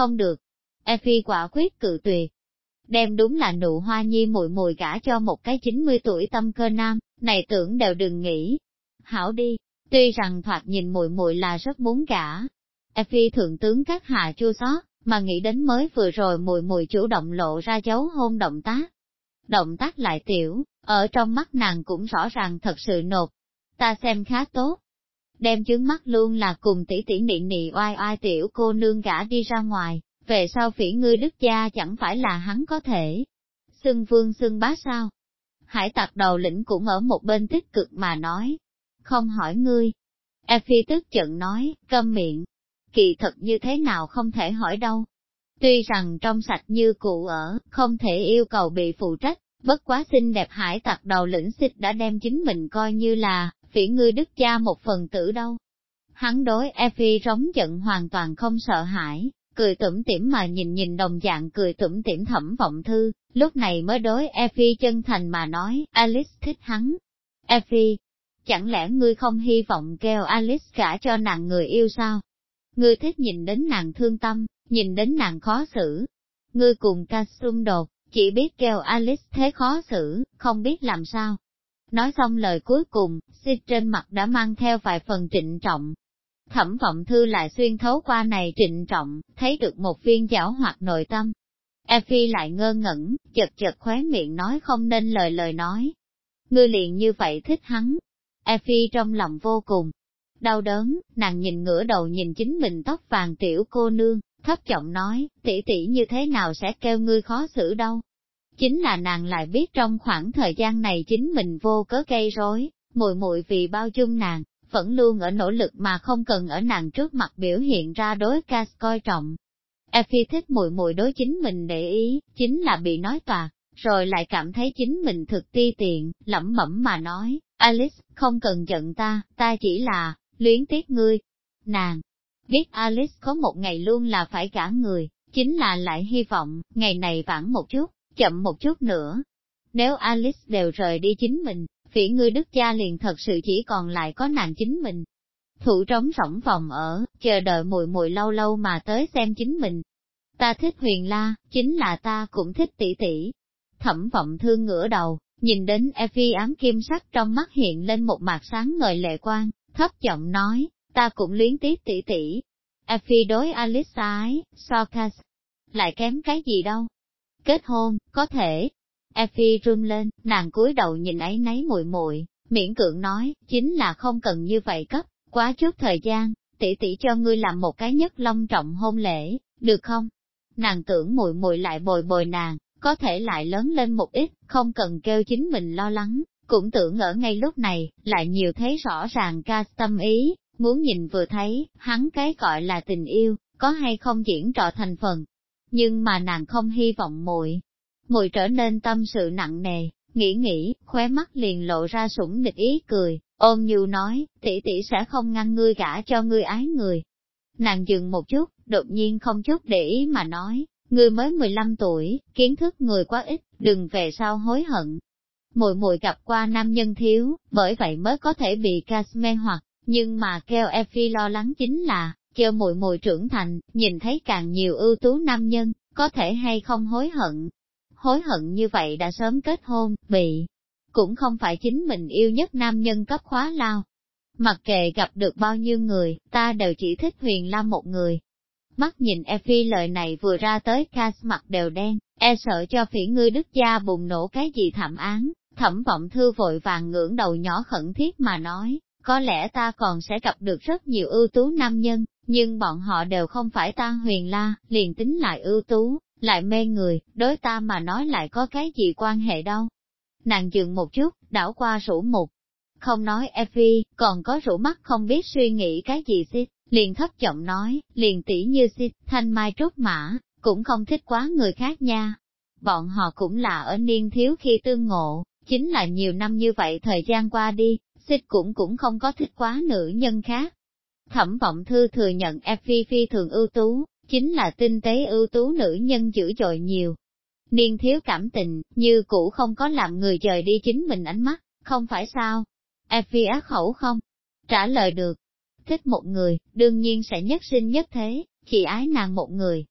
không được. Effie quả quyết cự tuyệt. Đem đúng là nụ hoa nhi mùi mùi gả cho một cái 90 tuổi tâm cơ nam, này tưởng đều đừng nghĩ. Hảo đi, tuy rằng thoạt nhìn mùi mùi là rất muốn gả. Effie thượng tướng các hạ chua xót, mà nghĩ đến mới vừa rồi mùi mùi chủ động lộ ra dấu hôn động tác. Động tác lại tiểu, ở trong mắt nàng cũng rõ ràng thật sự nột. Ta xem khá tốt. Đem chứng mắt luôn là cùng tỷ tỷ nị nị oai oai tiểu cô nương gã đi ra ngoài, về sau phỉ ngươi đức gia chẳng phải là hắn có thể. Xưng vương xưng bá sao? Hải tặc đầu lĩnh cũng ở một bên tích cực mà nói. Không hỏi ngươi. Effie tức giận nói, câm miệng. Kỳ thật như thế nào không thể hỏi đâu. Tuy rằng trong sạch như cụ ở, không thể yêu cầu bị phụ trách, bất quá xinh đẹp hải tặc đầu lĩnh xích đã đem chính mình coi như là, phỉ ngươi đức cha một phần tử đâu. Hắn đối Effie rống giận hoàn toàn không sợ hãi, cười tủm tỉm mà nhìn nhìn đồng dạng cười tủm tỉm thẩm vọng thư, lúc này mới đối Effie chân thành mà nói, Alice thích hắn. Effie, chẳng lẽ ngươi không hy vọng kêu Alice cả cho nàng người yêu sao? Ngươi thích nhìn đến nàng thương tâm, nhìn đến nàng khó xử. Ngươi cùng ca xung đột, chỉ biết kêu Alice thế khó xử, không biết làm sao. Nói xong lời cuối cùng, xịt trên mặt đã mang theo vài phần trịnh trọng. Thẩm vọng thư lại xuyên thấu qua này trịnh trọng, thấy được một viên giảo hoạt nội tâm. Effie lại ngơ ngẩn, chật chật khóe miệng nói không nên lời lời nói. Ngươi liền như vậy thích hắn. Effie trong lòng vô cùng đau đớn, nàng nhìn ngửa đầu nhìn chính mình tóc vàng tiểu cô nương, thấp giọng nói, tỷ tỷ như thế nào sẽ kêu ngươi khó xử đâu. Chính là nàng lại biết trong khoảng thời gian này chính mình vô cớ gây rối, mùi mùi vì bao dung nàng, vẫn luôn ở nỗ lực mà không cần ở nàng trước mặt biểu hiện ra đối ca coi trọng. Effie thích mùi mùi đối chính mình để ý, chính là bị nói toạc, rồi lại cảm thấy chính mình thực ti tiện, lẩm bẩm mà nói, Alice, không cần giận ta, ta chỉ là, luyến tiếc ngươi. Nàng, biết Alice có một ngày luôn là phải cả người, chính là lại hy vọng, ngày này vãn một chút, chậm một chút nữa. Nếu Alice đều rời đi chính mình, phỉ ngươi đức cha liền thật sự chỉ còn lại có nàng chính mình. Thủ trống rỗng vòng ở, chờ đợi mùi mùi lâu lâu mà tới xem chính mình. Ta thích huyền la, chính là ta cũng thích tỷ tỷ. Thẩm vọng thương ngửa đầu, nhìn đến Effie ám kim sắc trong mắt hiện lên một mặt sáng ngời lệ quang, thấp giọng nói, ta cũng luyến tiếc tỷ tỷ. Effie đối Alice ái, Sarkas, lại kém cái gì đâu. Kết hôn, có thể. Effie run lên, nàng cúi đầu nhìn ấy nấy muội muội, miễn cưỡng nói, chính là không cần như vậy cấp, quá chút thời gian, tỷ tỷ cho ngươi làm một cái nhất long trọng hôn lễ, được không? Nàng tưởng muội muội lại bồi bồi nàng, có thể lại lớn lên một ít, không cần kêu chính mình lo lắng, cũng tưởng ở ngay lúc này, lại nhiều thấy rõ ràng ca tâm ý, muốn nhìn vừa thấy, hắn cái gọi là tình yêu, có hay không diễn trò thành phần. Nhưng mà nàng không hy vọng muội muội trở nên tâm sự nặng nề, nghĩ nghĩ, khóe mắt liền lộ ra sủng nịch ý cười, ôm nhu nói, tỷ tỷ sẽ không ngăn ngươi gả cho ngươi ái người. Nàng dừng một chút, đột nhiên không chút để ý mà nói, ngươi mới 15 tuổi, kiến thức người quá ít, đừng về sau hối hận, Mùi mùi gặp qua nam nhân thiếu, bởi vậy mới có thể bị Casme hoặc, nhưng mà kêu Effie lo lắng chính là, kêu mùi mùi trưởng thành, nhìn thấy càng nhiều ưu tú nam nhân, có thể hay không hối hận. Hối hận như vậy đã sớm kết hôn, bị, cũng không phải chính mình yêu nhất nam nhân cấp khóa lao. Mặc kệ gặp được bao nhiêu người, ta đều chỉ thích huyền la một người. Mắt nhìn Effie lời này vừa ra tới Cas mặt đều đen, e sợ cho phỉ ngươi đức gia bùng nổ cái gì thảm án, Thẩm vọng thư vội vàng ngưỡng đầu nhỏ khẩn thiết mà nói, có lẽ ta còn sẽ gặp được rất nhiều ưu tú nam nhân, nhưng bọn họ đều không phải ta huyền la, liền tính lại ưu tú, lại mê người, đối ta mà nói lại có cái gì quan hệ đâu. Nàng dừng một chút, đảo qua rủ mục. Không nói Effie, còn có rủ mắt không biết suy nghĩ cái gì xích, liền thấp giọng nói, liền tỉ như xích, thanh mai trúc mã, cũng không thích quá người khác nha. Bọn họ cũng là ở niên thiếu khi tương ngộ, Chính là nhiều năm như vậy thời gian qua đi, xích cũng cũng không có thích quá nữ nhân khác. Thẩm vọng thư thừa nhận Effie phi thường ưu tú, chính là tinh tế ưu tú nữ nhân dữ dội nhiều. Niên thiếu cảm tình, như cũ không có làm người rời đi chính mình ánh mắt, không phải sao? Effie á khẩu không? Trả lời được. Thích một người, đương nhiên sẽ nhất sinh nhất thế, chỉ ái nàng một người.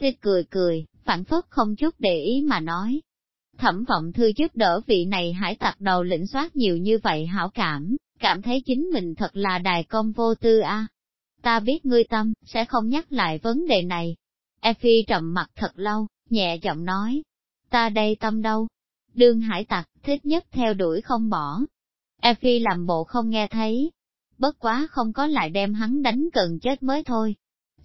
Xích cười cười, phản phất không chút để ý mà nói. Thẩm vọng thư giúp đỡ vị này hải tặc đầu lĩnh soát nhiều như vậy hảo cảm, cảm thấy chính mình thật là đài công vô tư a. Ta biết ngươi tâm, sẽ không nhắc lại vấn đề này. Effie trầm mặt thật lâu, nhẹ giọng nói. Ta đây tâm đâu? Đương hải tặc, thích nhất theo đuổi không bỏ. Effie làm bộ không nghe thấy. Bất quá không có lại đem hắn đánh cần chết mới thôi.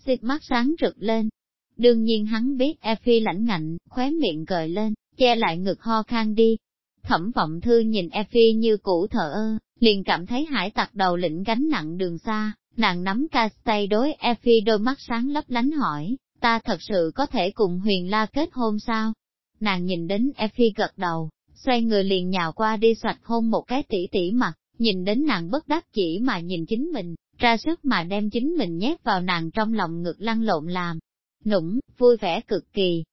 Xịt mắt sáng rực lên. Đương nhiên hắn biết Effie lãnh ngạnh, khóe miệng gợi lên, che lại ngực ho khan đi. Thẩm vọng thư nhìn Effie như cũ thở ơ, liền cảm thấy hải tặc đầu lĩnh gánh nặng đường xa, nàng nắm ca tay đối Effie đôi mắt sáng lấp lánh hỏi, ta thật sự có thể cùng huyền la kết hôn sao? Nàng nhìn đến Effie gật đầu, xoay người liền nhào qua đi soạch hôn một cái tỉ tỉ mặt, nhìn đến nàng bất đắc chỉ mà nhìn chính mình, ra sức mà đem chính mình nhét vào nàng trong lòng ngực lăn lộn làm. Nũng, vui vẻ cực kỳ,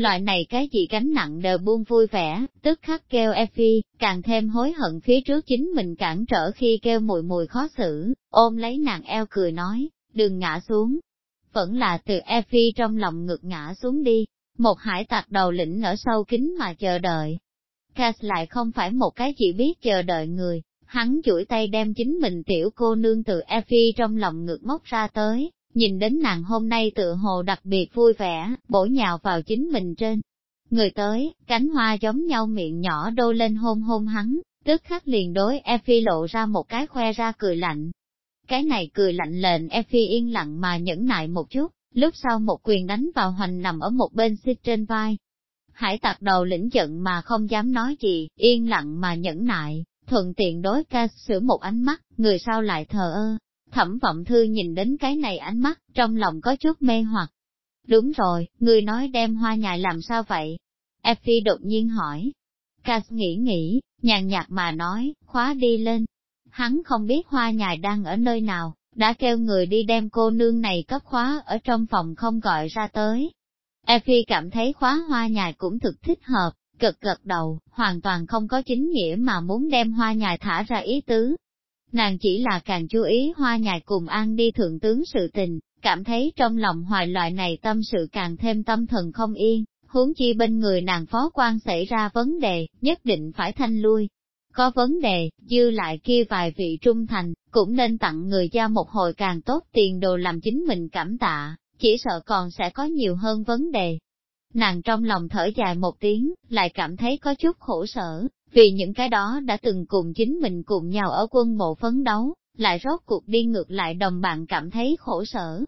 Loại này cái gì gánh nặng đều buông vui vẻ, tức khắc kêu Effie, càng thêm hối hận phía trước chính mình cản trở khi kêu mùi mùi khó xử, ôm lấy nàng eo cười nói, đừng ngã xuống. Vẫn là từ Effie trong lòng ngực ngã xuống đi, một hải tặc đầu lĩnh ở sâu kính mà chờ đợi. Cass lại không phải một cái chỉ biết chờ đợi người, hắn chuỗi tay đem chính mình tiểu cô nương từ Effie trong lòng ngực móc ra tới, nhìn đến nàng hôm nay tự hồ đặc biệt vui vẻ, bổ nhào vào chính mình trên. Người tới, cánh hoa giống nhau miệng nhỏ đô lên hôn hôn hắn, tức khắc liền đối Effie lộ ra một cái khoe ra cười lạnh. Cái này cười lạnh lệnh Effie yên lặng mà nhẫn nại một chút, lúc sau một quyền đánh vào hoành nằm ở một bên xích trên vai. Hải tặc đầu lĩnh giận mà không dám nói gì, yên lặng mà nhẫn nại, thuận tiện đối ca sửa một ánh mắt, người sau lại thờ ơ, Thẩm vọng thư nhìn đến cái này ánh mắt, trong lòng có chút mê hoặc. Đúng rồi, người nói đem hoa nhài làm sao vậy? Effie đột nhiên hỏi. Cass nghĩ nghĩ, nhàn nhạt mà nói, khóa đi lên. Hắn không biết hoa nhài đang ở nơi nào, đã kêu người đi đem cô nương này cấp khóa ở trong phòng không gọi ra tới. Effie cảm thấy khóa hoa nhài cũng thực thích hợp, cực gật đầu, hoàn toàn không có chính nghĩa mà muốn đem hoa nhài thả ra ý tứ, Nàng chỉ là càng chú ý hoa nhài cùng an đi thượng tướng sự tình, cảm thấy trong lòng hoài loại này tâm sự càng thêm tâm thần không yên, huống chi bên người nàng phó quan xảy ra vấn đề, nhất định phải thanh lui. Có vấn đề, dư lại kia vài vị trung thành, cũng nên tặng người ra một hồi càng tốt tiền đồ làm chính mình cảm tạ, chỉ sợ còn sẽ có nhiều hơn vấn đề. Nàng trong lòng thở dài một tiếng, lại cảm thấy có chút khổ sở, vì những cái đó đã từng cùng chính mình cùng nhau ở quân bộ phấn đấu, lại rốt cuộc đi ngược lại đồng bạn cảm thấy khổ sở.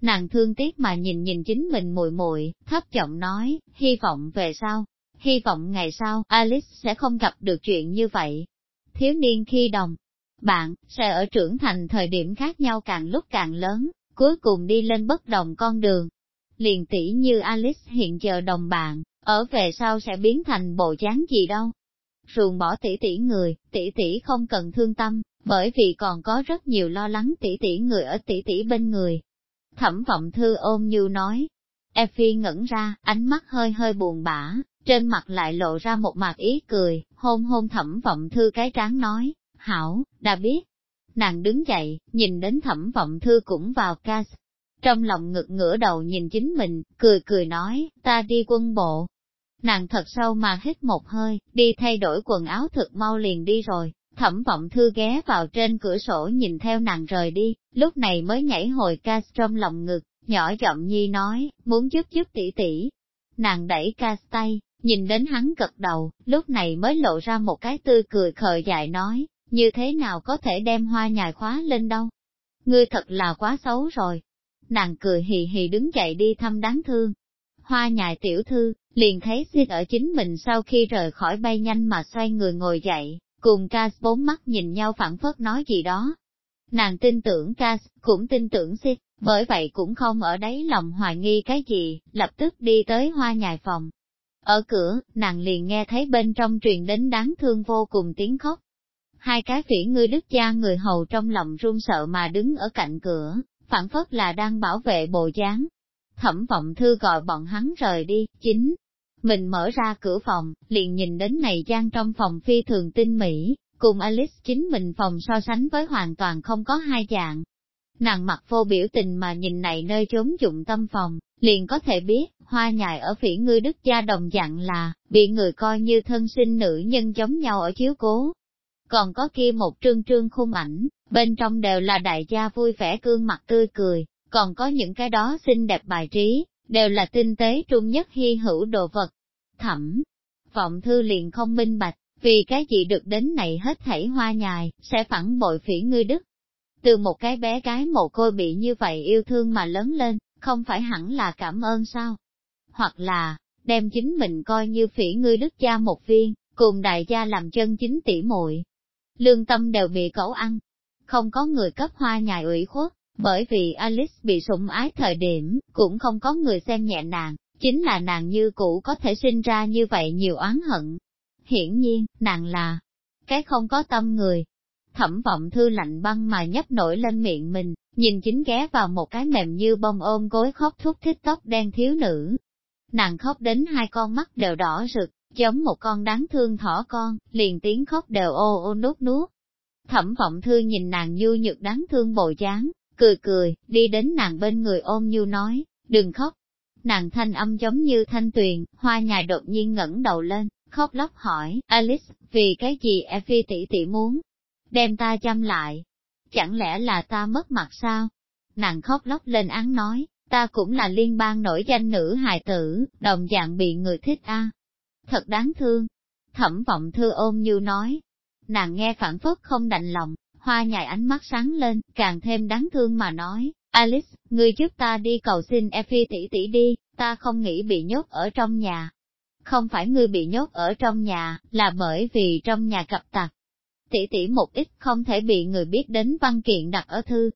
Nàng thương tiếc mà nhìn nhìn chính mình mùi mùi, thấp giọng nói, hy vọng về sau, hy vọng ngày sau Alice sẽ không gặp được chuyện như vậy. Thiếu niên khi đồng, bạn, sẽ ở trưởng thành thời điểm khác nhau càng lúc càng lớn, cuối cùng đi lên bất đồng con đường. Liền tỷ như Alice hiện giờ đồng bạn, ở về sau sẽ biến thành bộ dáng gì đâu ruồng bỏ tỷ tỷ người, tỷ tỷ không cần thương tâm, bởi vì còn có rất nhiều lo lắng tỷ tỷ người ở tỷ tỷ bên người. Thẩm vọng thư ôm như nói. Effie ngẩn ra, ánh mắt hơi hơi buồn bã, trên mặt lại lộ ra một mặt ý cười, hôn hôn thẩm vọng thư cái trán nói, hảo, đã biết. Nàng đứng dậy, nhìn đến thẩm vọng thư cũng vào cas, Trong lòng ngực ngửa đầu nhìn chính mình, cười cười nói, ta đi quân bộ, Nàng thật sâu mà hít một hơi, đi thay đổi quần áo thực mau liền đi rồi, thẩm vọng thư ghé vào trên cửa sổ nhìn theo nàng rời đi, lúc này mới nhảy hồi ca trong lòng ngực, nhỏ giọng nhi nói, muốn giúp giúp tỷ tỷ. Nàng đẩy ca tay, nhìn đến hắn gật đầu, lúc này mới lộ ra một cái tươi cười khờ dại nói, như thế nào có thể đem hoa nhài khóa lên đâu. Ngươi thật là quá xấu rồi. Nàng cười hì hì đứng dậy đi thăm đáng thương. Hoa nhài tiểu thư, liền thấy xin ở chính mình sau khi rời khỏi bay nhanh mà xoay người ngồi dậy, cùng cas bốn mắt nhìn nhau phản phất nói gì đó. Nàng tin tưởng cas cũng tin tưởng Sid, bởi vậy cũng không ở đấy lòng hoài nghi cái gì, lập tức đi tới hoa nhài phòng. Ở cửa, nàng liền nghe thấy bên trong truyền đến đáng thương vô cùng tiếng khóc. Hai cái phỉ ngươi đức cha người hầu trong lòng run sợ mà đứng ở cạnh cửa, phản phất là đang bảo vệ bộ dáng, thẩm vọng thư gọi bọn hắn rời đi, chính. Mình mở ra cửa phòng, liền nhìn đến này gian trong phòng phi thường tinh mỹ, cùng Alice chính mình phòng so sánh với hoàn toàn không có hai dạng. Nàng mặt vô biểu tình mà nhìn này nơi trốn dụng tâm phòng, liền có thể biết, hoa nhài ở phỉ ngư đức gia đồng dạng là, bị người coi như thân sinh nữ nhân giống nhau ở chiếu cố. Còn có kia một trương trương khung ảnh, bên trong đều là đại gia vui vẻ cương mặt tươi cười, còn có những cái đó xinh đẹp bài trí, đều là tinh tế trung nhất hy hữu đồ vật. Thẩm, vọng thư liền không minh bạch, vì cái gì được đến này hết thảy hoa nhài, sẽ phản bội phỉ ngươi đức. Từ một cái bé gái mồ côi bị như vậy yêu thương mà lớn lên, không phải hẳn là cảm ơn sao? Hoặc là, đem chính mình coi như phỉ ngươi đức cha một viên, cùng đại gia làm chân chính tỉ muội Lương tâm đều bị cẩu ăn. Không có người cấp hoa nhài ủy khuất, bởi vì Alice bị sủng ái thời điểm, cũng không có người xem nhẹ nàng, chính là nàng như cũ có thể sinh ra như vậy nhiều oán hận. Hiển nhiên, nàng là cái không có tâm người. Thẩm vọng thư lạnh băng mà nhấp nổi lên miệng mình, nhìn chính ghé vào một cái mềm như bông ôm gối khóc thúc thích tóc đen thiếu nữ. Nàng khóc đến hai con mắt đều đỏ rực, giống một con đáng thương thỏ con, liền tiếng khóc đều ô ô nuốt nuốt. Thẩm vọng thư nhìn nàng nhu nhược đáng thương bồi chán, cười cười, đi đến nàng bên người ôm nhu nói, đừng khóc. Nàng thanh âm giống như thanh tuyền, hoa nhài đột nhiên ngẩng đầu lên, khóc lóc hỏi, Alice, vì cái gì Effie tỷ tỷ muốn đem ta chăm lại? Chẳng lẽ là ta mất mặt sao? Nàng khóc lóc lên án nói, ta cũng là liên bang nổi danh nữ hài tử, đồng dạng bị người thích a. Thật đáng thương. Thẩm vọng thư ôm như nói. Nàng nghe phản phất không đành lòng, hoa nhài ánh mắt sáng lên, càng thêm đáng thương mà nói, Alice, ngươi giúp ta đi cầu xin Effie tỷ tỷ đi, ta không nghĩ bị nhốt ở trong nhà. Không phải ngươi bị nhốt ở trong nhà, là bởi vì trong nhà cặp tặc. Tỷ tỷ một ít không thể bị người biết đến văn kiện đặt ở thư.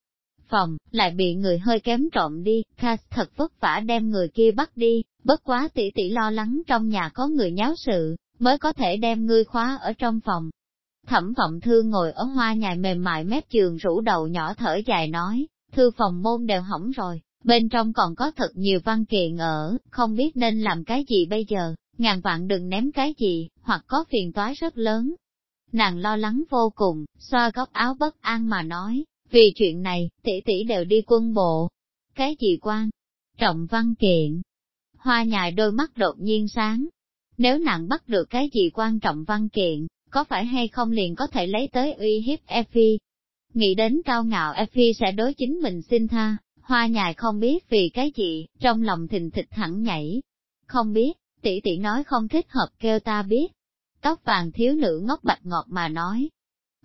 Phòng, lại bị người hơi kém trộm đi, Cass thật vất vả đem người kia bắt đi, bất quá tỷ tỷ lo lắng trong nhà có người nháo sự, mới có thể đem ngươi khóa ở trong phòng, Thẩm vọng thư ngồi ở hoa nhài mềm mại mép giường rủ đầu nhỏ thở dài nói, thư phòng môn đều hỏng rồi, bên trong còn có thật nhiều văn kiện ở, không biết nên làm cái gì bây giờ, ngàn vạn đừng ném cái gì, hoặc có phiền toái rất lớn. Nàng lo lắng vô cùng, xoa góc áo bất an mà nói, vì chuyện này, tỷ tỷ đều đi quân bộ. Cái gì quan? Trọng văn kiện. Hoa nhài đôi mắt đột nhiên sáng. Nếu nàng bắt được cái gì quan trọng văn kiện, có phải hay không liền có thể lấy tới uy hiếp Effie. Nghĩ đến cao ngạo Effie sẽ đối chính mình xin tha, hoa nhài không biết vì cái gì, trong lòng thình thịch thẳng nhảy. Không biết, tỷ tỷ nói không thích hợp kêu ta biết. Tóc vàng thiếu nữ ngốc bạch ngọt mà nói.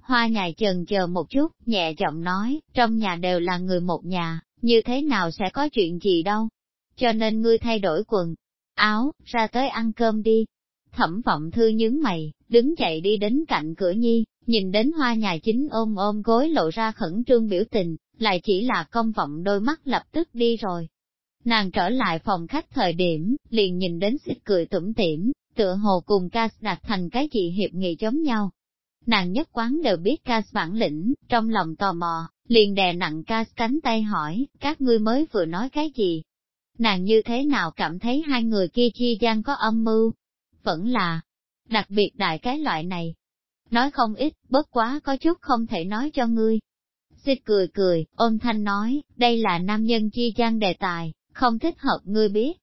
Hoa nhài chần chờ một chút, nhẹ giọng nói, trong nhà đều là người một nhà, như thế nào sẽ có chuyện gì đâu. Cho nên ngươi thay đổi quần, áo, ra tới ăn cơm đi, Thẩm vọng thư nhướng mày, đứng dậy đi đến cạnh cửa nhi, nhìn đến hoa nhà chính ôm ôm gối lộ ra khẩn trương biểu tình, lại chỉ là công vọng đôi mắt lập tức đi rồi. Nàng trở lại phòng khách thời điểm, liền nhìn đến xích cười tủm tỉm, tựa hồ cùng Cas đạt thành cái gì hiệp nghị giống nhau. Nàng nhất quán đều biết Cas bản lĩnh, trong lòng tò mò, liền đè nặng Cas cánh tay hỏi, các ngươi mới vừa nói cái gì? Nàng như thế nào cảm thấy hai người kia chi gian có âm mưu, vẫn là đặc biệt đại cái loại này. Nói không ít, bất quá có chút không thể nói cho ngươi. Xích cười cười, ôm thanh nói, đây là nam nhân chi gian đề tài, không thích hợp ngươi biết.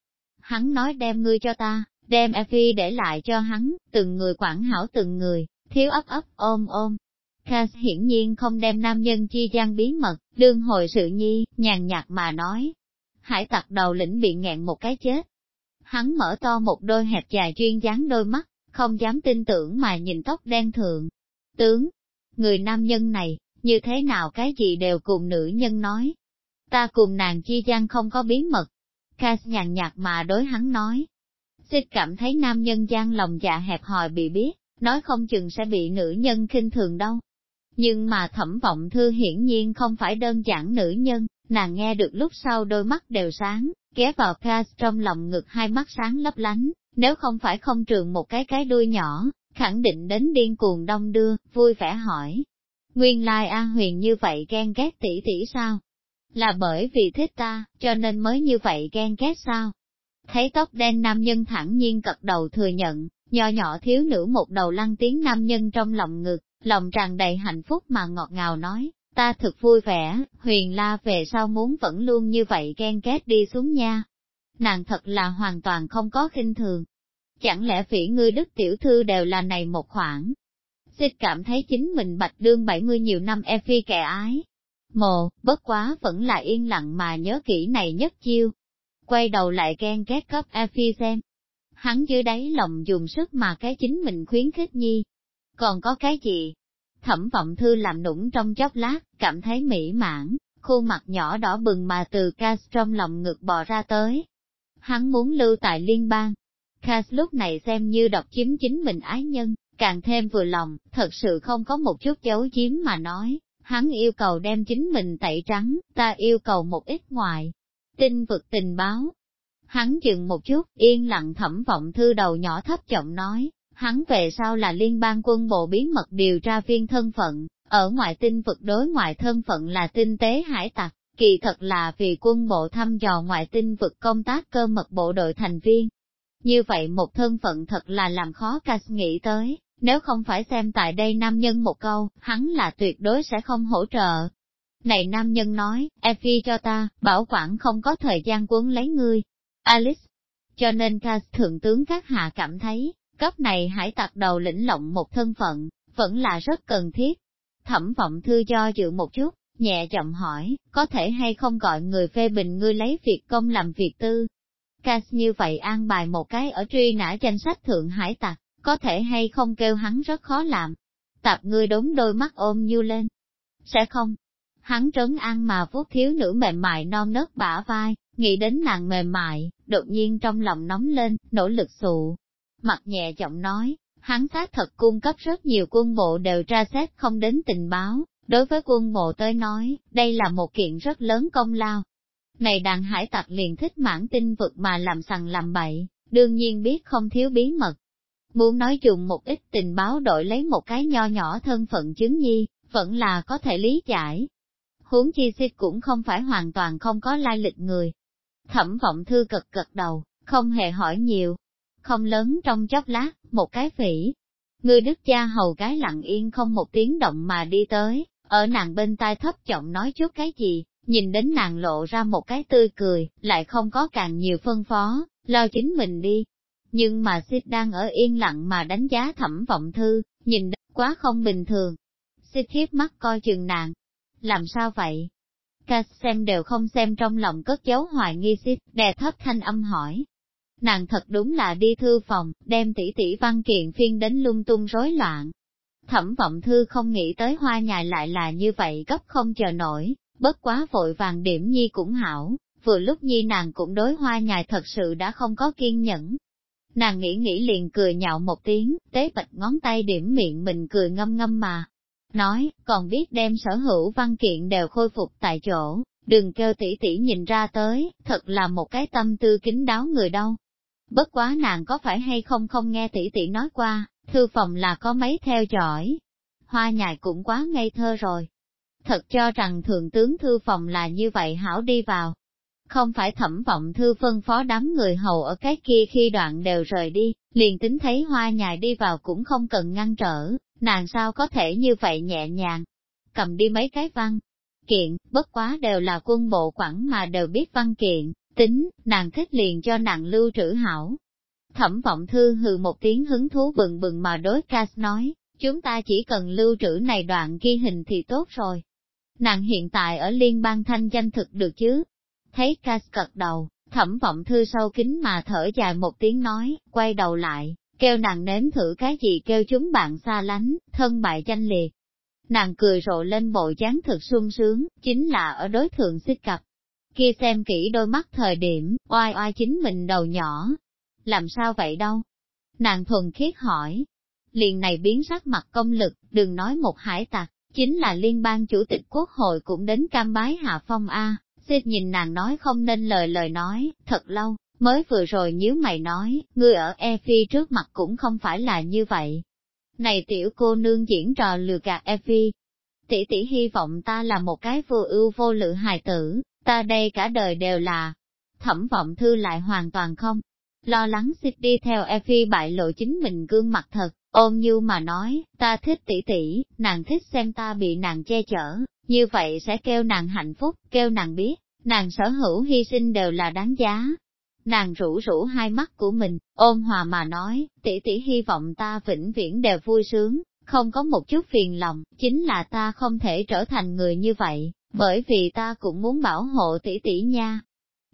Hắn nói đem ngươi cho ta, đem Effie để lại cho hắn, từng người quản hảo từng người, thiếu ấp ấp ôm ôm. Cass hiển nhiên không đem nam nhân chi gian bí mật, đương hồi sự nhi, nhàn nhạt mà nói. Hải tặc đầu lĩnh bị nghẹn một cái chết, Hắn mở to một đôi hẹp dài chuyên dáng đôi mắt, không dám tin tưởng mà nhìn tóc đen thượng. Tướng, người nam nhân này, như thế nào cái gì đều cùng nữ nhân nói. Ta cùng nàng chi gian không có bí mật. Cass nhàn nhạt mà đối hắn nói. Xích cảm thấy nam nhân gian lòng dạ hẹp hòi bị biết, nói không chừng sẽ bị nữ nhân khinh thường đâu. Nhưng mà thẩm vọng thư hiển nhiên không phải đơn giản nữ nhân, nàng nghe được lúc sau đôi mắt đều sáng, ghé vào Cass trong lòng ngực hai mắt sáng lấp lánh, nếu không phải không trường một cái cái đuôi nhỏ, khẳng định đến điên cuồng đông đưa, vui vẻ hỏi. Nguyên lai A Huyền như vậy ghen ghét tỷ tỷ sao? Là bởi vì thích ta, cho nên mới như vậy ghen ghét sao? Thấy tóc đen nam nhân thẳng nhiên cật đầu thừa nhận, nho nhỏ thiếu nữ một đầu lăng tiếng nam nhân trong lòng ngực, lòng tràn đầy hạnh phúc mà ngọt ngào nói, Ta thực vui vẻ, huyền la về sau muốn vẫn luôn như vậy ghen ghét đi xuống nha. Nàng thật là hoàn toàn không có khinh thường. Chẳng lẽ phỉ ngươi đức tiểu thư đều là này một khoản? Xích cảm thấy chính mình bạch đương 70 nhiều năm e phi kẻ ái. Mồ, bất quá vẫn là yên lặng mà nhớ kỹ này nhất chiêu. Quay đầu lại ghen ghét cấp e phi xem. Hắn dưới đáy lòng dùng sức mà cái chính mình khuyến khích nhi. Còn có cái gì, Thẩm vọng thư làm nũng trong chốc lát, cảm thấy mỹ mãn, khuôn mặt nhỏ đỏ bừng mà từ Cass trong lòng ngực bò ra tới. Hắn muốn lưu tại liên bang. Cass lúc này xem như độc chiếm chính mình ái nhân, càng thêm vừa lòng, thật sự không có một chút giấu chiếm mà nói. Hắn yêu cầu đem chính mình tẩy trắng, ta yêu cầu một ít ngoài. Tinh vực tình báo. Hắn dừng một chút, yên lặng thẩm vọng thư đầu nhỏ thấp giọng nói, Hắn về sau là liên bang quân bộ bí mật điều tra viên thân phận, ở ngoại tinh vực đối ngoại thân phận là tinh tế hải tặc, kỳ thật là vì quân bộ thăm dò ngoại tinh vực công tác cơ mật bộ đội thành viên. Như vậy một thân phận thật là làm khó Cass nghĩ tới, nếu không phải xem tại đây nam nhân một câu, hắn là tuyệt đối sẽ không hỗ trợ. Này nam nhân nói, Effie cho ta, bảo quản không có thời gian cuốn lấy ngươi. Alice. Cho nên Cass thượng tướng các hạ cảm thấy, Cấp này hải tặc đầu lĩnh lộng một thân phận, vẫn là rất cần thiết. Thẩm vọng thư do dự một chút, nhẹ chậm hỏi, có thể hay không gọi người phê bình ngươi lấy việc công làm việc tư. Cass như vậy an bài một cái ở truy nã danh sách thượng hải tặc, có thể hay không kêu hắn rất khó làm. Tạp ngươi đốn đôi mắt ôm như lên. Sẽ không. Hắn trấn an mà vuốt thiếu nữ mềm mại non nớt bả vai, nghĩ đến nàng mềm mại, đột nhiên trong lòng nóng lên, nỗ lực sụ, mặt nhẹ giọng nói, hắn xác thật cung cấp rất nhiều quân bộ đều tra xét không đến tình báo, đối với quân bộ tới nói, đây là một kiện rất lớn công lao. Này đàn hải tặc liền thích mãn tinh vực mà làm sằng làm bậy, đương nhiên biết không thiếu bí mật. Muốn nói dùng một ít tình báo đổi lấy một cái nho nhỏ thân phận chứng nhi, vẫn là có thể lý giải. Huống chi xích cũng không phải hoàn toàn không có lai lịch người. Thẩm vọng thư cực cực đầu, không hề hỏi nhiều, không lớn trong chốc lát, một cái phỉ. Người đức cha hầu cái lặng yên không một tiếng động mà đi tới, ở nàng bên tai thấp giọng nói chút cái gì, nhìn đến nàng lộ ra một cái tươi cười, lại không có càng nhiều phân phó, lo chính mình đi. Nhưng mà Sid đang ở yên lặng mà đánh giá thẩm vọng thư, nhìn quá không bình thường. Sid hiếp mắt coi chừng nàng. Làm sao vậy? Ca xem đều không xem trong lòng cất giấu hoài nghi Sid, đè thấp thanh âm hỏi, Nàng thật đúng là đi thư phòng, đem tỷ tỷ văn kiện phiên đến lung tung rối loạn. Thẩm vọng thư không nghĩ tới hoa nhài lại là như vậy gấp không chờ nổi, bất quá vội vàng điểm nhi cũng hảo, vừa lúc nhi nàng cũng đối hoa nhài thật sự đã không có kiên nhẫn. Nàng nghĩ nghĩ liền cười nhạo một tiếng, tế bạch ngón tay điểm miệng mình cười ngâm ngâm mà. Nói, còn biết đem sở hữu văn kiện đều khôi phục tại chỗ, đừng kêu tỷ tỷ nhìn ra tới, thật là một cái tâm tư kính đáo người đâu. Bất quá nàng có phải hay không không nghe tỷ tỷ nói qua, thư phòng là có mấy theo dõi. Hoa nhài cũng quá ngây thơ rồi. Thật cho rằng thượng tướng thư phòng là như vậy hảo đi vào. Không phải thẩm vọng thư phân phó đám người hầu ở cái kia khi đoạn đều rời đi, liền tính thấy hoa nhài đi vào cũng không cần ngăn trở, nàng sao có thể như vậy nhẹ nhàng. Cầm đi mấy cái văn kiện, bất quá đều là quân bộ quản mà đều biết văn kiện, Tính, nàng thích liền cho nàng lưu trữ hảo. Thẩm vọng thư hừ một tiếng hứng thú bừng bừng mà đối Cass nói, chúng ta chỉ cần lưu trữ này đoạn ghi hình thì tốt rồi. Nàng hiện tại ở liên bang thanh danh thực được chứ? Thấy Cass cật đầu, thẩm vọng thư sâu kính mà thở dài một tiếng nói, quay đầu lại, kêu nàng nếm thử cái gì kêu chúng bạn xa lánh, thân bại danh liệt. Nàng cười rộ lên bộ dáng thực sung sướng, chính là ở đối thượng xích cặp, kia xem kỹ đôi mắt thời điểm, oai oai chính mình đầu nhỏ. Làm sao vậy đâu? Nàng thuần khiết hỏi. Liền này biến sắc mặt công lực, đừng nói một hải tặc, chính là liên bang chủ tịch quốc hội cũng đến cam bái hạ phong A. Xích nhìn nàng nói không nên lời lời nói, thật lâu, mới vừa rồi nhíu mày nói, ngươi ở E Phi trước mặt cũng không phải là như vậy. Này tiểu cô nương diễn trò lừa gạt E Phi, tỷ tỷ hy vọng ta là một cái vô ưu vô lự hài tử, ta đây cả đời đều là, thẩm vọng thư lại hoàn toàn không, lo lắng xích đi theo Effie bại lộ chính mình gương mặt thật, ôm như mà nói, ta thích tỷ tỷ, nàng thích xem ta bị nàng che chở, như vậy sẽ kêu nàng hạnh phúc, kêu nàng biết, nàng sở hữu hy sinh đều là đáng giá. Nàng rủ rủ hai mắt của mình, ôm hòa mà nói, tỷ tỷ hy vọng ta vĩnh viễn đều vui sướng, không có một chút phiền lòng, chính là ta không thể trở thành người như vậy, bởi vì ta cũng muốn bảo hộ tỷ tỷ nha.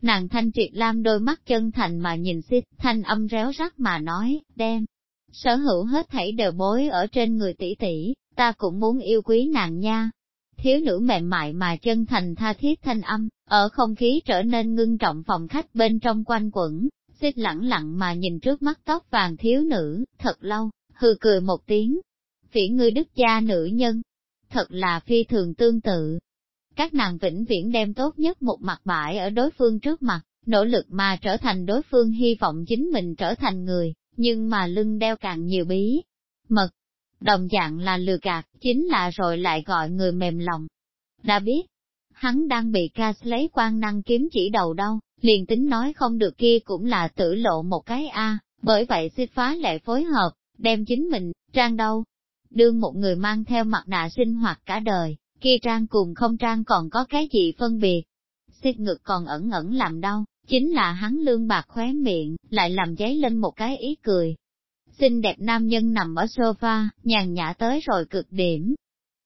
Nàng thanh triệt lam đôi mắt chân thành mà nhìn xích, thanh âm réo rắt mà nói, đem, sở hữu hết thảy đều bối ở trên người tỷ tỷ, ta cũng muốn yêu quý nàng nha. Thiếu nữ mềm mại mà chân thành tha thiết thanh âm, ở không khí trở nên ngưng trọng phòng khách bên trong quanh quẩn, xích lẳng lặng mà nhìn trước mắt tóc vàng thiếu nữ, thật lâu, hư cười một tiếng. Phỉ ngươi đức gia nữ nhân, thật là phi thường tương tự. Các nàng vĩnh viễn đem tốt nhất một mặt bãi ở đối phương trước mặt, nỗ lực mà trở thành đối phương hy vọng chính mình trở thành người, nhưng mà lưng đeo càng nhiều bí. Mật, đồng dạng là lừa gạt, chính là rồi lại gọi người mềm lòng. Đã biết, hắn đang bị ca lấy quan năng kiếm chỉ đầu đâu, liền tính nói không được kia cũng là tử lộ một cái A, bởi vậy xin phá lệ phối hợp, đem chính mình, trang đâu. Đương một người mang theo mặt nạ sinh hoạt cả đời, kia trang cùng không trang còn có cái gì phân biệt. Xích ngực còn ẩn ẩn làm đau, chính là hắn lương bạc khóe miệng, lại làm giấy lên một cái ý cười. Xinh đẹp nam nhân nằm ở sofa, nhàn nhã tới rồi cực điểm.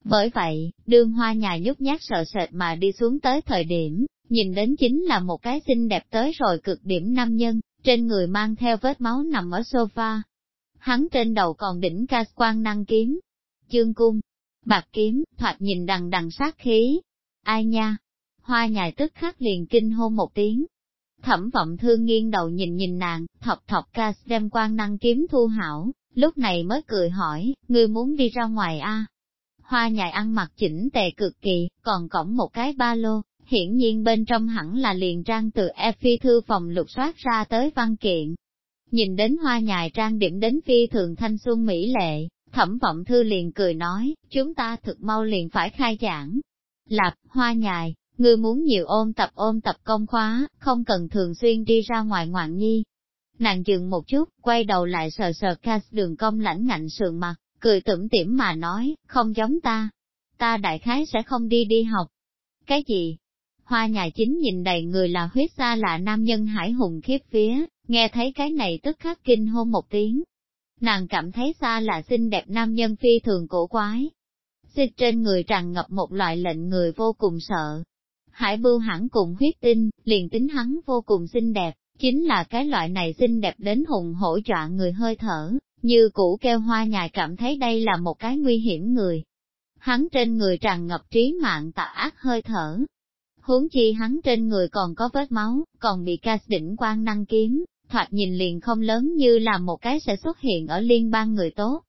Bởi vậy, đương hoa nhà nhút nhát sợ sệt mà đi xuống tới thời điểm, nhìn đến chính là một cái xinh đẹp tới rồi cực điểm nam nhân, trên người mang theo vết máu nằm ở sofa. Hắn trên đầu còn đỉnh ca quan năng kiếm. Chương cung, bạc kiếm, thoạt nhìn đằng đằng sát khí. Ai nha? Hoa nhài tức khắc liền kinh hô một tiếng, Thẩm vọng thương nghiêng đầu nhìn nhìn nàng, thọc thọc ca đem quan năng kiếm thu hảo, lúc này mới cười hỏi, ngươi muốn đi ra ngoài a? À? Hoa nhài ăn mặc chỉnh tề cực kỳ, còn cổng một cái ba lô, hiển nhiên bên trong hẳn là liền trang từ e phi thư phòng lục soát ra tới văn kiện. Nhìn đến hoa nhài trang điểm đến phi thường thanh xuân mỹ lệ, thẩm vọng thư liền cười nói, chúng ta thực mau liền phải khai giảng. Lạp, hoa nhài, Ngươi muốn nhiều ôm tập ôm tập công khóa, không cần thường xuyên đi ra ngoài ngoạn nhi. Nàng dừng một chút, quay đầu lại sờ sờ Cass đường cong lãnh ngạnh sườn mặt, cười tủm tỉm mà nói, không giống ta. Ta đại khái sẽ không đi đi học. Cái gì? Hoa nhà chính nhìn đầy người là huyết xa lạ nam nhân hải hùng khiếp phía, nghe thấy cái này tức khắc kinh hôn một tiếng. Nàng cảm thấy xa là xinh đẹp nam nhân phi thường cổ quái. Xích trên người tràn ngập một loại lệnh người vô cùng sợ, Hải bưu hẳn cùng huyết tinh, liền tính hắn vô cùng xinh đẹp, chính là cái loại này xinh đẹp đến hùng hổ dọa người hơi thở, như cũ kêu hoa nhài cảm thấy đây là một cái nguy hiểm người. Hắn trên người tràn ngập trí mạng tà ác hơi thở. Huống chi hắn trên người còn có vết máu, còn bị ca đỉnh quan năng kiếm, thoạt nhìn liền không lớn như là một cái sẽ xuất hiện ở liên bang người tốt.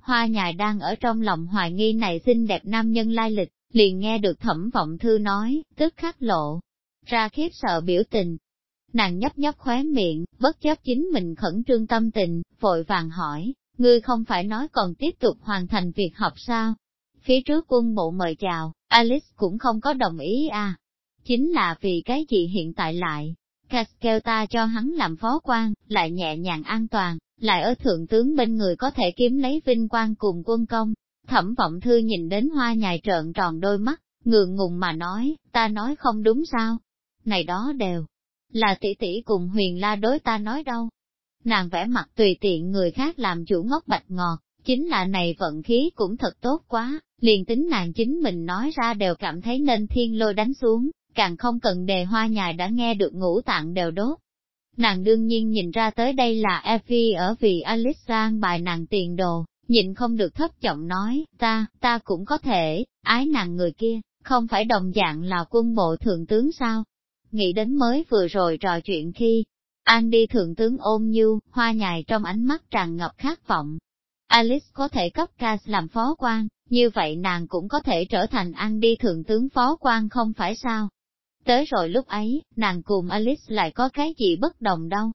Hoa nhài đang ở trong lòng hoài nghi này xinh đẹp nam nhân lai lịch, liền nghe được thẩm vọng thư nói, tức khắc lộ, ra khiếp sợ biểu tình. Nàng nhấp nhấp khóe miệng, bất chấp chính mình khẩn trương tâm tình, vội vàng hỏi, ngươi không phải nói còn tiếp tục hoàn thành việc học sao? Phía trước quân bộ mời chào, Alice cũng không có đồng ý à. Chính là vì cái gì hiện tại lại, Cass kêu ta cho hắn làm phó quan, lại nhẹ nhàng an toàn, lại ở thượng tướng bên người có thể kiếm lấy vinh quang cùng quân công, Thẩm vọng thư nhìn đến hoa nhài trợn tròn đôi mắt, ngượng ngùng mà nói, ta nói không đúng sao? Này đó đều, là tỷ tỷ cùng huyền la đối ta nói đâu. Nàng vẽ mặt tùy tiện người khác làm chủ ngốc bạch ngọt, chính là này vận khí cũng thật tốt quá, liền tính nàng chính mình nói ra đều cảm thấy nên thiên lôi đánh xuống, càng không cần đề hoa nhài đã nghe được ngũ tạng đều đốt. Nàng đương nhiên nhìn ra tới đây là Effie ở vì Alice bài nàng tiền đồ, nhịn không được thấp giọng nói, ta, ta cũng có thể, ái nàng người kia, không phải đồng dạng là quân bộ thượng tướng sao? Nghĩ đến mới vừa rồi trò chuyện khi, An đi thượng tướng ôm như, hoa nhài trong ánh mắt tràn ngập khát vọng. Alice có thể cấp Cass làm phó quan, như vậy nàng cũng có thể trở thành An đi thượng tướng phó quan không phải sao? Tới rồi lúc ấy, nàng cùng Alice lại có cái gì bất đồng đâu.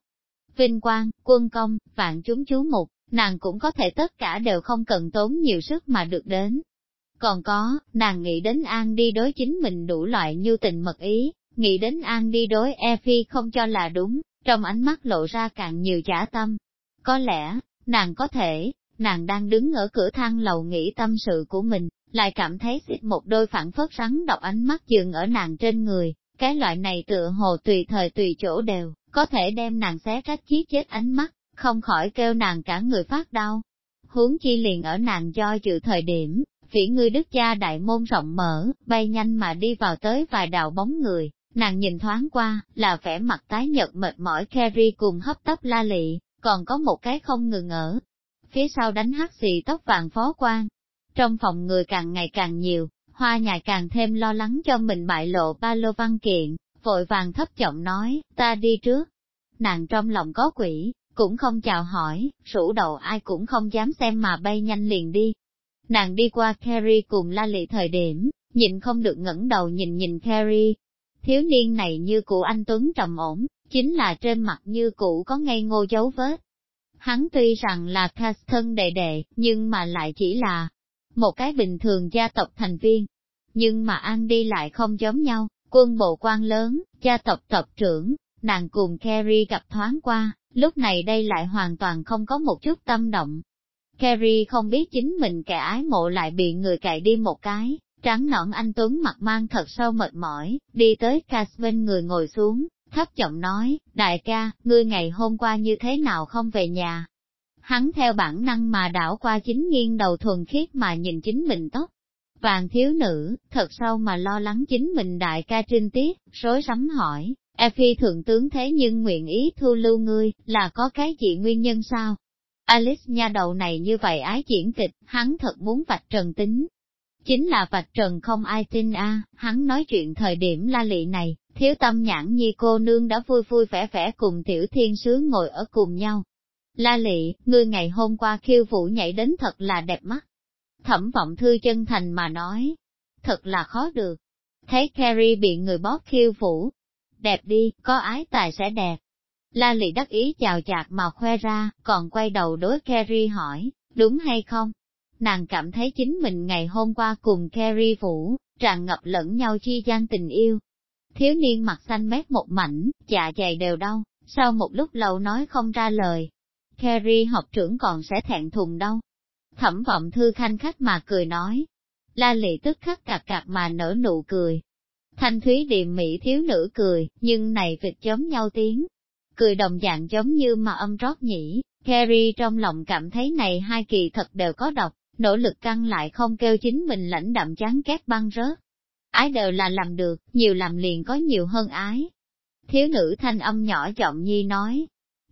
Vinh quang, quân công, vạn chúng chú mục, nàng cũng có thể tất cả đều không cần tốn nhiều sức mà được đến. Còn có, nàng nghĩ đến An đi đối chính mình đủ loại như tình mật ý, nghĩ đến An đi đối E Phi không cho là đúng, trong ánh mắt lộ ra càng nhiều giả tâm. Có lẽ, nàng có thể, nàng đang đứng ở cửa thang lầu nghĩ tâm sự của mình, lại cảm thấy xịt một đôi phản phất rắn độc ánh mắt dừng ở nàng trên người, cái loại này tựa hồ tùy thời tùy chỗ đều, có thể đem nàng xé rách chiết chết ánh mắt, không khỏi kêu nàng cả người phát đau. Huống chi liền ở nàng do dự thời điểm, phỉ ngươi đức gia đại môn rộng mở, bay nhanh mà đi vào tới vài đạo bóng người, nàng nhìn thoáng qua, là vẻ mặt tái nhợt mệt mỏi Kerry cùng hấp tấp la lị, còn có một cái không ngừng ở. Phía sau đánh hát xì tóc vàng phó quan. Trong phòng người càng ngày càng nhiều, hoa nhài càng thêm lo lắng cho mình bại lộ ba lô văn kiện, vội vàng thấp giọng nói, ta đi trước. Nàng trong lòng có quỷ, cũng không chào hỏi, rủ đầu ai cũng không dám xem mà bay nhanh liền đi. Nàng đi qua Carrie cùng la lị thời điểm, nhìn không được ngẩng đầu nhìn nhìn Carrie. Thiếu niên này như cụ anh Tuấn trầm ổn, chính là trên mặt như cụ có ngây ngô dấu vết. Hắn tuy rằng là Caston đệ đệ, nhưng mà lại chỉ là một cái bình thường gia tộc thành viên. Nhưng mà ăn đi lại không giống nhau, quân bộ quan lớn, gia tộc tộc trưởng, nàng cùng Carrie gặp thoáng qua, lúc này đây lại hoàn toàn không có một chút tâm động. Carrie không biết chính mình kẻ ái mộ lại bị người cậy đi một cái, trắng nõn anh Tuấn mặt mang thật sâu mệt mỏi, đi tới Casvin người ngồi xuống, thấp giọng nói, đại ca, ngươi ngày hôm qua như thế nào không về nhà? Hắn theo bản năng mà đảo qua chính nghiêng đầu thuần khiết mà nhìn chính mình tóc. Vàng thiếu nữ, thật sâu mà lo lắng chính mình đại ca trinh tiết, rối rắm hỏi, E phi thượng tướng thế nhưng nguyện ý thu lưu ngươi, là có cái gì nguyên nhân sao? Alice nha đầu này như vậy ái diễn kịch, hắn thật muốn vạch trần tính. Chính là vạch trần không ai tin a hắn nói chuyện thời điểm la lị này, thiếu tâm nhãn nhi cô nương đã vui vui vẻ vẻ cùng tiểu thiên sứ ngồi ở cùng nhau. La lị, ngươi ngày hôm qua khiêu vũ nhảy đến thật là đẹp mắt. Thẩm vọng thư chân thành mà nói, thật là khó được. Thấy Carrie bị người bóp khiêu vũ, đẹp đi, có ái tài sẽ đẹp. La lị đắc ý chào chạc mà khoe ra, còn quay đầu đối Carrie hỏi, đúng hay không? Nàng cảm thấy chính mình ngày hôm qua cùng Carrie vũ, tràn ngập lẫn nhau chi gian tình yêu. Thiếu niên mặt xanh mét một mảnh, dạ dày đều đau, sau một lúc lâu nói không ra lời. Kerry học trưởng còn sẽ thẹn thùng đâu. Thẩm vọng thư khanh khách mà cười nói. La lị tức khắc cạc cạc mà nở nụ cười, Thanh thúy điềm mỹ thiếu nữ cười, nhưng này vịt giống nhau tiếng. Cười đồng dạng giống như mà âm rót nhỉ, Kerry trong lòng cảm thấy này hai kỳ thật đều có độc, nỗ lực căng lại không kêu chính mình lãnh đậm chán két băng rớt. Ái đều là làm được, nhiều làm liền có nhiều hơn ái. Thiếu nữ thanh âm nhỏ giọng nhi nói.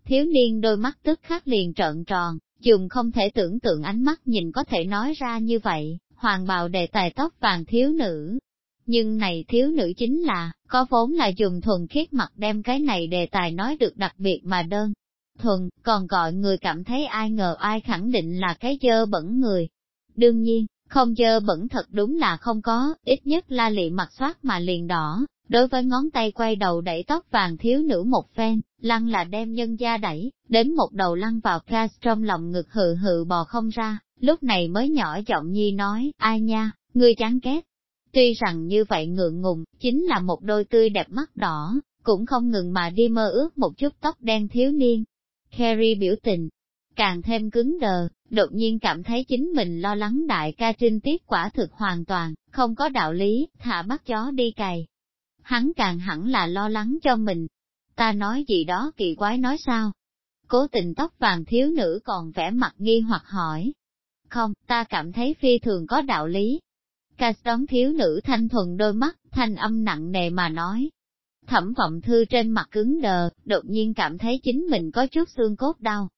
Thiếu niên đôi mắt tức khắc liền trợn tròn, dùng không thể tưởng tượng ánh mắt nhìn có thể nói ra như vậy, hoàng bào đề tài tóc vàng thiếu nữ, nhưng này thiếu nữ chính là, có vốn là dùng thuần khiết mặt đem cái này đề tài nói được đặc biệt mà đơn. Thuần, còn gọi người cảm thấy ai ngờ ai khẳng định là cái dơ bẩn người. Đương nhiên, không dơ bẩn thật đúng là không có, ít nhất la lị mặt soát mà liền đỏ, đối với ngón tay quay đầu đẩy tóc vàng thiếu nữ một phen, lăng là đem nhân gia đẩy, đến một đầu lăn vào gas trong lòng ngực hự hự bò không ra, lúc này mới nhỏ giọng nhi nói, ai nha, ngươi chán ghét, Tuy rằng như vậy ngượng ngùng, chính là một đôi tươi đẹp mắt đỏ, cũng không ngừng mà đi mơ ước một chút tóc đen thiếu niên. Carrie biểu tình, càng thêm cứng đờ, đột nhiên cảm thấy chính mình lo lắng đại ca trinh tiết quả thực hoàn toàn, không có đạo lý, thả bắt chó đi cày. Hắn càng hẳn là lo lắng cho mình. Ta nói gì đó kỳ quái nói sao? Cố tình tóc vàng thiếu nữ còn vẻ mặt nghi hoặc hỏi. Không, ta cảm thấy phi thường có đạo lý, ca đón thiếu nữ thanh thuần đôi mắt, thanh âm nặng nề mà nói. Thẩm vọng thư trên mặt cứng đờ, đột nhiên cảm thấy chính mình có chút xương cốt đau.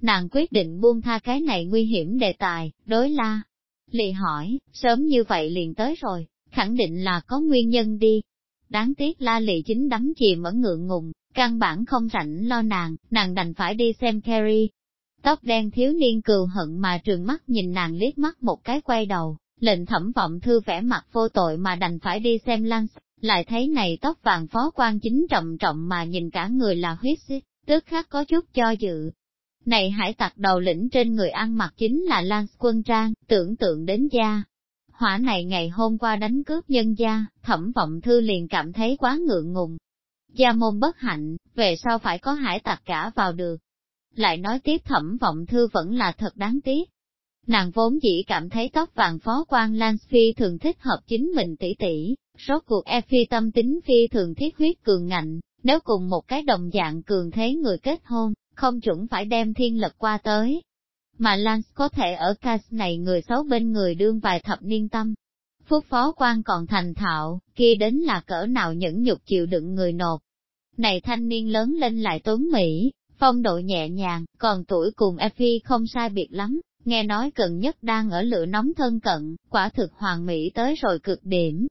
Nàng quyết định buông tha cái này nguy hiểm đề tài, đối la. Lì hỏi, sớm như vậy liền tới rồi, khẳng định là có nguyên nhân đi. Đáng tiếc la lì chính đắm chìm ở ngượng ngùng, căn bản không rảnh lo nàng, nàng đành phải đi xem Carrie. Tóc đen thiếu niên cừu hận mà trường mắt nhìn nàng liếc mắt một cái quay đầu, lệnh thẩm vọng thư vẻ mặt vô tội mà đành phải đi xem Lance, lại thấy này tóc vàng phó quan chính trọng trọng mà nhìn cả người là huyết xích, tức khác có chút cho dự. Này hải tặc đầu lĩnh trên người ăn mặc chính là Lance quân trang, tưởng tượng đến gia. Hỏa này ngày hôm qua đánh cướp nhân gia, thẩm vọng thư liền cảm thấy quá ngượng ngùng. Gia môn bất hạnh, về sau phải có hải tặc cả vào được. Lại nói tiếp thẩm vọng thư vẫn là thật đáng tiếc, Nàng vốn chỉ cảm thấy tóc vàng phó quan Lan Phi thường thích hợp chính mình tỷ tỷ, rốt cuộc e phi tâm tính phi thường thiết huyết cường ngạnh, nếu cùng một cái đồng dạng cường thế người kết hôn, không chuẩn phải đem thiên lật qua tới. Mà Lance có thể ở cas này người xấu bên người đương vài thập niên tâm. Phúc phó quan còn thành thạo, kia đến là cỡ nào nhẫn nhục chịu đựng người nộp. Này thanh niên lớn lên lại tuấn Mỹ, phong độ nhẹ nhàng, còn tuổi cùng Effie không sai biệt lắm, nghe nói gần nhất đang ở lửa nóng thân cận, quả thực hoàng mỹ tới rồi cực điểm.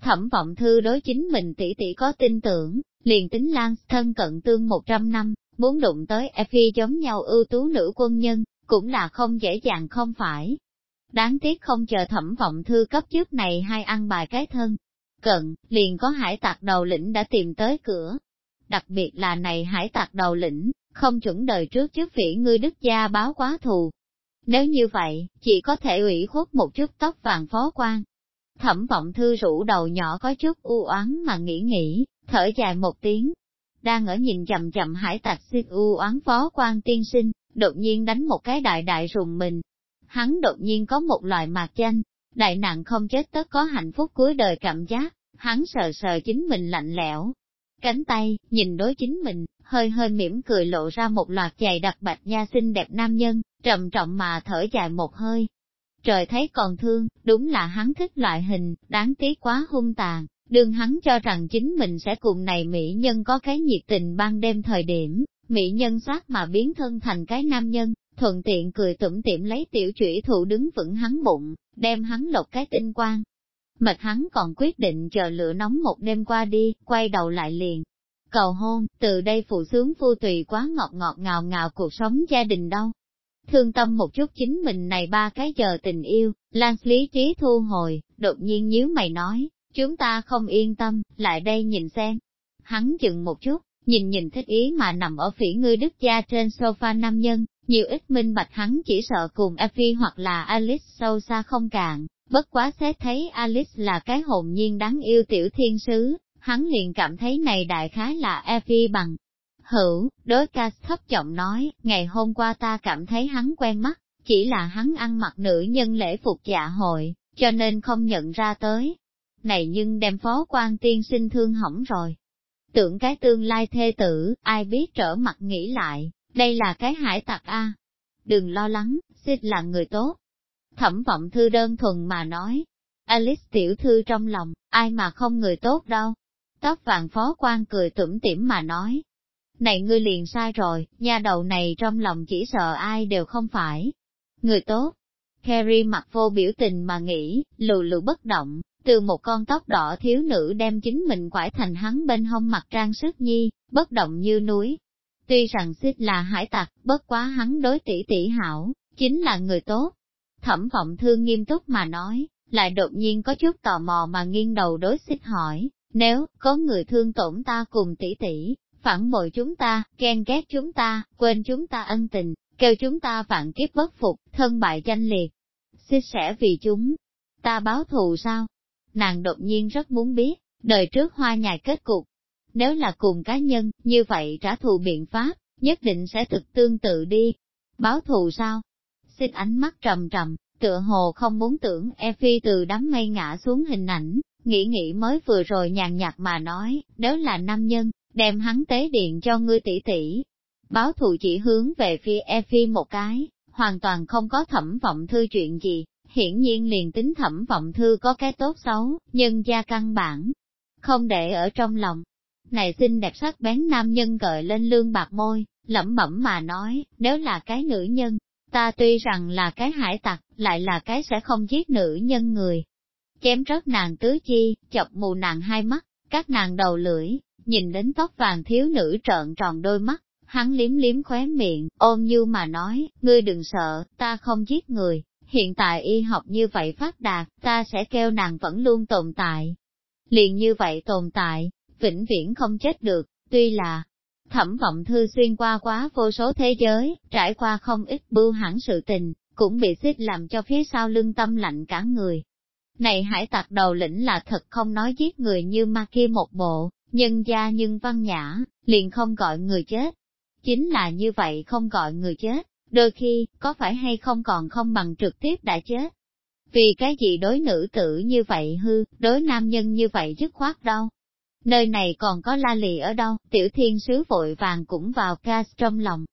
Thẩm vọng thư đối chính mình tỷ tỷ có tin tưởng, liền tính lan thân cận tương 100 năm, muốn đụng tới Effie giống nhau ưu tú nữ quân nhân, cũng là không dễ dàng không phải. Đáng tiếc không chờ thẩm vọng thư cấp trước này hay ăn bài cái thân. Cận, liền có hải tặc đầu lĩnh đã tìm tới cửa. Đặc biệt là này hải tặc đầu lĩnh, không chuẩn đời trước trước phỉ ngươi đức gia báo quá thù. Nếu như vậy, chỉ có thể ủy khuất một chút tóc vàng phó quan. Thẩm vọng thư rủ đầu nhỏ có chút u oán mà nghĩ nghĩ, thở dài một tiếng. Đang ở nhìn chậm chậm hải tặc xin u oán phó quan tiên sinh, đột nhiên đánh một cái đại đại rùng mình. Hắn đột nhiên có một loại mạc danh, đại nạn không chết tất có hạnh phúc cuối đời cảm giác, hắn sờ sờ chính mình lạnh lẽo. Cánh tay, nhìn đối chính mình, hơi hơi mỉm cười lộ ra một loạt giày đặc bạch nha xinh đẹp nam nhân, trầm trọng mà thở dài một hơi. Trời thấy còn thương, đúng là hắn thích loại hình, đáng tiếc quá hung tàn, đương hắn cho rằng chính mình sẽ cùng này mỹ nhân có cái nhiệt tình ban đêm thời điểm, mỹ nhân soát mà biến thân thành cái nam nhân, thuận tiện cười tủm tiệm lấy tiểu chủy thụ đứng vững hắn bụng, đem hắn lột cái tinh quang. Mệt hắn còn quyết định chờ lửa nóng một đêm qua đi, quay đầu lại liền. Cầu hôn, từ đây phụ sướng phu tùy quá ngọt ngọt ngào ngào cuộc sống gia đình đâu. Thương tâm một chút chính mình này ba cái giờ tình yêu, Lan lý trí thu hồi, đột nhiên nhíu mày nói, chúng ta không yên tâm, lại đây nhìn xem. Hắn chừng một chút, nhìn nhìn thích ý mà nằm ở phỉ ngươi đức gia trên sofa nam nhân, nhiều ít minh bạch hắn chỉ sợ cùng Effie hoặc là Alice sâu xa không cạn, bất quá xét thấy Alice là cái hồn nhiên đáng yêu tiểu thiên sứ, hắn liền cảm thấy này đại khái là Effie bằng. Hữu, đối ca thấp giọng nói, ngày hôm qua ta cảm thấy hắn quen mắt, chỉ là hắn ăn mặc nữ nhân lễ phục dạ hội, cho nên không nhận ra tới. Này nhưng đem phó quan tiên sinh thương hỏng rồi. Tưởng cái tương lai thê tử, ai biết trở mặt nghĩ lại, đây là cái hải tặc a. Đừng lo lắng, xích là người tốt. Thẩm vọng thư đơn thuần mà nói. Alice tiểu thư trong lòng, ai mà không người tốt đâu. Tóc vàng phó quan cười tủm tỉm mà nói. Này ngươi liền sai rồi, nha đầu này trong lòng chỉ sợ ai đều không phải. Người tốt. Carrie mặt vô biểu tình mà nghĩ, lù lù bất động, từ một con tóc đỏ thiếu nữ đem chính mình quải thành hắn bên hông mặt trang sức nhi, bất động như núi. Tuy rằng xích là hải tặc, bất quá hắn đối tỷ tỷ hảo, chính là người tốt. Thẩm vọng thương nghiêm túc mà nói, lại đột nhiên có chút tò mò mà nghiêng đầu đối xích hỏi, nếu có người thương tổn ta cùng tỷ tỷ, phản bội chúng ta, ghen ghét chúng ta, quên chúng ta ân tình, kêu chúng ta vạn kiếp bất phục, thân bại danh liệt. Xích sẽ vì chúng ta báo thù sao? Nàng đột nhiên rất muốn biết, đời trước hoa nhài kết cục. Nếu là cùng cá nhân, như vậy trả thù biện pháp, nhất định sẽ thực tương tự đi. Báo thù sao? Xin ánh mắt trầm trầm, tựa hồ không muốn tưởng e phi từ đám mây ngã xuống hình ảnh, nghĩ nghĩ mới vừa rồi nhàn nhạt mà nói, nếu là nam nhân, đem hắn tế điện cho ngươi tỷ tỷ. Báo thù chỉ hướng về phía e phi một cái, hoàn toàn không có thẩm vọng thư chuyện gì, hiển nhiên liền tính thẩm vọng thư có cái tốt xấu, nhưng gia căn bản, không để ở trong lòng. Này xinh đẹp sắc bén nam nhân gợi lên lương bạc môi, lẩm bẩm mà nói, nếu là cái nữ nhân, ta tuy rằng là cái hải tặc, lại là cái sẽ không giết nữ nhân người. Chém rớt nàng tứ chi, chọc mù nàng hai mắt, các nàng đầu lưỡi, nhìn đến tóc vàng thiếu nữ trợn tròn đôi mắt, hắn liếm liếm khóe miệng, ôm như mà nói, ngươi đừng sợ, ta không giết người, hiện tại y học như vậy phát đạt, ta sẽ kêu nàng vẫn luôn tồn tại. Liền như vậy tồn tại, vĩnh viễn không chết được, tuy là thẩm vọng thư xuyên qua quá vô số thế giới, trải qua không ít bưu hẳn sự tình, cũng bị xích làm cho phía sau lưng tâm lạnh cả người. Này hải tặc đầu lĩnh là thật không nói giết người như ma kia một bộ, nhân gia nhưng văn nhã, liền không gọi người chết. Chính là như vậy không gọi người chết, đôi khi, có phải hay không còn không bằng trực tiếp đã chết. Vì cái gì đối nữ tử như vậy hư, đối nam nhân như vậy dứt khoát đâu. Nơi này còn có la lì ở đâu, tiểu thiên sứ vội vàng cũng vào ca trong lòng.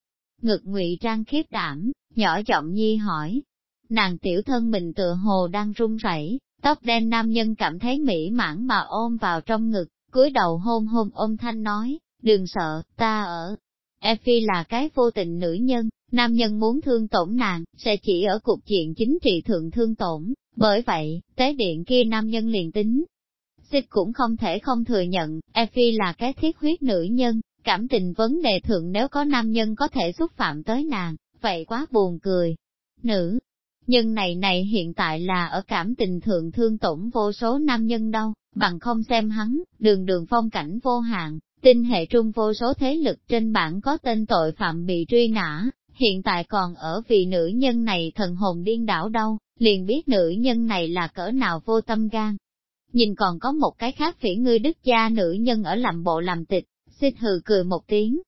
Ngực ngụy trang khiếp đảm, nhỏ giọng nhi hỏi. Nàng tiểu thân mình tựa hồ đang run rẩy, tóc đen nam nhân cảm thấy mỹ mãn mà ôm vào trong ngực, cúi đầu hôn hôn ôm thanh nói, đừng sợ, ta ở. Effie là cái vô tình nữ nhân, nam nhân muốn thương tổn nàng, sẽ chỉ ở cục diện chính trị thượng thương tổn, bởi vậy, tế điện kia nam nhân liền tính. Xích cũng không thể không thừa nhận, Effie là cái thiết huyết nữ nhân, cảm tình vấn đề thượng nếu có nam nhân có thể xúc phạm tới nàng, vậy quá buồn cười. Nữ, nhân này này hiện tại là ở cảm tình thượng thương tổn vô số nam nhân đâu, bằng không xem hắn, đường đường phong cảnh vô hạn, tinh hệ trung vô số thế lực trên bảng có tên tội phạm bị truy nã, hiện tại còn ở vì nữ nhân này thần hồn điên đảo đâu, liền biết nữ nhân này là cỡ nào vô tâm gan. Nhìn còn có một cái khác phỉ ngươi đức gia nữ nhân ở làm bộ làm tịch, xích hừ cười một tiếng.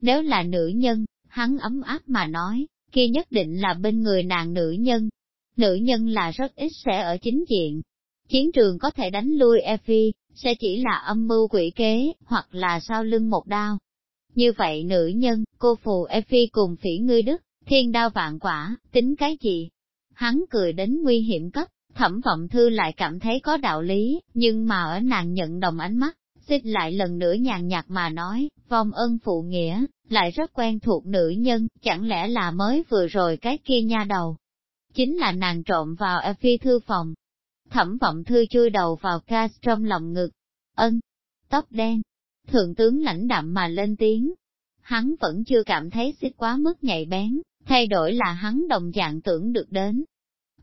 Nếu là nữ nhân, hắn ấm áp mà nói, kia nhất định là bên người nàng nữ nhân. Nữ nhân là rất ít sẽ ở chính diện. Chiến trường có thể đánh lui Effie, sẽ chỉ là âm mưu quỷ kế, hoặc là sau lưng một đao. Như vậy nữ nhân, cô phù Effie cùng phỉ ngươi đức, thiên đao vạn quả, tính cái gì? Hắn cười đến nguy hiểm cấp, thẩm vọng thư lại cảm thấy có đạo lý, nhưng mà ở nàng nhận đồng ánh mắt, xích lại lần nữa nhàn nhạt mà nói, vong ân phụ nghĩa, lại rất quen thuộc nữ nhân, chẳng lẽ là mới vừa rồi cái kia nha đầu. Chính là nàng trộm vào phi thư phòng. Thẩm vọng thư chui đầu vào ca trong lòng ngực. Ân, tóc đen, thượng tướng lãnh đạm mà lên tiếng. Hắn vẫn chưa cảm thấy xích quá mức nhạy bén, thay đổi là hắn đồng dạng tưởng được đến.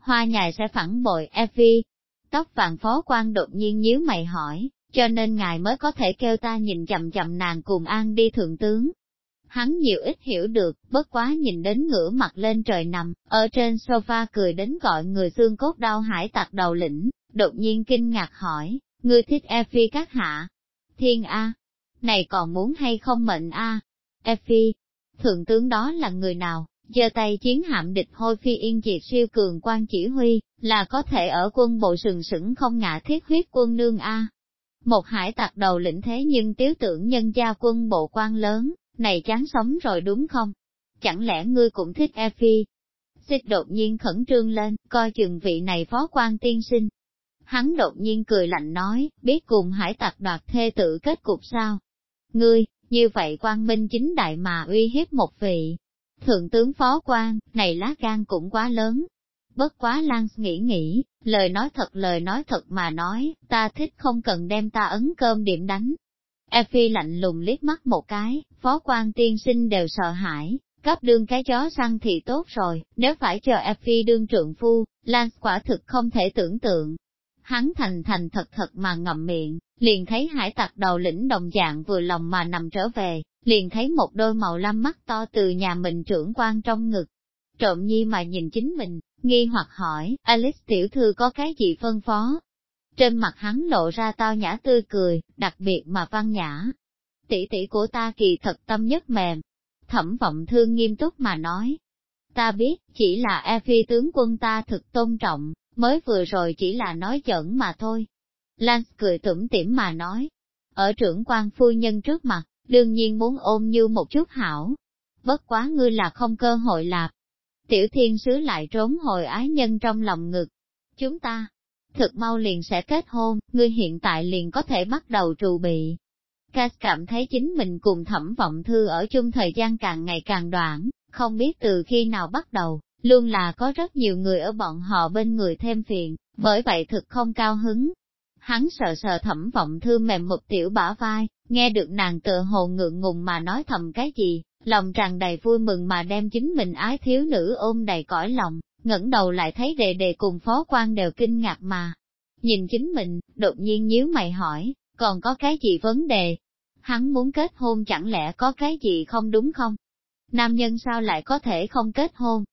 Hoa nhài sẽ phản bội Effie. Tóc vàng phó quan đột nhiên nhíu mày hỏi, cho nên ngài mới có thể kêu ta nhìn chậm chậm nàng cùng an đi thượng tướng. Hắn nhiều ít hiểu được, bất quá nhìn đến ngửa mặt lên trời nằm, ở trên sofa cười đến gọi người xương cốt đau hải tặc đầu lĩnh, đột nhiên kinh ngạc hỏi, ngươi thích Effie các hạ? Thiên A, này còn muốn hay không mệnh A? Effie, thượng tướng đó là người nào? Giơ tay chiến hạm địch hôi phi yên diệt siêu cường quan chỉ huy, là có thể ở quân bộ sừng sững không ngã thiết huyết quân nương A. Một hải tặc đầu lĩnh thế nhưng tiếu tưởng nhân gia quân bộ quan lớn, này chán sống rồi đúng không? Chẳng lẽ ngươi cũng thích e phi Xích đột nhiên khẩn trương lên, coi chừng vị này phó quan tiên sinh. Hắn đột nhiên cười lạnh nói, biết cùng hải tặc đoạt thê tự kết cục sao? Ngươi, như vậy quan minh chính đại mà uy hiếp một vị. Thượng tướng phó quan, này lá gan cũng quá lớn, Bất quá Lan nghĩ nghĩ, lời nói thật lời nói thật mà nói, ta thích không cần đem ta ấn cơm điểm đánh. Effie lạnh lùng liếc mắt một cái, phó quan tiên sinh đều sợ hãi, cấp đương cái chó săn thì tốt rồi, nếu phải chờ Effie đương trượng phu, Lan quả thực không thể tưởng tượng. Hắn thành thành thật thật mà ngậm miệng, liền thấy hải tặc đầu lĩnh đồng dạng vừa lòng mà nằm trở về, liền thấy một đôi màu lam mắt to từ nhà mình trưởng quan trong ngực. Trộm nhi mà nhìn chính mình, nghi hoặc hỏi, Alice tiểu thư có cái gì phân phó? Trên mặt hắn lộ ra tao nhã tươi cười, đặc biệt mà văn nhã. Tỷ tỷ của ta kỳ thật tâm nhất mềm. Thẩm vọng thương nghiêm túc mà nói. Ta biết, chỉ là e phi tướng quân ta thực tôn trọng, mới vừa rồi chỉ là nói giỡn mà thôi. Lance cười tủm tỉm mà nói. Ở trưởng quan phu nhân trước mặt, đương nhiên muốn ôm như một chút hảo. Bất quá ngươi là không cơ hội lạp, tiểu thiên sứ lại trốn hồi ái nhân trong lòng ngực. Chúng ta, thực mau liền sẽ kết hôn, ngươi hiện tại liền có thể bắt đầu trù bị. Cass cảm thấy chính mình cùng thẩm vọng thư ở chung thời gian càng ngày càng đoạn, không biết từ khi nào bắt đầu, luôn là có rất nhiều người ở bọn họ bên người thêm phiền, bởi vậy thực không cao hứng. Hắn sợ sợ thẩm vọng thư mềm một tiểu bả vai, nghe được nàng tựa hồ ngượng ngùng mà nói thầm cái gì, lòng tràn đầy vui mừng mà đem chính mình ái thiếu nữ ôm đầy cõi lòng, ngẩng đầu lại thấy đề đề cùng phó quan đều kinh ngạc mà. Nhìn chính mình, đột nhiên nhíu mày hỏi, còn có cái gì vấn đề? Hắn muốn kết hôn chẳng lẽ có cái gì không đúng không? Nam nhân sao lại có thể không kết hôn?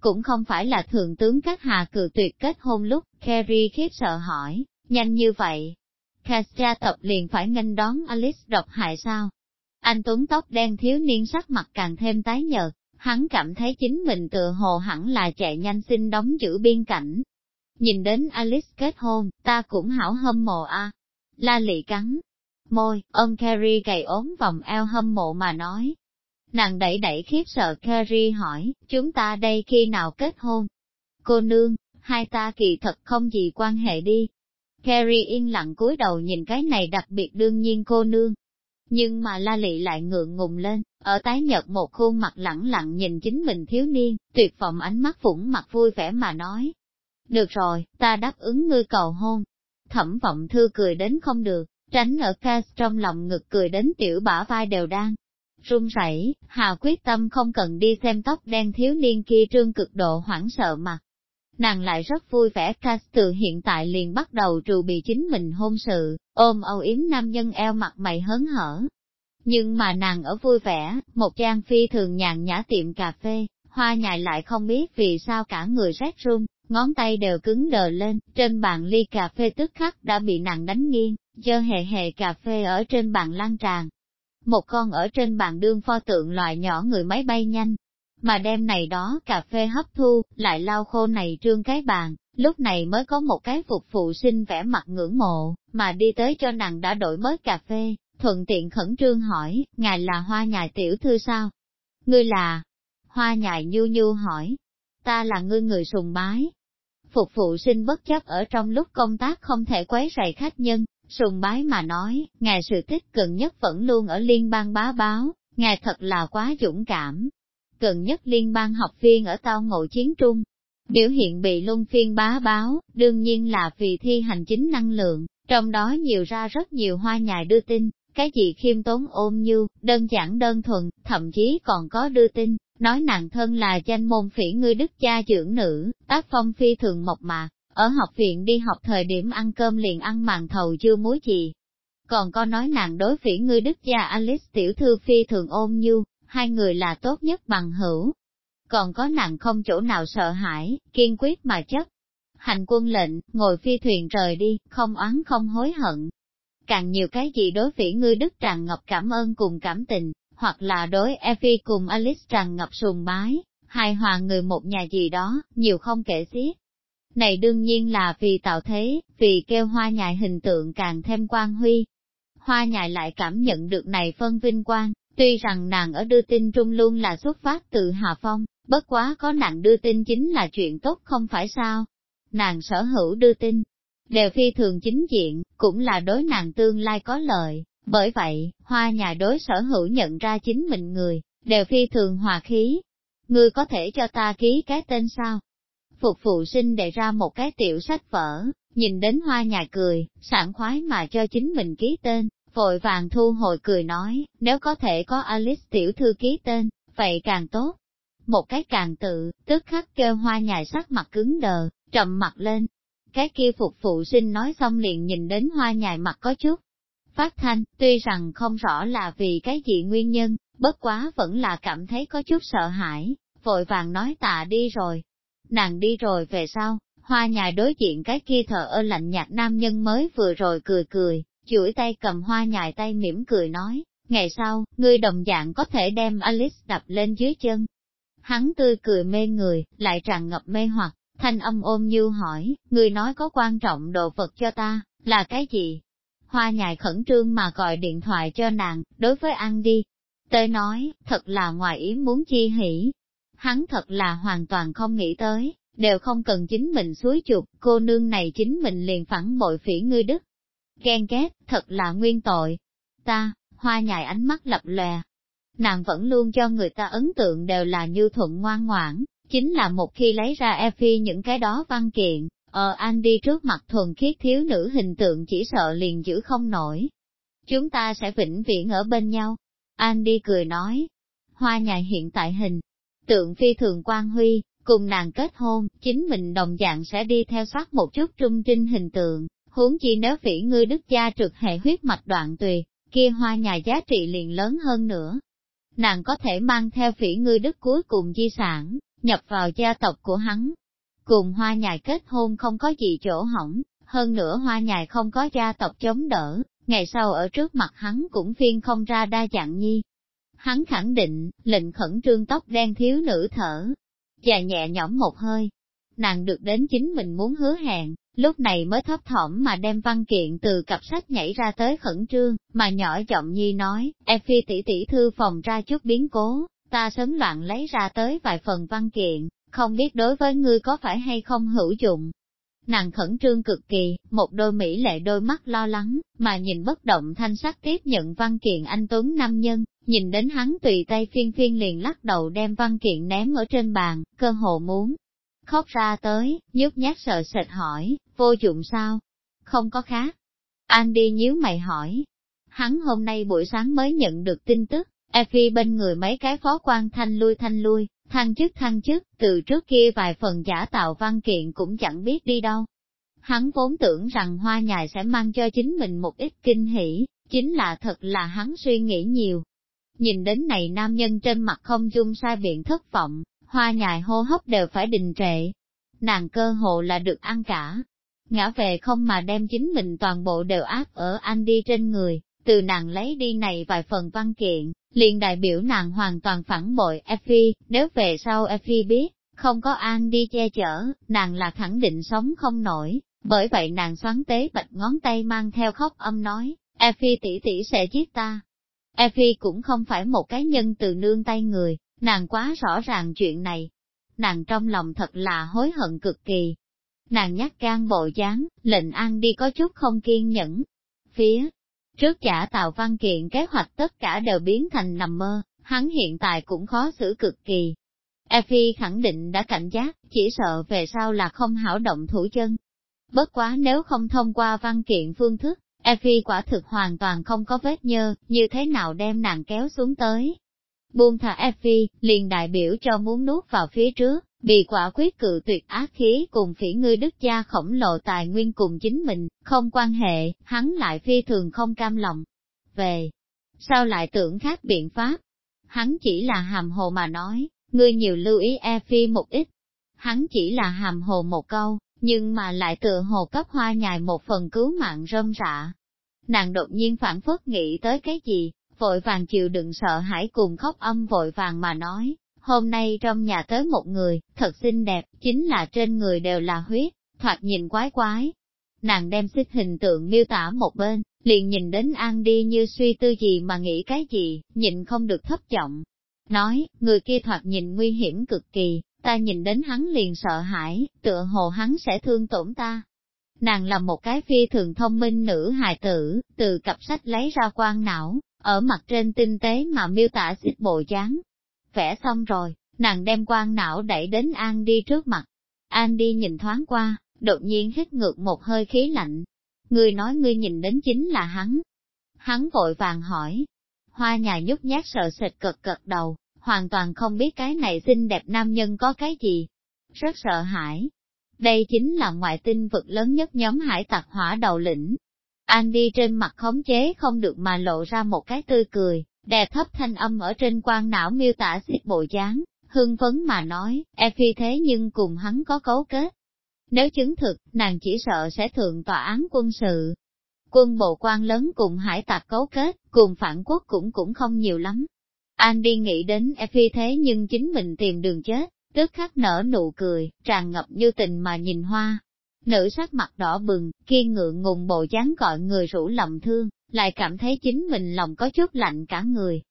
Cũng không phải là thượng tướng các hà cự tuyệt kết hôn lúc, kerry khiếp sợ hỏi, nhanh như vậy. Kasia tập liền phải nghênh đón Alice độc hại sao? Anh Tuấn tóc đen thiếu niên sắc mặt càng thêm tái nhợt, hắn cảm thấy chính mình tựa hồ hẳn là chạy nhanh xin đóng giữ biên cảnh. Nhìn đến Alice kết hôn, ta cũng hảo hâm mộ a. La lị cắn, môi, ông Carrie gầy ốm vòng eo hâm mộ mà nói. Nàng đẩy đẩy khiếp sợ Carrie hỏi, chúng ta đây khi nào kết hôn? Cô nương, hai ta kỳ thật không gì quan hệ đi. Carrie yên lặng cúi đầu nhìn cái này đặc biệt đương nhiên cô nương. Nhưng mà la lị lại ngượng ngùng lên, ở tái nhợt một khuôn mặt lẳng lặng nhìn chính mình thiếu niên, tuyệt vọng ánh mắt phủng mặt vui vẻ mà nói. Được rồi, ta đáp ứng ngươi cầu hôn. Thẩm vọng thư cười đến không được, tránh ở Cass trong lòng ngực cười đến tiểu bả vai đều đang. Run rẩy, Hà quyết tâm không cần đi xem tóc đen thiếu niên kia trương cực độ hoảng sợ mặt. Nàng lại rất vui vẻ cast từ hiện tại liền bắt đầu trù bị chính mình hôn sự, ôm âu yếm nam nhân eo mặt mày hớn hở. Nhưng mà nàng ở vui vẻ, một trang phi thường nhàn nhã tiệm cà phê, hoa nhài lại không biết vì sao cả người rét run, ngón tay đều cứng đờ lên, trên bàn ly cà phê tức khắc đã bị nàng đánh nghiêng, dơ hề hề cà phê ở trên bàn lan tràn. Một con ở trên bàn đương pho tượng loài nhỏ người máy bay nhanh, mà đem này đó cà phê hấp thu, lại lau khô này trương cái bàn, lúc này mới có một cái phục phụ sinh vẻ mặt ngưỡng mộ, mà đi tới cho nàng đã đổi mới cà phê, thuận tiện khẩn trương hỏi, ngài là hoa nhài tiểu thư sao? Ngươi là? Hoa nhài nhu nhu hỏi, ta là ngươi người sùng bái. Phục phụ sinh bất chấp ở trong lúc công tác không thể quấy rầy khách nhân, sùng bái mà nói, ngài sự tích cần nhất vẫn luôn ở liên bang bá báo, ngài thật là quá dũng cảm. Gần nhất liên bang học viên ở tao ngộ chiến trung, biểu hiện bị luân phiên bá báo, đương nhiên là vì thi hành chính năng lượng, trong đó nhiều ra rất nhiều hoa nhài đưa tin, cái gì khiêm tốn ôm như, đơn giản đơn thuần, thậm chí còn có đưa tin, nói nàng thân là danh môn phỉ ngươi đức cha trưởng nữ, tác phong phi thường mộc mạc, ở học viện đi học thời điểm ăn cơm liền ăn màn thầu chưa muối gì. Còn có nói nàng đối phỉ ngươi đức gia Alice tiểu thư phi thường ôm như, hai người là tốt nhất bằng hữu. Còn có nàng không chỗ nào sợ hãi, kiên quyết mà chất Hành quân lệnh, ngồi phi thuyền rời đi, không oán không hối hận. Càng nhiều cái gì đối phỉ ngươi đức tràn ngập cảm ơn cùng cảm tình, hoặc là đối Effie cùng Alice tràn ngập sùng bái, hài hòa người một nhà gì đó, nhiều không kể xiết. Này đương nhiên là vì tạo thế, vì kêu hoa nhài hình tượng càng thêm quan huy. Hoa nhài lại cảm nhận được này phân vinh quang, tuy rằng nàng ở đưa tin trung luôn là xuất phát từ Hà Phong, bất quá có nàng đưa tin chính là chuyện tốt không phải sao. Nàng sở hữu đưa tin, đều phi thường chính diện, cũng là đối nàng tương lai có lợi. Bởi vậy, hoa nhà đối sở hữu nhận ra chính mình người, đều phi thường hòa khí. Ngươi có thể cho ta ký cái tên sao? Phục phụ sinh đề ra một cái tiểu sách vở, nhìn đến hoa nhà cười, sảng khoái mà cho chính mình ký tên, vội vàng thu hồi cười nói, nếu có thể có Alice tiểu thư ký tên, vậy càng tốt. Một cái càng tự, tức khắc kêu hoa nhài sắc mặt cứng đờ, trầm mặt lên. Cái kia phục phụ sinh nói xong liền nhìn đến hoa nhài mặt có chút. Phát thanh, tuy rằng không rõ là vì cái gì nguyên nhân, bất quá vẫn là cảm thấy có chút sợ hãi, vội vàng nói tạ đi rồi. Nàng đi rồi về sau, hoa nhài đối diện cái kia thờ ơ lạnh nhạt nam nhân mới vừa rồi cười cười, chuỗi tay cầm hoa nhài tay mỉm cười nói, ngày sau, ngươi đồng dạng có thể đem Alice đập lên dưới chân. Hắn tươi cười mê người, lại tràn ngập mê hoặc, thanh âm ôm như hỏi, ngươi nói có quan trọng đồ vật cho ta, là cái gì? Hoa nhài khẩn trương mà gọi điện thoại cho nàng, đối với ăn đi. Tê nói, thật là ngoài ý muốn chi hỉ. Hắn thật là hoàn toàn không nghĩ tới, đều không cần chính mình suối chuột cô nương này chính mình liền phản bội phỉ ngươi đức ghen ghét, thật là nguyên tội. Ta, hoa nhài ánh mắt lập lòe. Nàng vẫn luôn cho người ta ấn tượng đều là như thuận ngoan ngoãn, chính là một khi lấy ra Effie những cái đó văn kiện, ờ anh đi trước mặt thuần khiết thiếu nữ hình tượng chỉ sợ liền giữ không nổi. Chúng ta sẽ vĩnh viễn ở bên nhau. Andy cười nói, hoa nhài hiện tại hình, tượng phi thường quan huy, cùng nàng kết hôn, chính mình đồng dạng sẽ đi theo sát một chút trung trinh hình tượng, huống chi nếu phỉ ngươi đức gia trực hệ huyết mạch đoạn tùy, kia hoa nhà giá trị liền lớn hơn nữa. Nàng có thể mang theo phỉ ngươi đức cuối cùng di sản, nhập vào gia tộc của hắn. Cùng hoa nhài kết hôn không có gì chỗ hỏng, hơn nữa hoa nhài không có gia tộc chống đỡ, ngày sau ở trước mặt hắn cũng phiên không ra đa dạng nhi. Hắn khẳng định, lệnh khẩn trương tóc đen thiếu nữ thở, và nhẹ nhõm một hơi. Nàng được đến chính mình muốn hứa hẹn, lúc này mới thấp thỏm mà đem văn kiện từ cặp sách nhảy ra tới khẩn trương, mà nhỏ giọng nhi nói, Effie tỷ tỷ thư phòng ra chút biến cố, ta sớm loạn lấy ra tới vài phần văn kiện, không biết đối với ngươi có phải hay không hữu dụng. Nàng khẩn trương cực kỳ, một đôi mỹ lệ đôi mắt lo lắng, mà nhìn bất động thanh sắc tiếp nhận văn kiện anh Tuấn Nam Nhân, nhìn đến hắn tùy tay phiên phiên liền lắc đầu đem văn kiện ném ở trên bàn, cơ hồ muốn. Khóc ra tới, nhút nhát sợ sệt hỏi, vô dụng sao? Không có khác. Andy nhíu mày hỏi. Hắn hôm nay buổi sáng mới nhận được tin tức, Effie bên người mấy cái phó quan thanh lui thanh lui, thăng chức thăng chức, từ trước kia vài phần giả tạo văn kiện cũng chẳng biết đi đâu. Hắn vốn tưởng rằng hoa nhài sẽ mang cho chính mình một ít kinh hỉ, chính là thật là hắn suy nghĩ nhiều. Nhìn đến này nam nhân trên mặt không chung sai biện thất vọng, hoa nhài hô hấp đều phải đình trệ. Nàng cơ hồ là được ăn cả. Ngã về không mà đem chính mình toàn bộ đều áp ở anh đi trên người, từ nàng lấy đi này vài phần văn kiện, liền đại biểu nàng hoàn toàn phản bội Effie, nếu về sau Effie biết, không có An đi che chở, nàng là khẳng định sống không nổi, bởi vậy nàng xoắn tế bạch ngón tay mang theo khóc âm nói, Effie tỷ tỷ sẽ giết ta. Effie cũng không phải một cái nhân từ nương tay người, nàng quá rõ ràng chuyện này. Nàng trong lòng thật là hối hận cực kỳ. Nàng nhắc gan bộ dáng, lệnh An đi có chút không kiên nhẫn. Phía Trước giả tạo văn kiện kế hoạch tất cả đều biến thành nằm mơ, hắn hiện tại cũng khó xử cực kỳ. Effie khẳng định đã cảnh giác, chỉ sợ về sau là không hảo động thủ chân. Bất quá nếu không thông qua văn kiện phương thức, Effie quả thực hoàn toàn không có vết nhơ, như thế nào đem nàng kéo xuống tới. Buông thả Effie, liền đại biểu cho muốn nuốt vào phía trước, Bị quả quyết cự tuyệt ác khí cùng phỉ ngươi đức gia khổng lồ tài nguyên cùng chính mình, không quan hệ, hắn lại phi thường không cam lòng. Về, sao lại tưởng khác biện pháp? Hắn chỉ là hàm hồ mà nói, ngươi nhiều lưu ý e một ít. Hắn chỉ là hàm hồ một câu, nhưng mà lại tựa hồ cấp hoa nhài một phần cứu mạng rơm rạ. Nàng đột nhiên phản phất nghĩ tới cái gì, vội vàng chịu đựng sợ hãi cùng khóc âm vội vàng mà nói, Hôm nay trong nhà tới một người, thật xinh đẹp, chính là trên người đều là huyết, thoạt nhìn quái quái. Nàng đem xích hình tượng miêu tả một bên, liền nhìn đến An đi như suy tư gì mà nghĩ cái gì, nhìn không được thấp giọng. Nói, người kia thoạt nhìn nguy hiểm cực kỳ, ta nhìn đến hắn liền sợ hãi, tựa hồ hắn sẽ thương tổn ta. Nàng là một cái phi thường thông minh nữ hài tử, từ cặp sách lấy ra quan não, ở mặt trên tinh tế mà miêu tả xích bộ dáng, Vẽ xong rồi, nàng đem quan não đẩy đến An đi trước mặt. An đi nhìn thoáng qua, đột nhiên hít ngược một hơi khí lạnh. Ngươi nói ngươi nhìn đến chính là hắn. Hắn vội vàng hỏi. Hoa nhà nhút nhát sợ sệt cực cực đầu, hoàn toàn không biết cái này xinh đẹp nam nhân có cái gì. Rất sợ hãi. Đây chính là ngoại tinh vực lớn nhất nhóm hải tặc hỏa đầu lĩnh. Andy trên mặt khống chế không được mà lộ ra một cái tươi cười, đè thấp thanh âm ở trên quan não miêu tả xiết bộ dáng, hưng phấn mà nói, e phi thế nhưng cùng hắn có cấu kết. Nếu chứng thực, nàng chỉ sợ sẽ thượng tòa án quân sự. Quân bộ quan lớn cùng hải tạc cấu kết, cùng phản quốc cũng cũng không nhiều lắm. Andy nghĩ đến e phi thế nhưng chính mình tìm đường chết, tức khắc nở nụ cười, tràn ngập như tình mà nhìn hoa. Nữ sắc mặt đỏ bừng, kiên ngượng ngùng bộ dáng gọi người rủ lòng thương, lại cảm thấy chính mình lòng có chút lạnh cả người.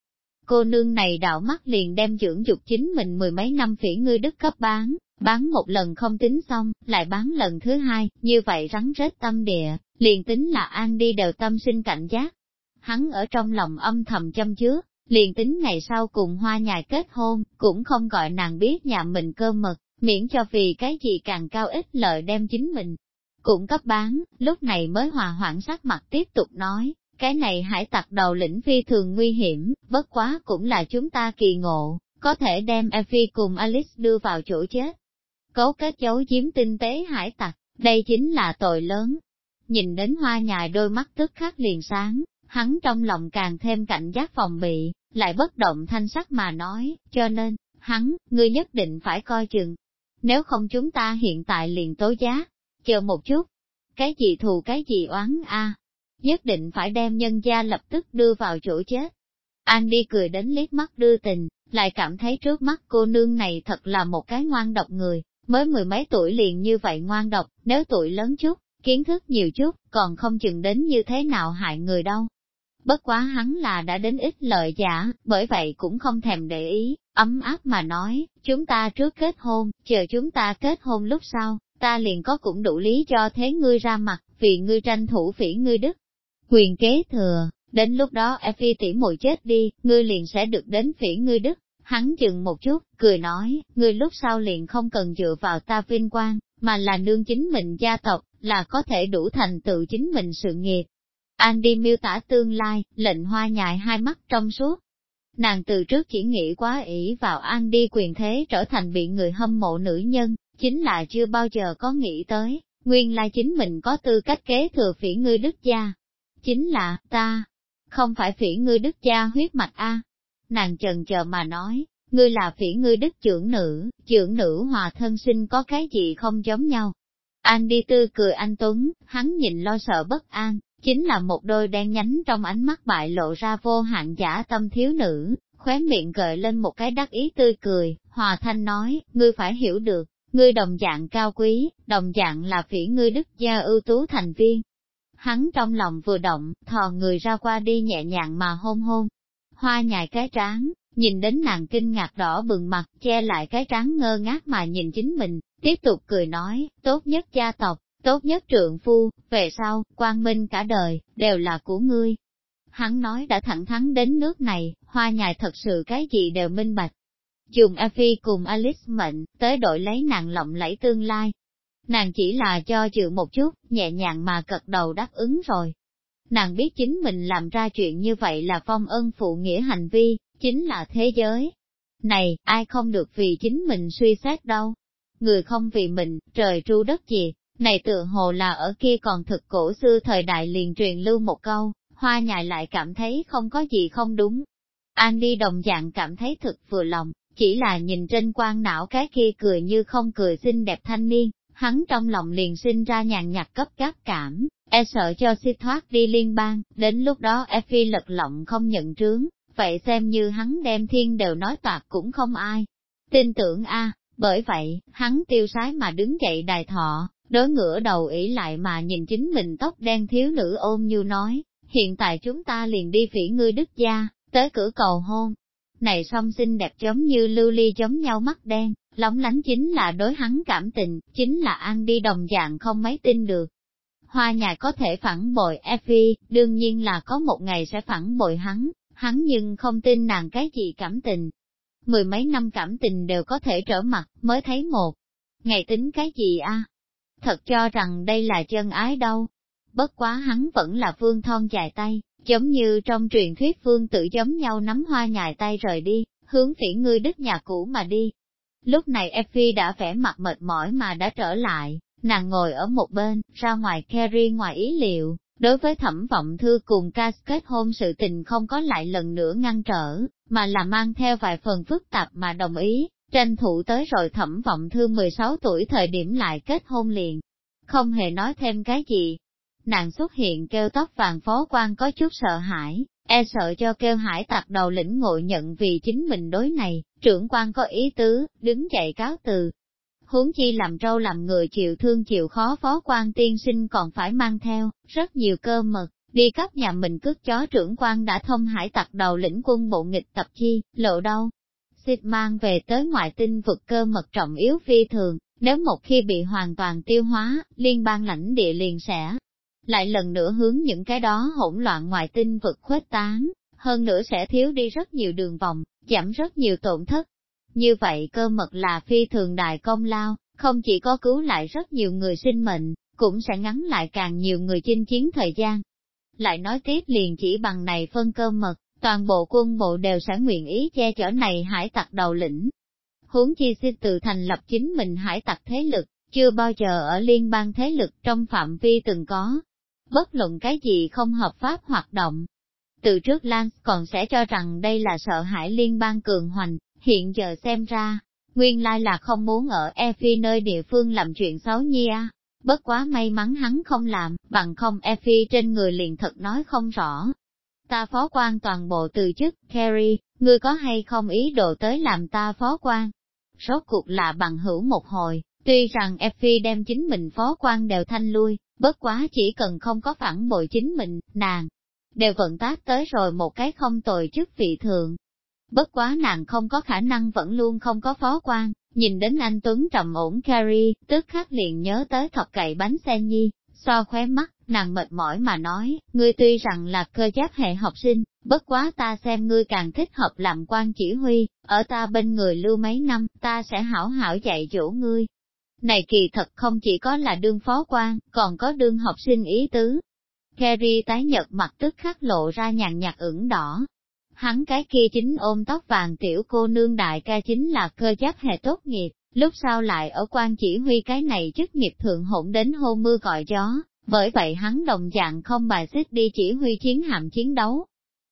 Cô nương này đạo mắt liền đem dưỡng dục chính mình mười mấy năm phỉ ngươi đức cấp bán, bán một lần không tính xong, lại bán lần thứ hai, như vậy rắn rết tâm địa, liền tính là an đi đều tâm sinh cảnh giác. Hắn ở trong lòng âm thầm châm chứa, liền tính ngày sau cùng hoa nhài kết hôn, cũng không gọi nàng biết nhà mình cơ mật, miễn cho vì cái gì càng cao ích lợi đem chính mình. Cũng cấp bán, lúc này mới hòa hoãn sắc mặt tiếp tục nói, cái này hải tặc đầu lĩnh phi thường nguy hiểm, bất quá cũng là chúng ta kỳ ngộ, có thể đem Effie cùng Alice đưa vào chỗ chết. Cấu kết giấu chiếm tinh tế hải tặc, đây chính là tội lớn. Nhìn đến hoa nhài đôi mắt tức khắc liền sáng, hắn trong lòng càng thêm cảnh giác phòng bị, lại bất động thanh sắc mà nói, cho nên, hắn, ngươi nhất định phải coi chừng. Nếu không chúng ta hiện tại liền tố giá, chờ một chút, cái gì thù cái gì oán a nhất định phải đem nhân gia lập tức đưa vào chỗ chết. An đi cười đến liếc mắt đưa tình, lại cảm thấy trước mắt cô nương này thật là một cái ngoan độc người, mới mười mấy tuổi liền như vậy ngoan độc, nếu tuổi lớn chút, kiến thức nhiều chút, còn không chừng đến như thế nào hại người đâu. Bất quá hắn là đã đến ít lợi giả, bởi vậy cũng không thèm để ý, ấm áp mà nói, chúng ta trước kết hôn, chờ chúng ta kết hôn lúc sau, ta liền có cũng đủ lý cho thế ngươi ra mặt, vì ngươi tranh thủ phỉ ngươi đức. Quyền kế thừa, đến lúc đó Effie tỉ muội chết đi, ngươi liền sẽ được đến phỉ ngươi đức. Hắn dừng một chút, cười nói, ngươi lúc sau liền không cần dựa vào ta vinh quang, mà là nương chính mình gia tộc, là có thể đủ thành tựu chính mình sự nghiệp. Andy miêu tả tương lai, lệnh hoa nhại hai mắt trong suốt. Nàng từ trước chỉ nghĩ quá ỷ vào Andy quyền thế trở thành bị người hâm mộ nữ nhân, chính là chưa bao giờ có nghĩ tới, nguyên lai chính mình có tư cách kế thừa phỉ ngư đức gia. Chính là, ta, không phải phỉ ngư đức gia huyết mạch a. Nàng trần chờ mà nói, ngươi là phỉ ngư đức trưởng nữ, trưởng nữ hòa thân sinh có cái gì không giống nhau. Anh đi tư cười anh Tuấn, hắn nhìn lo sợ bất an, chính là một đôi đen nhánh trong ánh mắt bại lộ ra vô hạn giả tâm thiếu nữ, khóe miệng gợi lên một cái đắc ý tươi cười, hòa thanh nói, ngươi phải hiểu được, ngươi đồng dạng cao quý, đồng dạng là phỉ ngươi đức gia ưu tú thành viên. Hắn trong lòng vừa động, thò người ra qua đi nhẹ nhàng mà hôn hôn. Hoa nhài cái trán, nhìn đến nàng kinh ngạc đỏ bừng mặt, che lại cái trán ngơ ngác mà nhìn chính mình, tiếp tục cười nói, tốt nhất gia tộc, tốt nhất trượng phu, về sau, quang minh cả đời, đều là của ngươi. Hắn nói đã thẳng thắn đến nước này, hoa nhài thật sự cái gì đều minh bạch, dùng Effie cùng Alice mệnh, tới đội lấy nàng lộng lẫy tương lai. Nàng chỉ là cho chịu một chút, nhẹ nhàng mà cật đầu đáp ứng rồi. Nàng biết chính mình làm ra chuyện như vậy là phong ân phụ nghĩa hành vi, chính là thế giới. Này, ai không được vì chính mình suy xét đâu. Người không vì mình, trời tru đất gì, này tựa hồ là ở kia còn thực cổ xưa thời đại liền truyền lưu một câu, hoa nhài lại cảm thấy không có gì không đúng. An đi đồng dạng cảm thấy thực vừa lòng, chỉ là nhìn trên quan não cái kia cười như không cười xinh đẹp thanh niên, hắn trong lòng liền sinh ra nhàn nhạt cấp gáp cảm, e sợ cho si thoát đi liên bang, đến lúc đó Effie lật lọng không nhận trướng, vậy xem như hắn đem thiên đều nói toạc cũng không ai. Tin tưởng a bởi vậy, hắn tiêu sái mà đứng dậy đài thọ, đối ngửa đầu ỉ lại mà nhìn chính mình tóc đen thiếu nữ ôm như nói, hiện tại chúng ta liền đi phỉ ngươi đức gia, tới cửa cầu hôn, này song xinh đẹp giống như lưu ly giống nhau mắt đen, lóng lánh chính là đối hắn cảm tình, chính là ăn đi đồng dạng không mấy tin được. Hoa nhài có thể phản bội Effie, đương nhiên là có một ngày sẽ phản bội hắn, hắn nhưng không tin nàng cái gì cảm tình. Mười mấy năm cảm tình đều có thể trở mặt, mới thấy một. Ngày tính cái gì a? Thật cho rằng đây là chân ái đâu. Bất quá hắn vẫn là phương thon dài tay, Giống như trong truyền thuyết phương tự giống nhau nắm hoa nhài tay rời đi, hướng phỉ ngươi đức nhà cũ mà đi. Lúc này Effie đã vẻ mặt mệt mỏi mà đã trở lại, nàng ngồi ở một bên, ra ngoài Kerry ngoài ý liệu, đối với thẩm vọng thư cùng ca kết hôn sự tình không có lại lần nữa ngăn trở, mà là mang theo vài phần phức tạp mà đồng ý, tranh thủ tới rồi thẩm vọng thư 16 tuổi thời điểm lại kết hôn liền. Không hề nói thêm cái gì, nàng xuất hiện kêu tóc vàng phó quan có chút sợ hãi, e sợ cho kêu hải tặc đầu lĩnh ngộ nhận vì chính mình đối này, trưởng quan có ý tứ, đứng dậy cáo từ. Huống chi làm trâu làm người chịu thương chịu khó phó quan tiên sinh còn phải mang theo, rất nhiều cơ mật, đi cấp nhà mình cướp chó trưởng quan đã thông hải tặc đầu lĩnh quân bộ nghịch tập chi, lộ đâu. Xịt mang về tới ngoại tinh vực cơ mật trọng yếu phi thường, nếu một khi bị hoàn toàn tiêu hóa, liên bang lãnh địa liền sẽ lại lần nữa hướng những cái đó hỗn loạn ngoại tinh vực khuếch tán, hơn nữa sẽ thiếu đi rất nhiều đường vòng, giảm rất nhiều tổn thất. Như vậy cơ mật là phi thường đại công lao, không chỉ có cứu lại rất nhiều người sinh mệnh, cũng sẽ ngắn lại càng nhiều người chinh chiến thời gian. Lại nói tiếp liền chỉ bằng này phân cơ mật, toàn bộ quân bộ đều sẽ nguyện ý che chở này hải tặc đầu lĩnh. Huống chi xin từ thành lập chính mình hải tặc thế lực, chưa bao giờ ở liên bang thế lực trong phạm vi từng có, bất luận cái gì không hợp pháp hoạt động. Từ trước Lance còn sẽ cho rằng đây là sợ hãi liên bang cường hoành, hiện giờ xem ra, nguyên lai là không muốn ở efi nơi địa phương làm chuyện xấu nhia. Bất quá may mắn hắn không làm, bằng không efi trên người liền thật nói không rõ ta phó quan toàn bộ từ chức, Carrie, ngươi có hay không ý đồ tới làm ta phó quan? Rốt cuộc là bằng hữu một hồi, tuy rằng Effie đem chính mình phó quan đều thanh lui, bất quá chỉ cần không có phản bội chính mình, nàng, đều vận tác tới rồi một cái không tồi chức vị thượng. Bất quá nàng không có khả năng vẫn luôn không có phó quan, nhìn đến anh Tuấn trầm ổn Carrie, tức khắc liền nhớ tới thọc cậy bánh xe nhi, so khóe mắt, nàng mệt mỏi mà nói, ngươi tuy rằng là cơ giáp hệ học sinh, bất quá ta xem ngươi càng thích hợp làm quan chỉ huy, ở ta bên người lưu mấy năm, ta sẽ hảo hảo dạy dỗ ngươi. Này kỳ thật không chỉ có là đương phó quan, còn có đương học sinh ý tứ. Kerry tái nhật mặt tức khắc lộ ra nhàn nhạt ửng đỏ. Hắn cái kia chính ôm tóc vàng tiểu cô nương đại ca chính là cơ giáp hệ tốt nghiệp, lúc sau lại ở quan chỉ huy cái này chức nghiệp thượng hỗn đến hô mưa gọi gió, bởi vậy hắn đồng dạng không bài xích đi chỉ huy chiến hạm chiến đấu.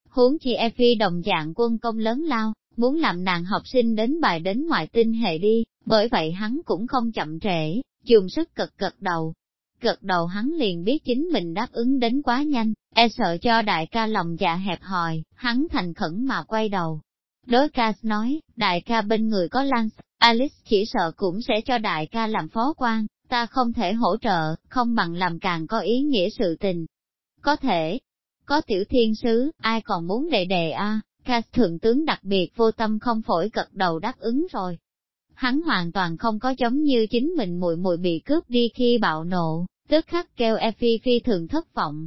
Huống chi Effie đồng dạng quân công lớn lao, muốn làm nàng học sinh đến bài đến ngoại tinh hệ đi, bởi vậy hắn cũng không chậm trễ, dùng sức cực cực đầu. Cực đầu hắn liền biết chính mình đáp ứng đến quá nhanh, e sợ cho đại ca lòng dạ hẹp hòi, hắn thành khẩn mà quay đầu. Đối ca nói, đại ca bên người có Lance, Alice chỉ sợ cũng sẽ cho đại ca làm phó quan, ta không thể hỗ trợ, không bằng làm càng có ý nghĩa sự tình. Có thể, có tiểu thiên sứ, ai còn muốn đệ đệ a? À? thượng tướng đặc biệt vô tâm không phổi cật đầu đáp ứng rồi. Hắn hoàn toàn không có giống như chính mình mùi mùi bị cướp đi khi bạo nộ, tức khắc kêu Effie phi thường thất vọng.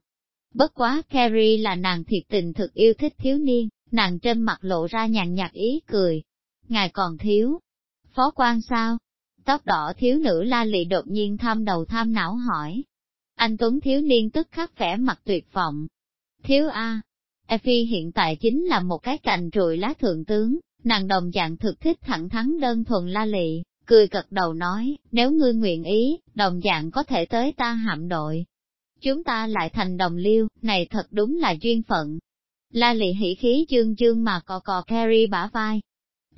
Bất quá Carrie là nàng thiệt tình thực yêu thích thiếu niên, nàng trên mặt lộ ra nhàn nhạt ý cười. Ngài còn thiếu. Phó quan sao? Tóc đỏ thiếu nữ la lị đột nhiên tham đầu tham não hỏi. Anh Tuấn thiếu niên tức khắc vẻ mặt tuyệt vọng. Thiếu A. Effie hiện tại chính là một cái cành trụi lá thượng tướng, nàng đồng dạng thực thích thẳng thắn đơn thuần la lị, cười cật đầu nói, nếu ngươi nguyện ý, đồng dạng có thể tới ta hạm đội. Chúng ta lại thành đồng liêu, này thật đúng là duyên phận. La lị hỉ khí chương chương mà cò cò Carrie bả vai,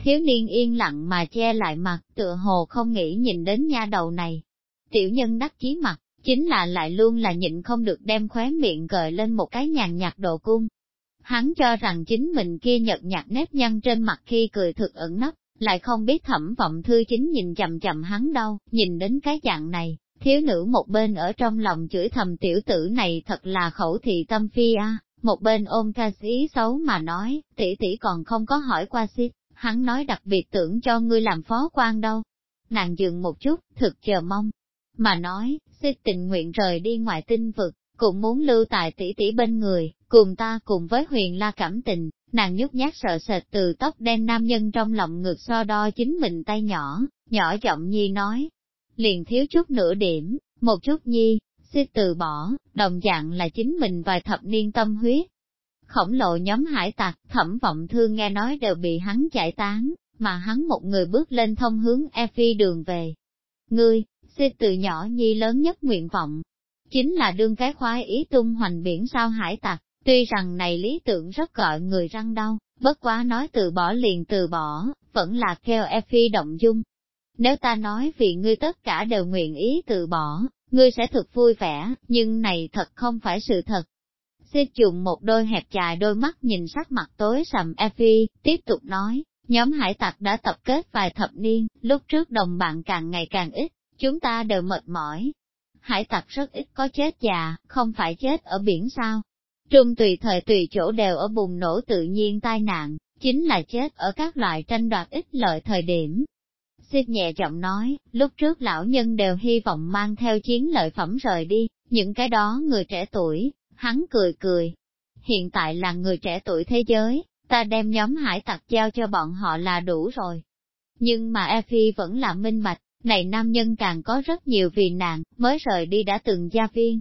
Thiếu niên yên lặng mà che lại mặt, tựa hồ không nghĩ nhìn đến nha đầu này. Tiểu nhân đắc chí mặt, chính là lại luôn là nhịn không được đem khóe miệng gợi lên một cái nhàn nhạt độ cung. Hắn cho rằng chính mình kia nhật nhạt nếp nhăn trên mặt khi cười thực ẩn nấp, lại không biết thẩm vọng thư chính nhìn chậm chậm hắn đâu, nhìn đến cái dạng này, thiếu nữ một bên ở trong lòng chửi thầm tiểu tử này thật là khẩu thị tâm phi a một bên ôm ca sĩ xấu mà nói, tỷ tỷ còn không có hỏi qua xít hắn nói đặc biệt tưởng cho ngươi làm phó quan đâu. Nàng dừng một chút, thực chờ mong, mà nói, xích tình nguyện rời đi ngoài tinh vực, cũng muốn lưu tại tỷ tỷ bên người, cùng ta cùng với huyền la cảm tình, nàng nhút nhát sợ sệt từ tóc đen nam nhân trong lòng ngực so đo chính mình tay nhỏ, nhỏ giọng nhi nói, liền thiếu chút nửa điểm, một chút nhi, xích từ bỏ, đồng dạng là chính mình vài thập niên tâm huyết, khổng lồ nhóm hải tặc, thẩm vọng thương nghe nói đều bị hắn giải tán, mà hắn một người bước lên thông hướng e phi đường về. Ngươi, xin từ nhỏ nhi lớn nhất nguyện vọng, chính là đương cái khoái ý tung hoành biển sao hải tặc, tuy rằng này lý tưởng rất gọi người răng đau, bất quá nói từ bỏ liền từ bỏ, vẫn là kêu e phi động dung. Nếu ta nói vì ngươi tất cả đều nguyện ý từ bỏ, ngươi sẽ thực vui vẻ, nhưng này thật không phải sự thật. Xê dùng một đôi hẹp dài đôi mắt nhìn sắc mặt tối sầm Effie, tiếp tục nói, nhóm hải tặc đã tập kết vài thập niên, lúc trước đồng bạn càng ngày càng ít, chúng ta đều mệt mỏi. Hải tặc rất ít có chết già, không phải chết ở biển sao. Trung tùy thời tùy chỗ đều ở bùng nổ tự nhiên tai nạn, chính là chết ở các loại tranh đoạt ít lợi thời điểm. Xích nhẹ giọng nói, lúc trước lão nhân đều hy vọng mang theo chiến lợi phẩm rời đi, những cái đó người trẻ tuổi, Hắn cười cười. Hiện tại là người trẻ tuổi thế giới, ta đem nhóm hải tặc giao cho bọn họ là đủ rồi. Nhưng mà Effie vẫn là minh bạch, này nam nhân càng có rất nhiều vì nàng, mới rời đi đã từng gia viên.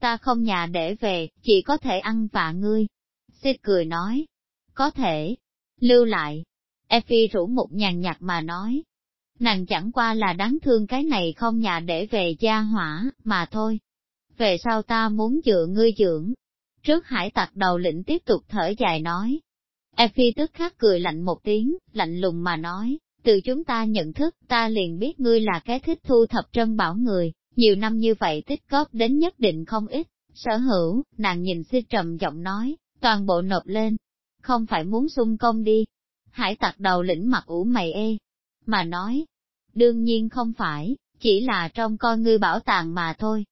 Ta không nhà để về, chỉ có thể ăn vạ ngươi. Sid cười nói, có thể, lưu lại. Effie rủ một nhàn nhạt mà nói, nàng chẳng qua là đáng thương cái này không nhà để về gia hỏa, mà thôi về sau ta muốn dựa ngươi dưỡng. Trước hải tặc đầu lĩnh tiếp tục thở dài nói. Effie tức khắc cười lạnh một tiếng, lạnh lùng mà nói, từ chúng ta nhận thức ta liền biết ngươi là cái thích thu thập trân bảo người, nhiều năm như vậy tích góp đến nhất định không ít. Sở hữu, nàng nhìn si trầm giọng nói, toàn bộ nộp lên. Không phải muốn xung công đi. Hải tặc đầu lĩnh mặt ủ mày ê. Mà nói, đương nhiên không phải, chỉ là trong coi ngươi bảo tàng mà thôi.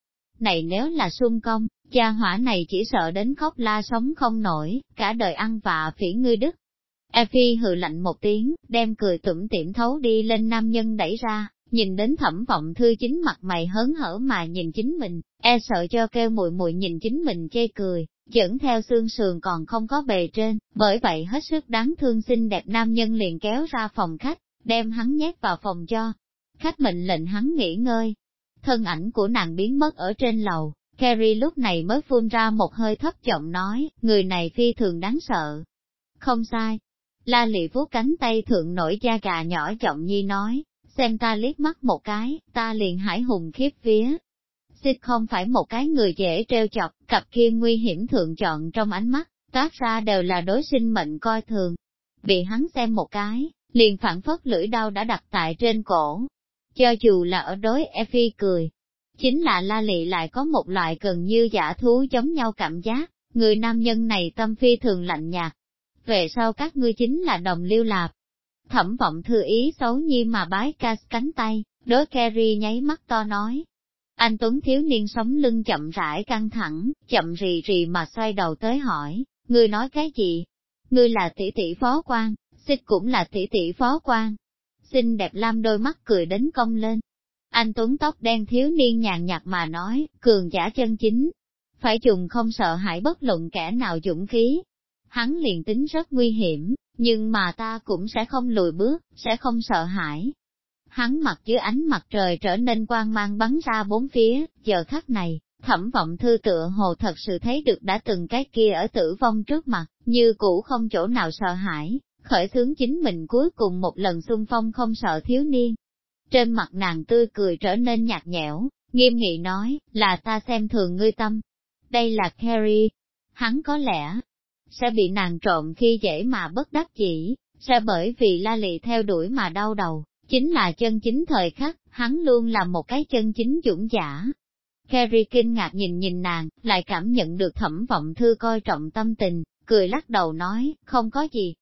Này nếu là xung công, gia hỏa này chỉ sợ đến khóc la sống không nổi, cả đời ăn vạ phỉ ngươi đức. Effie hừ lạnh một tiếng, đem cười tủm tỉm thấu đi lên nam nhân đẩy ra, nhìn đến thẩm vọng thư chính mặt mày hớn hở mà nhìn chính mình, e sợ cho kêu mùi mùi nhìn chính mình chê cười, dẫn theo xương sườn còn không có bề trên, bởi vậy hết sức đáng thương xinh đẹp nam nhân liền kéo ra phòng khách, đem hắn nhét vào phòng cho. Khách mệnh lệnh hắn nghỉ ngơi. Thân ảnh của nàng biến mất ở trên lầu, Carrie lúc này mới phun ra một hơi thấp giọng nói, người này phi thường đáng sợ. Không sai. La lị vuốt cánh tay thượng nổi da gà nhỏ giọng nhi nói, xem ta liếc mắt một cái, ta liền hải hùng khiếp vía. Xích không phải một cái người dễ treo chọc, cặp kia nguy hiểm thượng chọn trong ánh mắt, toát ra đều là đối sinh mệnh coi thường. Bị hắn xem một cái, liền phản phất lưỡi đau đã đặt tại trên cổ. Cho dù là ở đối Effie cười, chính là la lị lại có một loại gần như giả thú giống nhau cảm giác, người nam nhân này tâm phi thường lạnh nhạt. Về sau các ngươi chính là đồng lưu lạp, Thẩm vọng thư ý xấu nhi mà bái ca cánh tay, đối Kerry nháy mắt to nói. Anh Tuấn thiếu niên sống lưng chậm rãi căng thẳng, chậm rì rì mà xoay đầu tới hỏi, ngươi nói cái gì? Ngươi là tỷ tỷ phó quan, xích cũng là tỷ tỷ phó quan. Xinh đẹp lam đôi mắt cười đến cong lên. Anh Tuấn tóc đen thiếu niên nhàn nhạt mà nói, cường giả chân chính. Phải dùng không sợ hãi bất luận kẻ nào dũng khí. Hắn liền tính rất nguy hiểm, nhưng mà ta cũng sẽ không lùi bước, sẽ không sợ hãi. Hắn mặt dưới ánh mặt trời trở nên quang mang bắn ra bốn phía, giờ khắc này, thẩm vọng thư tựa hồ thật sự thấy được đã từng cái kia ở tử vong trước mặt, như cũ không chỗ nào sợ hãi, khởi xướng chính mình cuối cùng một lần xung phong không sợ thiếu niên. Trên mặt nàng tươi cười trở nên nhạt nhẽo, nghiêm nghị nói, là ta xem thường ngươi tâm. Đây là Carrie. Hắn có lẽ, sẽ bị nàng trộm khi dễ mà bất đắc chỉ, sẽ bởi vì la lị theo đuổi mà đau đầu, chính là chân chính thời khắc, hắn luôn là một cái chân chính dũng giả. Carrie kinh ngạc nhìn nhìn nàng, lại cảm nhận được thẩm vọng thư coi trọng tâm tình, cười lắc đầu nói, không có gì.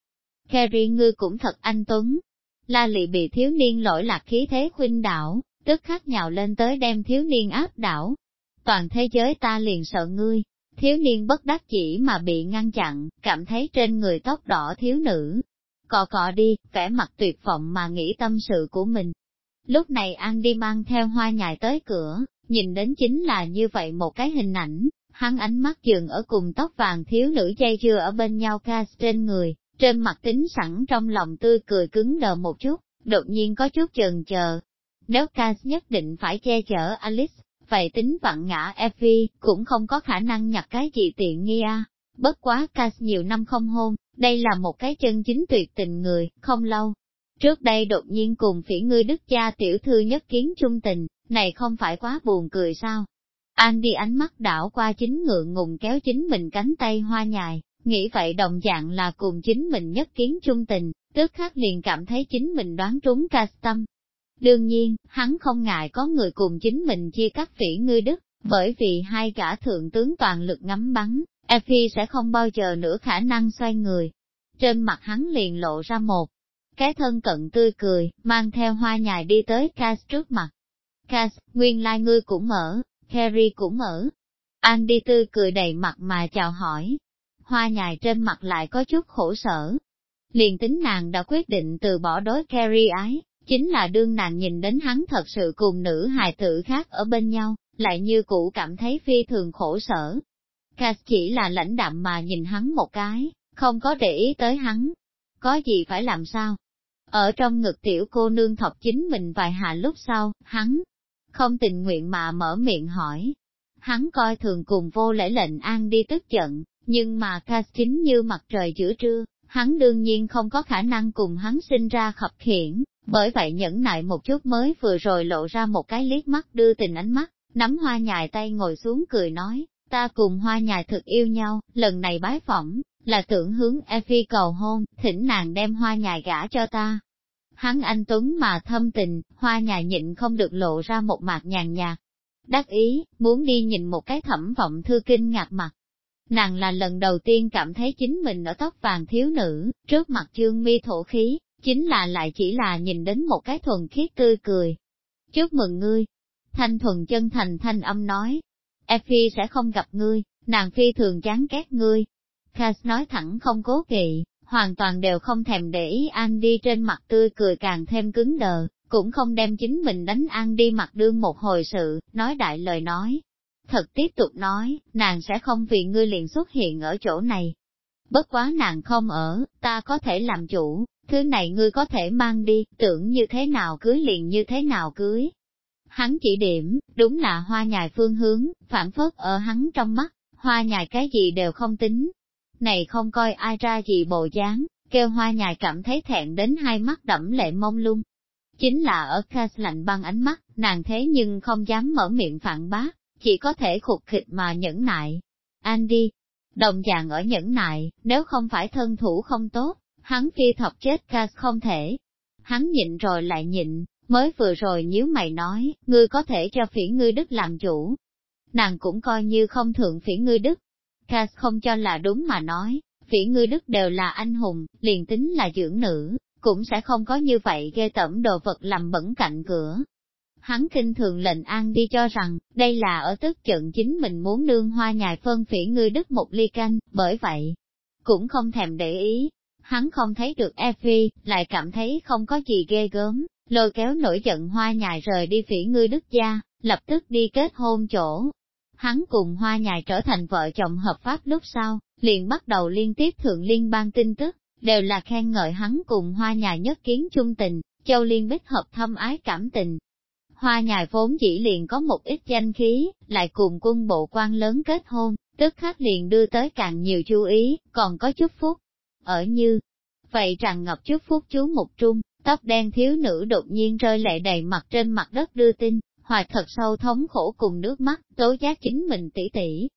Kerry ngươi cũng thật anh tuấn. La lị bị thiếu niên lỗi lạc khí thế khuynh đảo, tức khắc nhào lên tới đem thiếu niên áp đảo. Toàn thế giới ta liền sợ ngươi, Thiếu niên bất đắc chỉ mà bị ngăn chặn, cảm thấy trên người tóc đỏ thiếu nữ. Cọ cọ đi, vẻ mặt tuyệt vọng mà nghĩ tâm sự của mình. Lúc này An đi mang theo hoa nhài tới cửa, nhìn đến chính là như vậy một cái hình ảnh, hắn ánh mắt dừng ở cùng tóc vàng thiếu nữ dây dưa ở bên nhau ca trên người, trên mặt tính sẵn trong lòng tươi cười cứng đờ một chút, đột nhiên có chút chần chờ. Nếu Cass nhất định phải che chở Alice, vậy tính vặn ngã Effie, cũng không có khả năng nhặt cái gì tiện nghi à. Bất quá Cass nhiều năm không hôn, đây là một cái chân chính tuyệt tình người, không lâu. Trước đây đột nhiên cùng phỉ ngươi đức cha tiểu thư nhất kiến chung tình, này không phải quá buồn cười sao? An đi ánh mắt đảo qua chính ngựa ngùng kéo chính mình cánh tay hoa nhài, nghĩ vậy đồng dạng là cùng chính mình nhất kiến chung tình, tức khắc liền cảm thấy chính mình đoán trúng ca tâm, Đương nhiên, hắn không ngại có người cùng chính mình chia cắt phỉ ngươi đức, bởi vì hai cả thượng tướng toàn lực ngắm bắn, Effie sẽ không bao giờ nữa khả năng xoay người. Trên mặt hắn liền lộ ra một cái thân cận tươi cười, mang theo hoa nhài đi tới Cass trước mặt. Cass, nguyên lai like ngươi cũng ở, Harry cũng ở. Andy tươi cười đầy mặt mà chào hỏi. Hoa nhài trên mặt lại có chút khổ sở. Liền tính nàng đã quyết định từ bỏ đối Carrie ái, Chính là đương nàng nhìn đến hắn thật sự cùng nữ hài tử khác ở bên nhau, lại như cũ cảm thấy phi thường khổ sở. Cass chỉ là lãnh đạm mà nhìn hắn một cái, không có để ý tới hắn. Có gì phải làm sao? Ở trong ngực tiểu cô nương thọc chính mình vài hạ lúc sau, hắn không tình nguyện mà mở miệng hỏi. Hắn coi thường cùng vô lễ lệnh an đi tức giận, nhưng mà Cass chính như mặt trời giữa trưa, hắn đương nhiên không có khả năng cùng hắn sinh ra khập khiển, bởi vậy nhẫn nại một chút mới vừa rồi lộ ra một cái liếc mắt đưa tình ánh mắt, nắm hoa nhài tay ngồi xuống cười nói, ta cùng hoa nhài thực yêu nhau, lần này bái phỏng, là tưởng hướng Effie cầu hôn, thỉnh nàng đem hoa nhài gả cho ta. Hắn anh Tuấn mà thâm tình, hoa nhài nhịn không được lộ ra một mặt nhàn nhạt. Đắc ý, muốn đi nhìn một cái thẩm vọng thư kinh ngạc mặt. Nàng là lần đầu tiên cảm thấy chính mình ở tóc vàng thiếu nữ, trước mặt chương mi thổ khí, chính là lại chỉ là nhìn đến một cái thuần khiết tươi cười. Chúc mừng ngươi! Thanh thuần chân thành thanh âm nói. Effie sẽ không gặp ngươi, nàng phi thường chán ghét ngươi. Cass nói thẳng không cố kỵ, hoàn toàn đều không thèm để ý Andy trên mặt tươi cười càng thêm cứng đờ, cũng không đem chính mình đánh Andy mặt đương một hồi sự, nói đại lời nói. Thật tiếp tục nói, nàng sẽ không vì ngươi liền xuất hiện ở chỗ này. Bất quá nàng không ở, ta có thể làm chủ, thứ này ngươi có thể mang đi, tưởng như thế nào cưới liền như thế nào cưới. Hắn chỉ điểm, đúng là hoa nhài phương hướng, phản phất ở hắn trong mắt, hoa nhài cái gì đều không tính. Này không coi ai ra gì bộ dáng, kêu hoa nhài cảm thấy thẹn đến hai mắt đẫm lệ mông lung. Chính là ở Cass lạnh băng ánh mắt, nàng thế nhưng không dám mở miệng phản bác, chỉ có thể khục khịch mà nhẫn nại. Andy, đồng dạng ở nhẫn nại, nếu không phải thân thủ không tốt, hắn phi thọc chết ca không thể. Hắn nhịn rồi lại nhịn, mới vừa rồi nếu mày nói, ngươi có thể cho phỉ ngươi đức làm chủ. Nàng cũng coi như không thượng phỉ ngươi đức. Cass không cho là đúng mà nói, phỉ ngươi đức đều là anh hùng, liền tính là dưỡng nữ, cũng sẽ không có như vậy ghê tẩm đồ vật làm bẩn cạnh cửa. Hắn kinh thường lệnh an đi cho rằng, đây là ở tức trận chính mình muốn nương hoa nhài phân phỉ ngươi đức một ly canh, bởi vậy, cũng không thèm để ý. Hắn không thấy được Effie, lại cảm thấy không có gì ghê gớm, lôi kéo nổi giận hoa nhài rời đi phỉ ngươi đức gia, lập tức đi kết hôn chỗ. Hắn cùng hoa nhài trở thành vợ chồng hợp pháp lúc sau, liền bắt đầu liên tiếp thượng liên bang tin tức, đều là khen ngợi hắn cùng hoa nhài nhất kiến chung tình, châu liên bích hợp thâm ái cảm tình. Hoa nhài vốn chỉ liền có một ít danh khí, lại cùng quân bộ quan lớn kết hôn, tức khắc liền đưa tới càng nhiều chú ý, còn có chút phúc. Ở như, vậy tràn ngập chút phúc chú mục trung, tóc đen thiếu nữ đột nhiên rơi lệ đầy mặt trên mặt đất đưa tin, hoài thật sâu thống khổ cùng nước mắt, tố giác chính mình tỷ tỷ.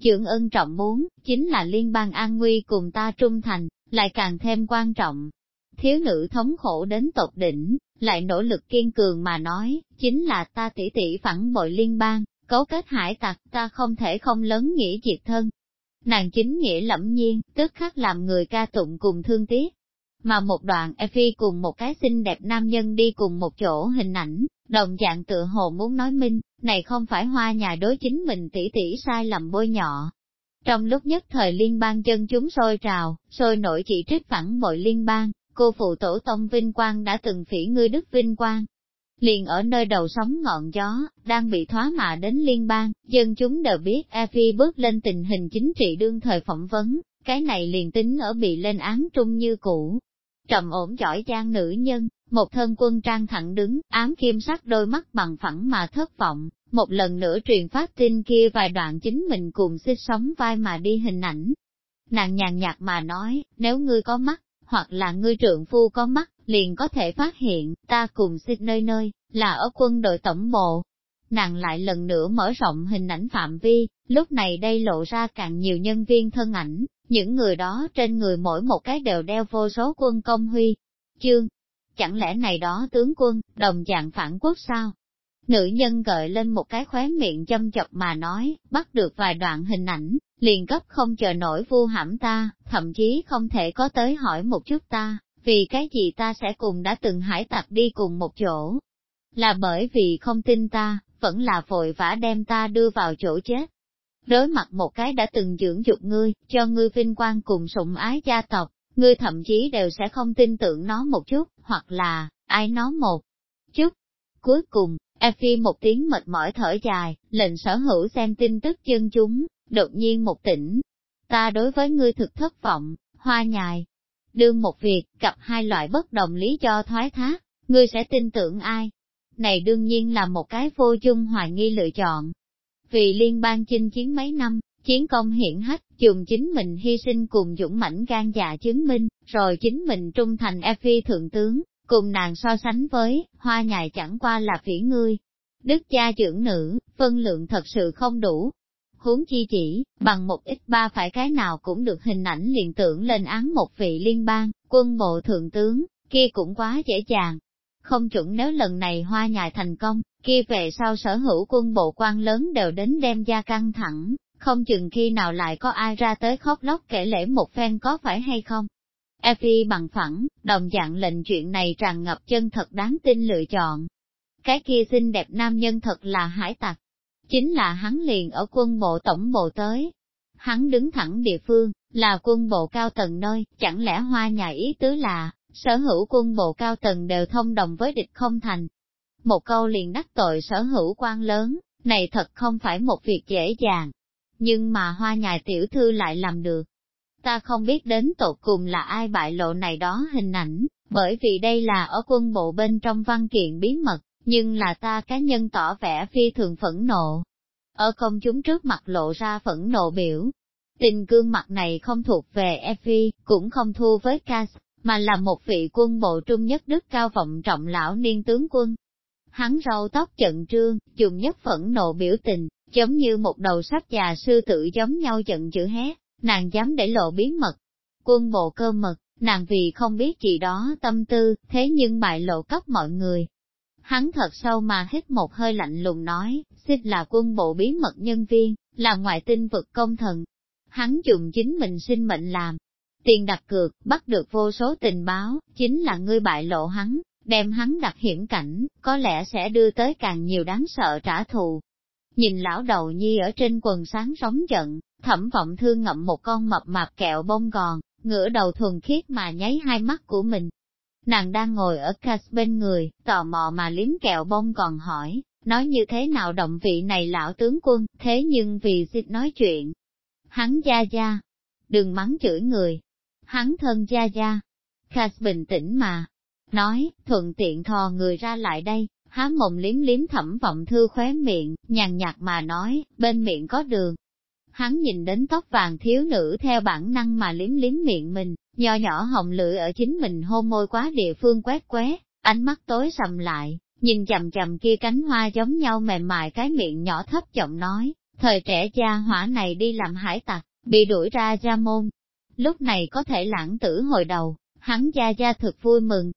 Trượng ân trọng muốn, chính là liên bang an nguy cùng ta trung thành, lại càng thêm quan trọng. Thiếu nữ thống khổ đến tột đỉnh, lại nỗ lực kiên cường mà nói, chính là ta tỷ tỷ phản bội liên bang, cấu kết hải tặc ta không thể không lớn nghĩa diệt thân. Nàng chính nghĩa lẫm nhiên, tức khắc làm người ca tụng cùng thương tiếc. Mà một đoạn Effie cùng một cái xinh đẹp nam nhân đi cùng một chỗ hình ảnh, đồng dạng tựa hồ muốn nói minh, này không phải hoa nhà đối chính mình tỷ tỷ sai lầm bôi nhọ, trong lúc nhất thời liên bang chân chúng sôi trào, sôi nổi chỉ trích phản bội liên bang, cô phụ tổ tông Vinh Quang đã từng phỉ ngươi Đức Vinh Quang. Liền ở nơi đầu sóng ngọn gió, đang bị thoá mạ đến liên bang, dân chúng đều biết Effie bước lên tình hình chính trị đương thời phỏng vấn, cái này liền tính ở bị lên án trung như cũ. Trầm ổn giỏi giang nữ nhân, một thân quân trang thẳng đứng, ám kim sắc đôi mắt bằng phẳng mà thất vọng, một lần nữa truyền phát tin kia vài đoạn chính mình cùng xích sóng vai mà đi hình ảnh. Nàng nhàn nhạt mà nói, nếu ngươi có mắt, hoặc là ngươi trượng phu có mắt, liền có thể phát hiện, ta cùng xin nơi nơi, là ở quân đội tổng bộ. Nàng lại lần nữa mở rộng hình ảnh phạm vi, lúc này đây lộ ra càng nhiều nhân viên thân ảnh, những người đó trên người mỗi một cái đều đeo vô số quân công huy. Chương, chẳng lẽ này đó tướng quân, đồng dạng phản quốc sao? Nữ nhân gợi lên một cái khóe miệng châm chọc mà nói, bắt được vài đoạn hình ảnh, liền gấp không chờ nổi vu hãm ta, thậm chí không thể có tới hỏi một chút ta, vì cái gì ta sẽ cùng đã từng hải tặc đi cùng một chỗ. Là bởi vì không tin ta, vẫn là vội vã đem ta đưa vào chỗ chết. Đối mặt một cái đã từng dưỡng dục ngươi, cho ngươi vinh quang cùng sủng ái gia tộc, ngươi thậm chí đều sẽ không tin tưởng nó một chút, hoặc là, ai nó một chút. Cuối cùng, Effie một tiếng mệt mỏi thở dài, lệnh sở hữu xem tin tức chân chúng, đột nhiên một tỉnh. Ta đối với ngươi thực thất vọng, hoa nhài. Đương một việc, gặp hai loại bất đồng lý do thoái thác, ngươi sẽ tin tưởng ai? Này đương nhiên là một cái vô chung hoài nghi lựa chọn. Vì liên bang chinh chiến mấy năm, chiến công hiển hách, dùng chính mình hy sinh cùng dũng mãnh gan dạ chứng minh, rồi chính mình trung thành Effie thượng tướng, Cùng nàng so sánh với, hoa nhài chẳng qua là phỉ ngươi. Đức cha trưởng nữ, phân lượng thật sự không đủ. Huống chi chỉ, bằng một ít ba phải cái nào cũng được hình ảnh liền tưởng lên án một vị liên bang, quân bộ thượng tướng, kia cũng quá dễ dàng. Không chuẩn nếu lần này hoa nhài thành công, kia về sau sở hữu quân bộ quan lớn đều đến đem ra căng thẳng, không chừng khi nào lại có ai ra tới khóc lóc kể lễ một phen có phải hay không. Evi bằng phẳng, đồng dạng lệnh chuyện này tràn ngập chân thật đáng tin lựa chọn. Cái kia xinh đẹp nam nhân thật là hải tặc. Chính là hắn liền ở quân bộ tổng bộ tới. Hắn đứng thẳng địa phương, là quân bộ cao tầng nơi, chẳng lẽ hoa nhà ý tứ là, sở hữu quân bộ cao tầng đều thông đồng với địch không thành. Một câu liền đắc tội sở hữu quan lớn, này thật không phải một việc dễ dàng. Nhưng mà hoa nhà tiểu thư lại làm được. Ta không biết đến tột cùng là ai bại lộ này đó hình ảnh, bởi vì đây là ở quân bộ bên trong văn kiện bí mật, nhưng là ta cá nhân tỏ vẻ phi thường phẫn nộ. Ở công chúng trước mặt lộ ra phẫn nộ biểu, tình cương mặt này không thuộc về Effie, cũng không thua với Cass, mà là một vị quân bộ trung nhất đức cao vọng trọng lão niên tướng quân. Hắn râu tóc trận trương, dùng nhất phẫn nộ biểu tình, giống như một đầu sắp già sư tử giống nhau giận chữ hét, nàng dám để lộ bí mật. Quân bộ cơ mật, nàng vì không biết gì đó tâm tư, thế nhưng bại lộ cấp mọi người. Hắn thật sâu mà hít một hơi lạnh lùng nói, xích là quân bộ bí mật nhân viên, là ngoại tinh vực công thần. Hắn dùng chính mình sinh mệnh làm, tiền đặt cược, bắt được vô số tình báo, chính là ngươi bại lộ hắn, đem hắn đặt hiểm cảnh, có lẽ sẽ đưa tới càng nhiều đáng sợ trả thù. Nhìn lão đầu nhi ở trên quần sáng sóng giận, thẩm vọng thương ngậm một con mập mạp kẹo bông gòn, ngửa đầu thuần khiết mà nháy hai mắt của mình. Nàng đang ngồi ở Cass bên người, tò mò mà liếm kẹo bông còn hỏi, nói như thế nào động vị này lão tướng quân, thế nhưng vì xin nói chuyện. Hắn gia gia, đừng mắng chửi người, hắn thân gia gia. Cass bình tĩnh mà, nói, thuận tiện thò người ra lại đây, há mồm liếm liếm thẩm vọng thư khóe miệng, nhàn nhạt mà nói, bên miệng có đường. Hắn nhìn đến tóc vàng thiếu nữ theo bản năng mà liếm liếm miệng mình, nho nhỏ hồng lưỡi ở chính mình hôn môi quá địa phương quét quét, ánh mắt tối sầm lại, nhìn chầm chầm kia cánh hoa giống nhau mềm mại cái miệng nhỏ thấp giọng nói, thời trẻ cha hỏa này đi làm hải tặc, bị đuổi ra ra môn, lúc này có thể lãng tử hồi đầu, hắn gia gia thực vui mừng.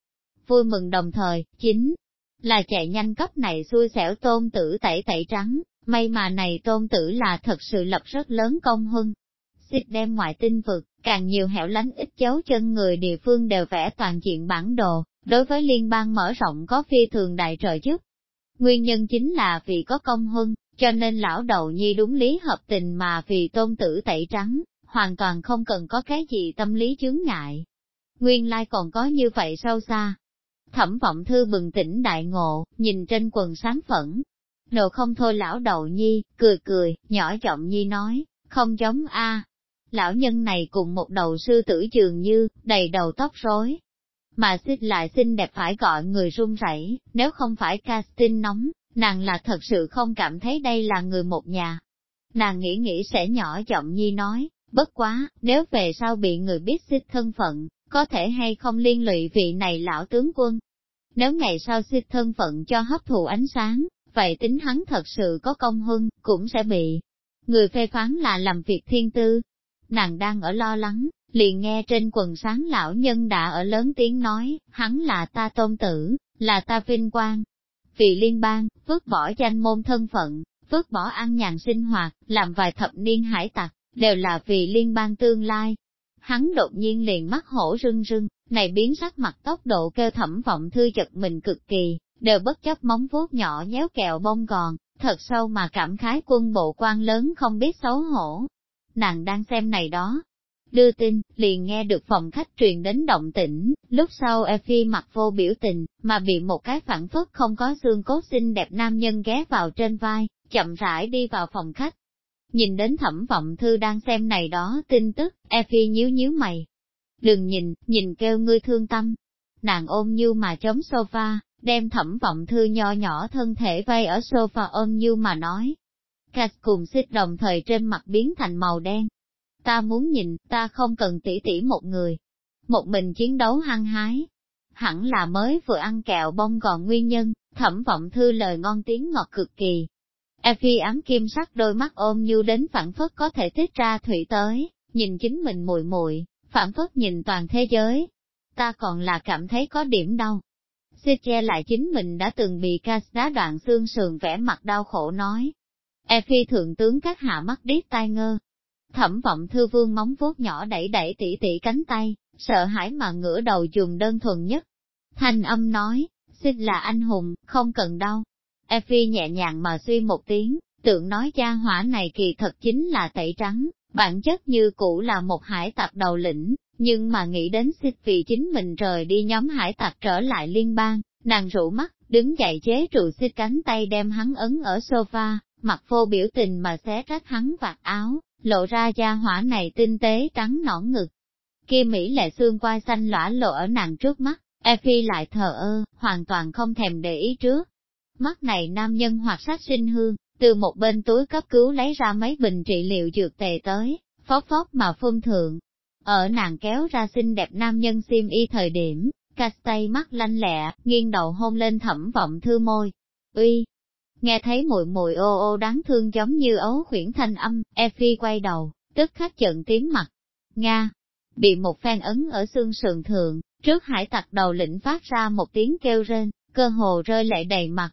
Vui mừng đồng thời, chính là chạy nhanh cấp này xui xẻo tôn tử tẩy tẩy trắng, may mà này tôn tử là thật sự lập rất lớn công huân. Xích đem ngoại tinh vực, càng nhiều hẻo lánh ít dấu chân người địa phương đều vẽ toàn diện bản đồ, đối với liên bang mở rộng có phi thường đại trợ giúp. Nguyên nhân chính là vì có công huân, cho nên lão đầu nhi đúng lý hợp tình mà vì tôn tử tẩy trắng, hoàn toàn không cần có cái gì tâm lý chướng ngại. Nguyên lai còn có như vậy sâu xa. Thẩm vọng thư bừng tỉnh đại ngộ, nhìn trên quần sáng phẫn. Nộ không thôi lão đầu nhi, cười cười, nhỏ giọng nhi nói, không giống a. Lão nhân này cùng một đầu sư tử trường như, đầy đầu tóc rối. Mà xích lại xinh đẹp phải gọi người run rẩy, nếu không phải casting nóng, nàng là thật sự không cảm thấy đây là người một nhà. Nàng nghĩ nghĩ sẽ nhỏ giọng nhi nói, Bất quá, nếu về sau bị người biết xích thân phận, có thể hay không liên lụy vị này lão tướng quân. Nếu ngày sau xích thân phận cho hấp thụ ánh sáng, vậy tính hắn thật sự có công hơn cũng sẽ bị người phê phán là làm việc thiên tư. Nàng đang ở lo lắng, liền nghe trên quần sáng lão nhân đã ở lớn tiếng nói, hắn là ta tôn tử, là ta vinh quang. Vì liên bang, vứt bỏ danh môn thân phận, vứt bỏ ăn nhàn sinh hoạt, làm vài thập niên hải tặc, đều là vì liên bang tương lai. Hắn đột nhiên liền mắt hổ rưng rưng, này biến sắc mặt tốc độ kêu thẩm vọng thư chật mình cực kỳ, đều bất chấp móng vuốt nhỏ nhéo kẹo bông gòn, thật sâu mà cảm khái quân bộ quan lớn không biết xấu hổ. Nàng đang xem này đó. Đưa tin, liền nghe được phòng khách truyền đến động tĩnh, lúc sau Effie mặt vô biểu tình, mà bị một cái phản phất không có xương cốt xinh đẹp nam nhân ghé vào trên vai, chậm rãi đi vào phòng khách. Nhìn đến thẩm vọng thư đang xem này đó tin tức, Effie nhíu nhíu mày. Đừng nhìn, nhìn kêu ngươi thương tâm. Nàng ôm như mà chống sofa, đem thẩm vọng thư nho nhỏ thân thể vây ở sofa ôm như mà nói. Cách cùng xích đồng thời trên mặt biến thành màu đen. Ta muốn nhìn, ta không cần tỉ tỉ một người. Một mình chiến đấu hăng hái. Hẳn là mới vừa ăn kẹo bông gòn nguyên nhân, thẩm vọng thư lời ngon tiếng ngọt cực kỳ, Effie ám kim sắc đôi mắt ôm như đến phản phất có thể tiết ra thủy tới, nhìn chính mình mùi mùi, phản phất nhìn toàn thế giới. Ta còn là cảm thấy có điểm đau. Xê che lại chính mình đã từng bị cas đá đoạn xương sườn vẽ mặt đau khổ nói. E phi thượng tướng các hạ mắt điếc tai ngơ. Thẩm vọng thư vương móng vuốt nhỏ đẩy đẩy tỉ tỉ cánh tay, sợ hãi mà ngửa đầu dùng đơn thuần nhất. Thanh âm nói, xin là anh hùng, không cần đâu. E phi nhẹ nhàng mà suy một tiếng, tượng nói cha hỏa này kỳ thật chính là tẩy trắng, bản chất như cũ là một hải tặc đầu lĩnh, nhưng mà nghĩ đến xích vì chính mình rời đi nhóm hải tặc trở lại liên bang, nàng rủ mắt, đứng dậy chế trụ xích cánh tay đem hắn ấn ở sofa, mặt vô biểu tình mà xé rách hắn vạt áo, lộ ra da hỏa này tinh tế trắng nõn ngực. Kia Mỹ lệ xương quai xanh lõa lộ ở nàng trước mắt, Effie lại thờ ơ, hoàn toàn không thèm để ý trước. Mắt này nam nhân hoặc sát sinh hương, từ một bên túi cấp cứu lấy ra mấy bình trị liệu dược tề tới, phóc phóc mà phun thượng. Ở nàng kéo ra xinh đẹp nam nhân xiêm y thời điểm, Castay mắt lanh lẹ, nghiêng đầu hôn lên thẩm vọng thư môi. Uy! Nghe thấy mùi mùi ô ô đáng thương giống như ấu khuyển thanh âm, Effie quay đầu, tức khắc giận tím mặt. Nga! Bị một phen ấn ở xương sườn thượng, trước hải tặc đầu lĩnh phát ra một tiếng kêu rên, cơ hồ rơi lệ đầy mặt.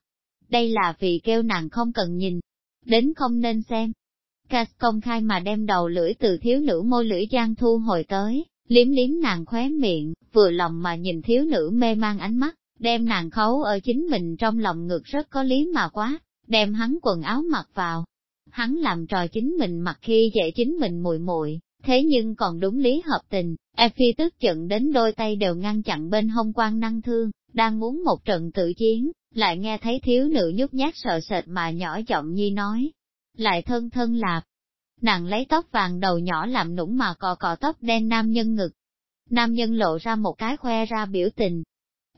Đây là vì kêu nàng không cần nhìn, đến không nên xem. Cass công khai mà đem đầu lưỡi từ thiếu nữ môi lưỡi giang thu hồi tới, liếm liếm nàng khóe miệng, vừa lòng mà nhìn thiếu nữ mê mang ánh mắt, đem nàng khấu ở chính mình trong lòng ngực rất có lý mà quá, đem hắn quần áo mặc vào. Hắn làm trò chính mình mặc khi dễ chính mình muội muội, thế nhưng còn đúng lý hợp tình, Effie tức giận đến đôi tay đều ngăn chặn bên hông quan năng thương, đang muốn một trận tự chiến, lại nghe thấy thiếu nữ nhút nhát sợ sệt mà nhỏ giọng nhi nói. Lại thân thân lạp, nàng lấy tóc vàng đầu nhỏ làm nũng mà cò cò tóc đen nam nhân ngực. Nam nhân lộ ra một cái khoe ra biểu tình.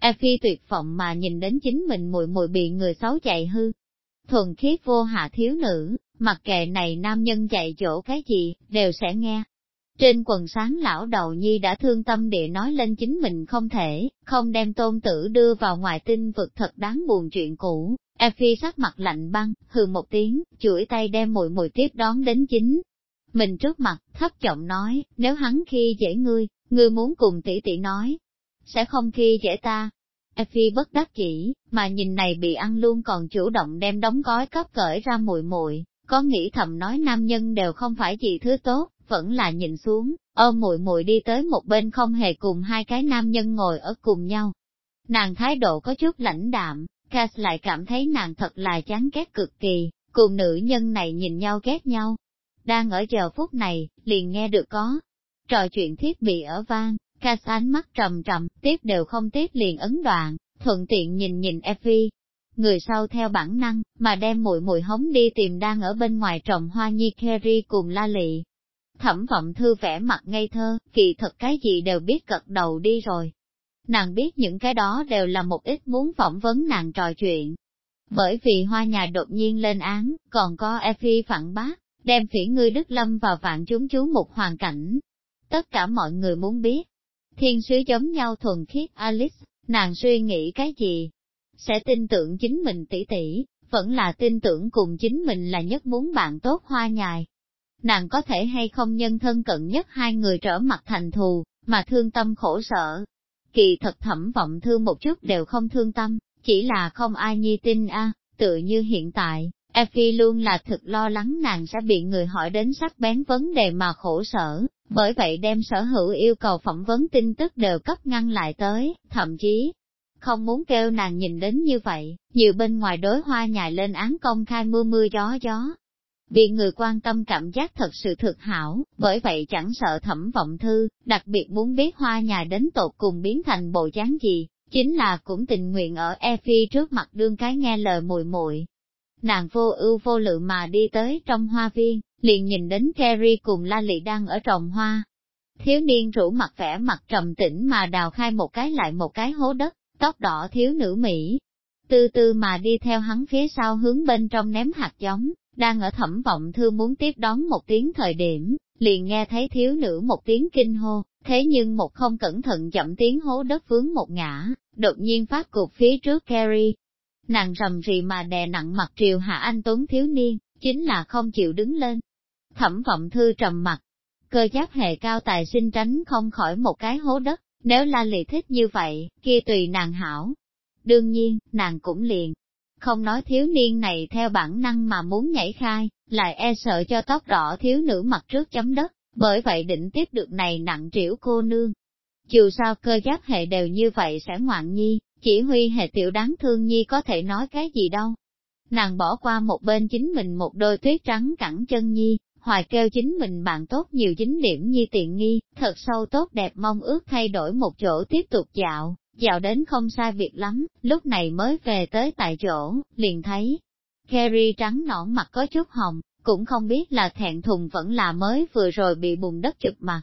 Effie tuyệt vọng mà nhìn đến chính mình mùi mùi bị người xấu chạy hư. Thuần khiết vô hạ thiếu nữ, mặc kệ này nam nhân chạy chỗ cái gì, đều sẽ nghe. Trên quần sáng lão đầu nhi đã thương tâm địa nói lên chính mình không thể, không đem tôn tử đưa vào ngoài tinh vực thật đáng buồn chuyện cũ. Effie sắc mặt lạnh băng, hừ một tiếng, chuỗi tay đem mùi mùi tiếp đón đến chính. Mình trước mặt, thấp giọng nói, nếu hắn khi dễ ngươi, ngươi muốn cùng tỷ tỷ nói, sẽ không khi dễ ta. Effie bất đắc chỉ, mà nhìn này bị ăn luôn còn chủ động đem đóng gói cấp cởi ra mùi mùi, có nghĩ thầm nói nam nhân đều không phải gì thứ tốt, vẫn là nhìn xuống, ôm muội muội đi tới một bên không hề cùng hai cái nam nhân ngồi ở cùng nhau. Nàng thái độ có chút lãnh đạm, Cass lại cảm thấy nàng thật là chán ghét cực kỳ, cùng nữ nhân này nhìn nhau ghét nhau. Đang ở giờ phút này, liền nghe được có trò chuyện thiết bị ở vang, Cass ánh mắt trầm trầm, tiếp đều không tiếp liền ấn đoạn, thuận tiện nhìn nhìn Effie. Người sau theo bản năng, mà đem muội muội hống đi tìm đang ở bên ngoài trồng hoa nhi Kerry cùng la lị, Thẩm vọng thư vẻ mặt ngây thơ, kỳ thật cái gì đều biết cật đầu đi rồi. Nàng biết những cái đó đều là một ít muốn phỏng vấn nàng trò chuyện. Bởi vì hoa nhà đột nhiên lên án, còn có Effie phản bác, đem phỉ ngươi Đức Lâm vào vạn chúng chú một hoàn cảnh. Tất cả mọi người muốn biết. Thiên sứ giống nhau thuần khiết Alice, nàng suy nghĩ cái gì? Sẽ tin tưởng chính mình tỷ tỷ, vẫn là tin tưởng cùng chính mình là nhất muốn bạn tốt hoa nhài, nàng có thể hay không nhân thân cận nhất hai người trở mặt thành thù, mà thương tâm khổ sở. Kỳ thật thẩm vọng thương một chút đều không thương tâm, chỉ là không ai nhi tin a tự như hiện tại, Effie luôn là thực lo lắng nàng sẽ bị người hỏi đến sắc bén vấn đề mà khổ sở, bởi vậy đem sở hữu yêu cầu phỏng vấn tin tức đều cấp ngăn lại tới, thậm chí, không muốn kêu nàng nhìn đến như vậy, nhiều bên ngoài đối hoa nhài lên án công khai mưa mưa gió gió, vì người quan tâm cảm giác thật sự thực hảo, bởi vậy chẳng sợ thẩm vọng thư, đặc biệt muốn biết hoa nhà đến tột cùng biến thành bộ dáng gì, chính là cũng tình nguyện ở e phi trước mặt đương cái nghe lời mùi muội Nàng vô ưu vô lự mà đi tới trong hoa viên, liền nhìn đến Kerry cùng La Lị đang ở trồng hoa. Thiếu niên rủ mặt vẻ mặt trầm tĩnh mà đào khai một cái lại một cái hố đất, tóc đỏ thiếu nữ Mỹ. Tư tư mà đi theo hắn phía sau hướng bên trong ném hạt giống, đang ở thẩm vọng thư muốn tiếp đón một tiếng thời điểm, liền nghe thấy thiếu nữ một tiếng kinh hô, thế nhưng một không cẩn thận chậm tiếng hố đất vướng một ngã, đột nhiên phát cục phía trước Carrie. Nàng rầm rì mà đè nặng mặt triều hạ anh tuấn thiếu niên, chính là không chịu đứng lên. Thẩm vọng thư trầm mặt, cơ giáp hệ cao tài sinh tránh không khỏi một cái hố đất, nếu la Lị thích như vậy, kia tùy nàng hảo. Đương nhiên, nàng cũng liền, không nói thiếu niên này theo bản năng mà muốn nhảy khai, lại e sợ cho tóc đỏ thiếu nữ mặt trước chấm đất, bởi vậy định tiếp được này nặng trĩu cô nương. Dù sao cơ giáp hệ đều như vậy sẽ ngoạn nhi, chỉ huy hệ tiểu đáng thương nhi có thể nói cái gì đâu. Nàng bỏ qua một bên chính mình một đôi tuyết trắng cẳng chân nhi, hoài kêu chính mình bạn tốt nhiều chính điểm nhi tiện nghi, thật sâu tốt đẹp mong ước thay đổi một chỗ tiếp tục dạo, dạo đến không sai việc lắm, lúc này mới về tới tại chỗ, liền thấy. Kerry trắng nõn mặt có chút hồng, cũng không biết là thẹn thùng vẫn là mới vừa rồi bị bùn đất chụp mặt.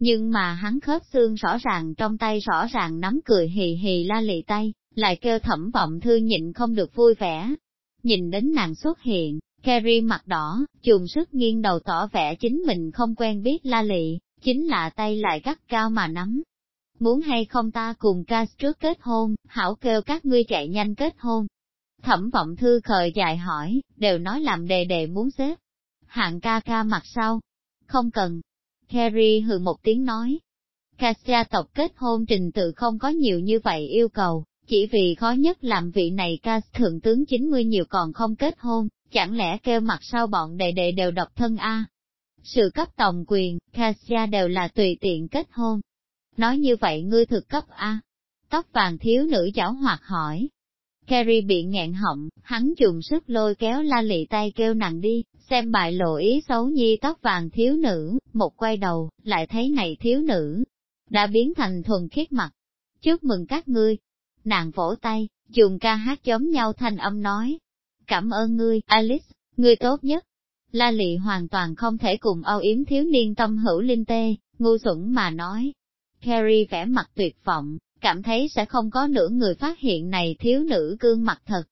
Nhưng mà hắn khớp xương rõ ràng trong tay rõ ràng nắm cười hì hì la lì tay, lại kêu thẩm vọng thư nhịn không được vui vẻ. Nhìn đến nàng xuất hiện, Kerry mặt đỏ, chùm sức nghiêng đầu tỏ vẻ chính mình không quen biết la lị, chính là tay lại gắt cao mà nắm. Muốn hay không ta cùng ca trước kết hôn, hảo kêu các ngươi chạy nhanh kết hôn. Thẩm vọng thư khời dài hỏi, đều nói làm đề đề muốn xếp. Hạng ca ca mặt sau. Không cần. Kerry hừ một tiếng nói. Cassia tộc kết hôn trình tự không có nhiều như vậy yêu cầu, chỉ vì khó nhất làm vị này ca thượng tướng 90 nhiều còn không kết hôn, chẳng lẽ kêu mặt sau bọn đệ đệ đều độc thân a? Sự cấp tổng quyền, Kasia đều là tùy tiện kết hôn. Nói như vậy ngươi thực cấp a? Tóc vàng thiếu nữ chảo hoạt hỏi. Carrie bị nghẹn họng, hắn dùng sức lôi kéo la lị tay kêu nàng đi, xem bại lộ ý xấu nhi tóc vàng thiếu nữ, một quay đầu, lại thấy này thiếu nữ, đã biến thành thuần khiết mặt. Chúc mừng các ngươi. Nàng vỗ tay, dùng ca hát giống nhau thanh âm nói, cảm ơn ngươi, Alice, ngươi tốt nhất. La lị hoàn toàn không thể cùng âu yếm thiếu niên tâm hữu linh tê, ngu xuẩn mà nói. Carrie vẻ mặt tuyệt vọng, cảm thấy sẽ không có nửa người phát hiện này thiếu nữ gương mặt thật.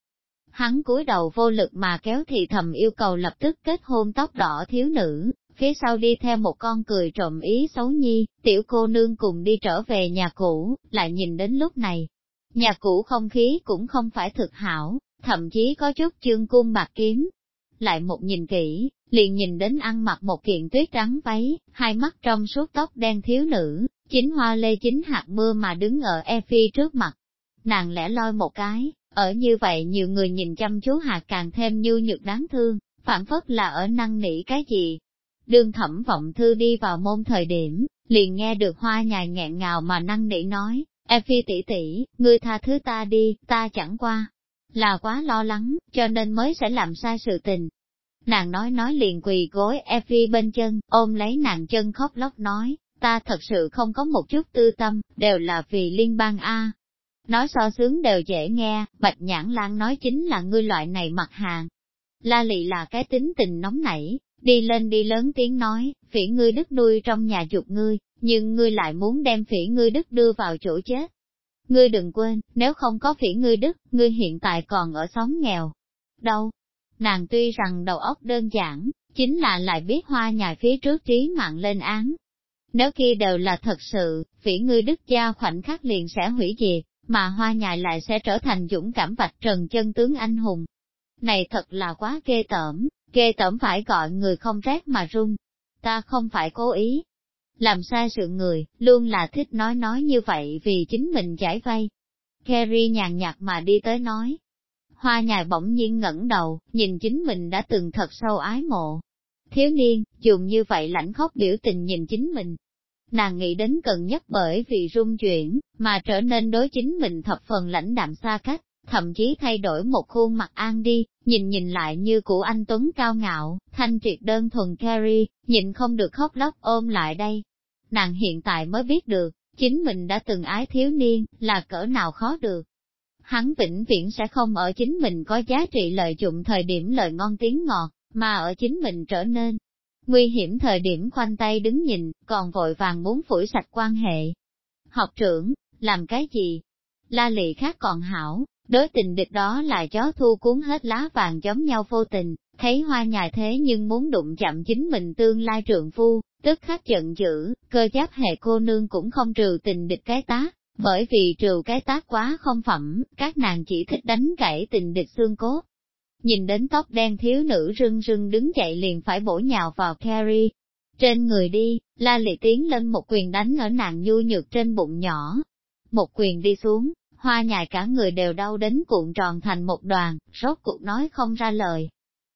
Hắn cúi đầu vô lực mà kéo thì thầm yêu cầu lập tức kết hôn tóc đỏ thiếu nữ, phía sau đi theo một con cười trộm ý xấu nhi, tiểu cô nương cùng đi trở về nhà cũ, lại nhìn đến lúc này. Nhà cũ không khí cũng không phải thực hảo, thậm chí có chút chương cung bạc kiếm. Lại một nhìn kỹ, liền nhìn đến ăn mặc một kiện tuyết trắng váy, hai mắt trong suốt tóc đen thiếu nữ, chính hoa lê chính hạt mưa mà đứng ở e phi trước mặt. Nàng lẻ loi một cái, ở như vậy nhiều người nhìn chăm chú hạt càng thêm như nhược đáng thương, phản phất là ở năng nỉ cái gì. Đương thẩm vọng thư đi vào môn thời điểm, liền nghe được hoa nhài nghẹn ngào mà năng nỉ nói, E phi tỷ tỷ, ngươi tha thứ ta đi, ta chẳng qua, là quá lo lắng, cho nên mới sẽ làm sai sự tình. Nàng nói nói liền quỳ gối Effie bên chân, ôm lấy nàng chân khóc lóc nói, ta thật sự không có một chút tư tâm, đều là vì liên bang A. Nói so sướng đều dễ nghe, Bạch Nhãn Lan nói chính là ngươi loại này mặt hàng. La lị là cái tính tình nóng nảy, đi lên đi lớn tiếng nói, phỉ ngươi đức nuôi trong nhà dục ngươi, nhưng ngươi lại muốn đem phỉ ngươi đức đưa vào chỗ chết. Ngươi đừng quên, nếu không có phỉ ngươi đức, ngươi hiện tại còn ở xóm nghèo. Đâu? Nàng tuy rằng đầu óc đơn giản, chính là lại biết hoa nhài phía trước trí mạng lên án. Nếu khi đều là thật sự, phỉ ngươi đức gia khoảnh khắc liền sẽ hủy diệt, mà hoa nhài lại sẽ trở thành dũng cảm vạch trần chân tướng anh hùng. Này thật là quá ghê tởm, ghê tởm phải gọi người không rét mà run. Ta không phải cố ý, làm sai sự người, luôn là thích nói nói như vậy vì chính mình giải vay. Kerry nhàn nhạt mà đi tới nói. Hoa nhài bỗng nhiên ngẩng đầu, nhìn chính mình đã từng thật sâu ái mộ. Thiếu niên, dùng như vậy lãnh khóc biểu tình nhìn chính mình. Nàng nghĩ đến cần nhất bởi vì rung chuyển, mà trở nên đối chính mình thập phần lãnh đạm xa cách, thậm chí thay đổi một khuôn mặt an đi, nhìn nhìn lại như của anh Tuấn cao ngạo, thanh triệt đơn thuần Carrie, nhìn không được khóc lóc ôm lại đây. Nàng hiện tại mới biết được, chính mình đã từng ái thiếu niên, là cỡ nào khó được. Hắn vĩnh viễn sẽ không ở chính mình có giá trị lợi dụng thời điểm lời ngon tiếng ngọt, mà ở chính mình trở nên nguy hiểm thời điểm khoanh tay đứng nhìn, còn vội vàng muốn phủi sạch quan hệ. Học trưởng, làm cái gì? La lị khác còn hảo, Đối tình địch đó là chó thu cuốn hết lá vàng giống nhau vô tình, thấy hoa nhài thế nhưng muốn đụng chạm chính mình tương lai trượng phu, tức khắc giận dữ, cơ giáp hệ cô nương cũng không trừ tình địch cái tác, bởi vì trừ cái tác quá không phẩm, các nàng chỉ thích đánh gãy tình địch xương cốt. Nhìn đến tóc đen thiếu nữ rưng rưng đứng dậy liền phải bổ nhào vào Carrie. Trên người đi, la lị tiến lên một quyền đánh ở nàng nhu nhược trên bụng nhỏ. Một quyền đi xuống, Hoa nhài cả người đều đau đến cuộn tròn thành một đoàn, rốt cuộc nói không ra lời.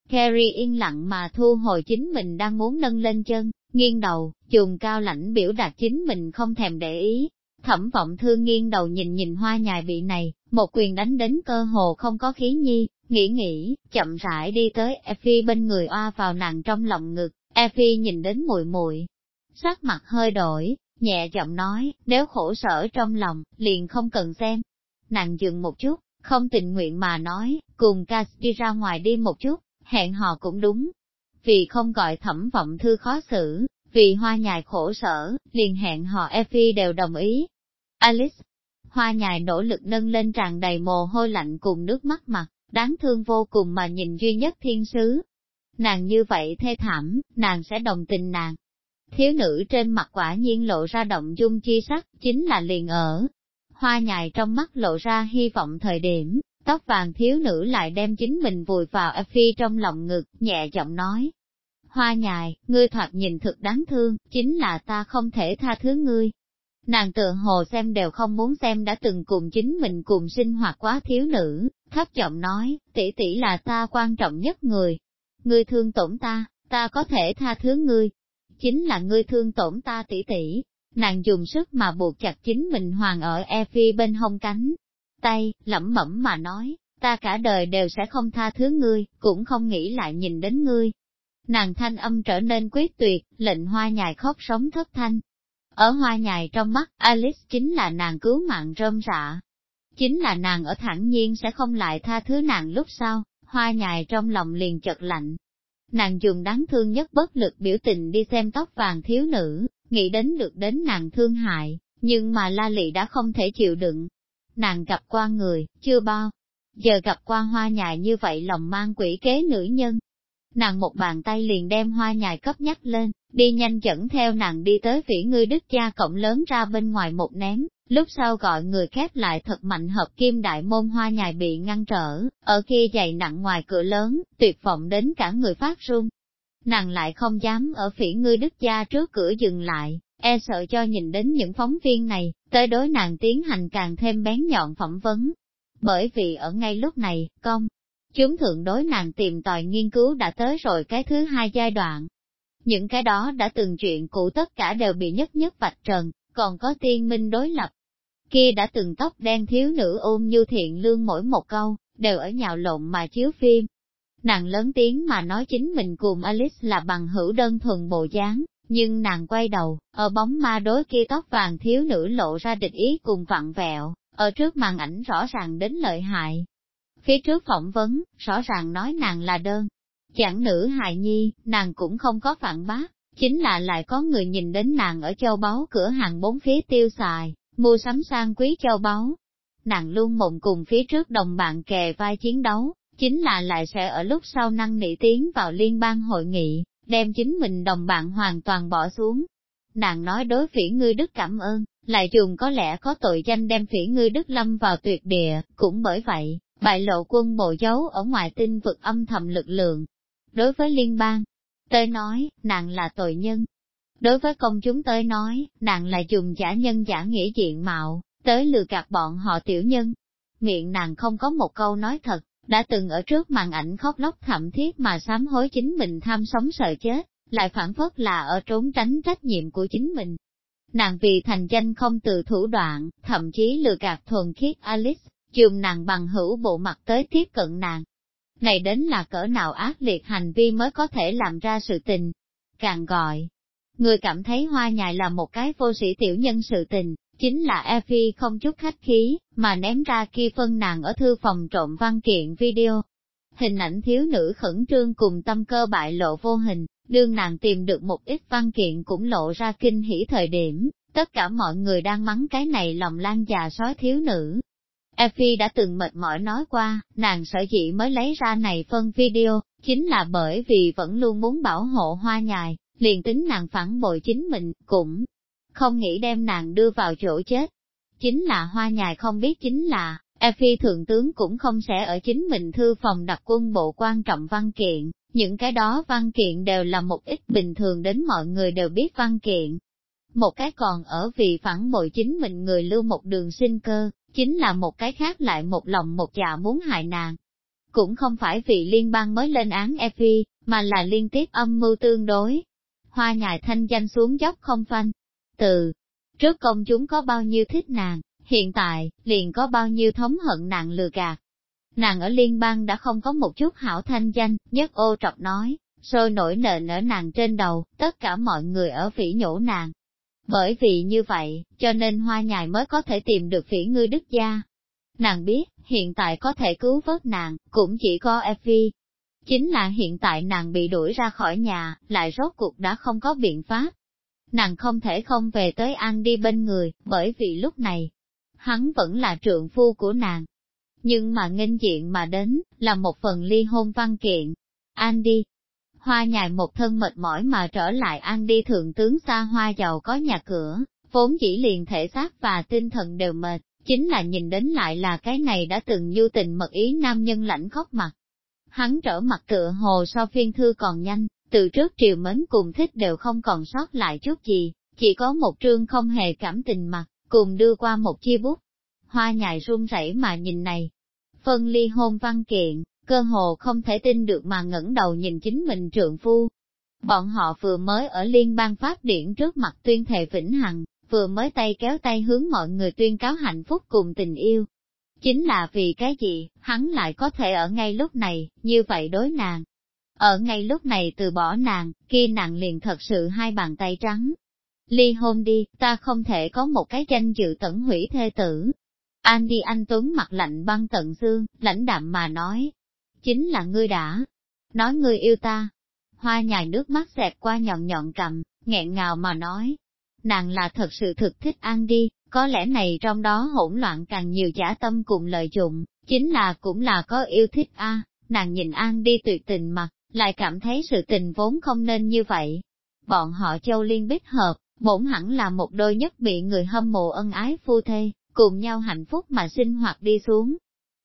Carrie yên lặng mà thu hồi chính mình đang muốn nâng lên chân, nghiêng đầu, chùm cao lãnh biểu đạt chính mình không thèm để ý. Thẩm vọng thương nghiêng đầu nhìn nhìn hoa nhài bị này, một quyền đánh đến cơ hồ không có khí nhi, nghĩ nghĩ, chậm rãi đi tới Effie bên người oa vào nàng trong lòng ngực, Effie nhìn đến muội muội sắc mặt hơi đổi, nhẹ giọng nói, nếu khổ sở trong lòng, liền không cần xem. Nàng dừng một chút, không tình nguyện mà nói, cùng Cass đi ra ngoài đi một chút, hẹn hò cũng đúng. Vì không gọi thẩm vọng thư khó xử, vì hoa nhài khổ sở, liền hẹn hò Effie đều đồng ý. Alice, hoa nhài nỗ lực nâng lên tràn đầy mồ hôi lạnh cùng nước mắt mặt, đáng thương vô cùng mà nhìn duy nhất thiên sứ. Nàng như vậy thê thảm, nàng sẽ đồng tình nàng. Thiếu nữ trên mặt quả nhiên lộ ra động dung chi sắc, chính là liền ở. Hoa nhài trong mắt lộ ra hy vọng thời điểm, tóc vàng thiếu nữ lại đem chính mình vùi vào a phi trong lòng ngực, nhẹ giọng nói. Hoa nhài, ngươi thoạt nhìn thực đáng thương, chính là ta không thể tha thứ ngươi. Nàng tựa hồ xem đều không muốn xem đã từng cùng chính mình cùng sinh hoạt quá thiếu nữ, thấp giọng nói, tỷ tỷ là ta quan trọng nhất người. Ngươi thương tổn ta, ta có thể tha thứ ngươi. Chính là ngươi thương tổn ta tỷ tỷ. Nàng dùng sức mà buộc chặt chính mình hoàng ở Effie bên hông cánh, tay, lẩm bẩm mà nói, ta cả đời đều sẽ không tha thứ ngươi, cũng không nghĩ lại nhìn đến ngươi. Nàng thanh âm trở nên quyết tuyệt, lệnh hoa nhài khóc sống thất thanh. Ở hoa nhài trong mắt, Alice chính là nàng cứu mạng rơm rạ. Chính là nàng ở thẳng nhiên sẽ không lại tha thứ nàng lúc sau, hoa nhài trong lòng liền chật lạnh. Nàng dùng đáng thương nhất bất lực biểu tình đi xem tóc vàng thiếu nữ, nghĩ đến được đến nàng thương hại, nhưng mà la lị đã không thể chịu đựng, nàng gặp qua người, chưa bao giờ gặp qua hoa nhài như vậy lòng mang quỷ kế nữ nhân. Nàng một bàn tay liền đem hoa nhài cấp nhắc lên, đi nhanh chẩn theo nàng đi tới vĩ ngươi đức cha cổng lớn ra bên ngoài một ném, lúc sau gọi người khép lại thật mạnh hợp kim đại môn hoa nhài bị ngăn trở, ở kia dày nặng ngoài cửa lớn, tuyệt vọng đến cả người phát run. Nàng lại không dám ở phỉ ngư đức gia trước cửa dừng lại, e sợ cho nhìn đến những phóng viên này, tới đối nàng tiến hành càng thêm bén nhọn phỏng vấn. Bởi vì ở ngay lúc này, công, chúng thượng đối nàng tìm tòi nghiên cứu đã tới rồi cái thứ hai giai đoạn. Những cái đó đã từng chuyện cũ tất cả đều bị nhất nhất vạch trần, còn có tiên minh đối lập. Kia đã từng tóc đen thiếu nữ ôm như thiện lương mỗi một câu, đều ở nhào lộn mà chiếu phim. Nàng lớn tiếng mà nói chính mình cùng Alice là bằng hữu đơn thuần bộ dáng, nhưng nàng quay đầu, ở bóng ma đối kia tóc vàng thiếu nữ lộ ra địch ý cùng vặn vẹo, ở trước màn ảnh rõ ràng đến lợi hại. Phía trước phỏng vấn, rõ ràng nói nàng là đơn. Chẳng nữ hài nhi, nàng cũng không có phản bác, chính là lại có người nhìn đến nàng ở châu báu cửa hàng bốn phía tiêu xài, mua sắm sang quý châu báu. Nàng luôn mộng cùng phía trước đồng bạn kề vai chiến đấu, chính là lại sẽ ở lúc sau năng nỉ tiến vào liên bang hội nghị, đem chính mình đồng bạn hoàn toàn bỏ xuống. Nàng nói đối phỉ ngươi đức cảm ơn, lại dùng có lẽ có tội danh đem phỉ ngươi đức lâm vào tuyệt địa, cũng bởi vậy, bại lộ quân bộ dấu ở ngoài tinh vực âm thầm lực lượng. Đối với liên bang, tới nói, nàng là tội nhân. Đối với công chúng tới nói, nàng là dùng giả nhân giả nghĩa diện mạo, tới lừa gạt bọn họ tiểu nhân. Miệng nàng không có một câu nói thật, đã từng ở trước màn ảnh khóc lóc thậm thiết mà sám hối chính mình tham sống sợ chết, lại phản phất là ở trốn tránh trách nhiệm của chính mình. Nàng vì thành danh không từ thủ đoạn, thậm chí lừa gạt thuần khiết Alice, dùng nàng bằng hữu bộ mặt tới tiếp cận nàng. Này đến là cỡ nào ác liệt hành vi mới có thể làm ra sự tình. Càng gọi, người cảm thấy hoa nhài là một cái vô sĩ tiểu nhân sự tình, chính là Effie không chút khách khí, mà ném ra kia phân nàng ở thư phòng trộm văn kiện video. Hình ảnh thiếu nữ khẩn trương cùng tâm cơ bại lộ vô hình, đương nàng tìm được một ít văn kiện cũng lộ ra kinh hỉ thời điểm, tất cả mọi người đang mắng cái này lòng lan già sói thiếu nữ. Effie đã từng mệt mỏi nói qua, nàng sở dĩ mới lấy ra này phân video, chính là bởi vì vẫn luôn muốn bảo hộ hoa nhài, liền tính nàng phản bội chính mình, cũng không nghĩ đem nàng đưa vào chỗ chết. Chính là hoa nhài không biết chính là, Effie thượng tướng cũng không sẽ ở chính mình thư phòng đặt quân bộ quan trọng văn kiện, những cái đó văn kiện đều là một ít bình thường đến mọi người đều biết văn kiện. Một cái còn ở vì phản bội chính mình người lưu một đường sinh cơ, chính là một cái khác lại một lòng một dạ muốn hại nàng. Cũng không phải vì liên bang mới lên án Effie, mà là liên tiếp âm mưu tương đối. Hoa nhài thanh danh xuống dốc không phanh. Từ trước công chúng có bao nhiêu thích nàng, hiện tại, liền có bao nhiêu thống hận nàng lừa gạt. Nàng ở liên bang đã không có một chút hảo thanh danh, nhất ô trọc nói, sôi nổi nền ở nàng trên đầu, tất cả mọi người ở phỉ nhổ nàng. Bởi vì như vậy, cho nên hoa nhài mới có thể tìm được phỉ ngư đức gia. Nàng biết, hiện tại có thể cứu vớt nàng, cũng chỉ có FV. Chính là hiện tại nàng bị đuổi ra khỏi nhà, lại rốt cuộc đã không có biện pháp. Nàng không thể không về tới An đi bên người, bởi vì lúc này, hắn vẫn là trượng phu của nàng. Nhưng mà nghênh diện mà đến, là một phần ly hôn văn kiện. An đi, hoa nhài một thân mệt mỏi mà trở lại An đi thượng tướng xa hoa giàu có nhà cửa, vốn chỉ liền thể xác và tinh thần đều mệt, chính là nhìn đến lại là cái này đã từng nhu tình mật ý nam nhân lãnh khóc mặt. Hắn trở mặt tựa hồ so phiên thư còn nhanh, từ trước triều mến cùng thích đều không còn sót lại chút gì, chỉ có một trương không hề cảm tình mặt, cùng đưa qua một chi bút. Hoa nhài run rẩy mà nhìn này. Phân ly hôn văn kiện, cơ hồ không thể tin được mà ngẩng đầu nhìn chính mình trượng phu. Bọn họ vừa mới ở liên bang pháp điển trước mặt tuyên thệ vĩnh hằng, vừa mới tay kéo tay hướng mọi người tuyên cáo hạnh phúc cùng tình yêu. Chính là vì cái gì, hắn lại có thể ở ngay lúc này, như vậy đối nàng. Ở ngay lúc này từ bỏ nàng, kia nàng liền thật sự hai bàn tay trắng. Ly hôn đi, ta không thể có một cái danh dự tẩn hủy thê tử. Andy anh Tuấn mặt lạnh băng tận xương, lãnh đạm mà nói, chính là ngươi đã. Nói ngươi yêu ta. Hoa nhài nước mắt xẹt qua nhọn nhọn cầm, nghẹn ngào mà nói. Nàng là thật sự thực thích Andy, đi, có lẽ này trong đó hỗn loạn càng nhiều giả tâm cùng lợi dụng, chính là cũng là có yêu thích a. nàng nhìn An đi tuyệt tình mặt, lại cảm thấy sự tình vốn không nên như vậy. Bọn họ châu liên biết hợp, bổn hẳn là một đôi nhất bị người hâm mộ ân ái phu thê, cùng nhau hạnh phúc mà sinh hoạt đi xuống,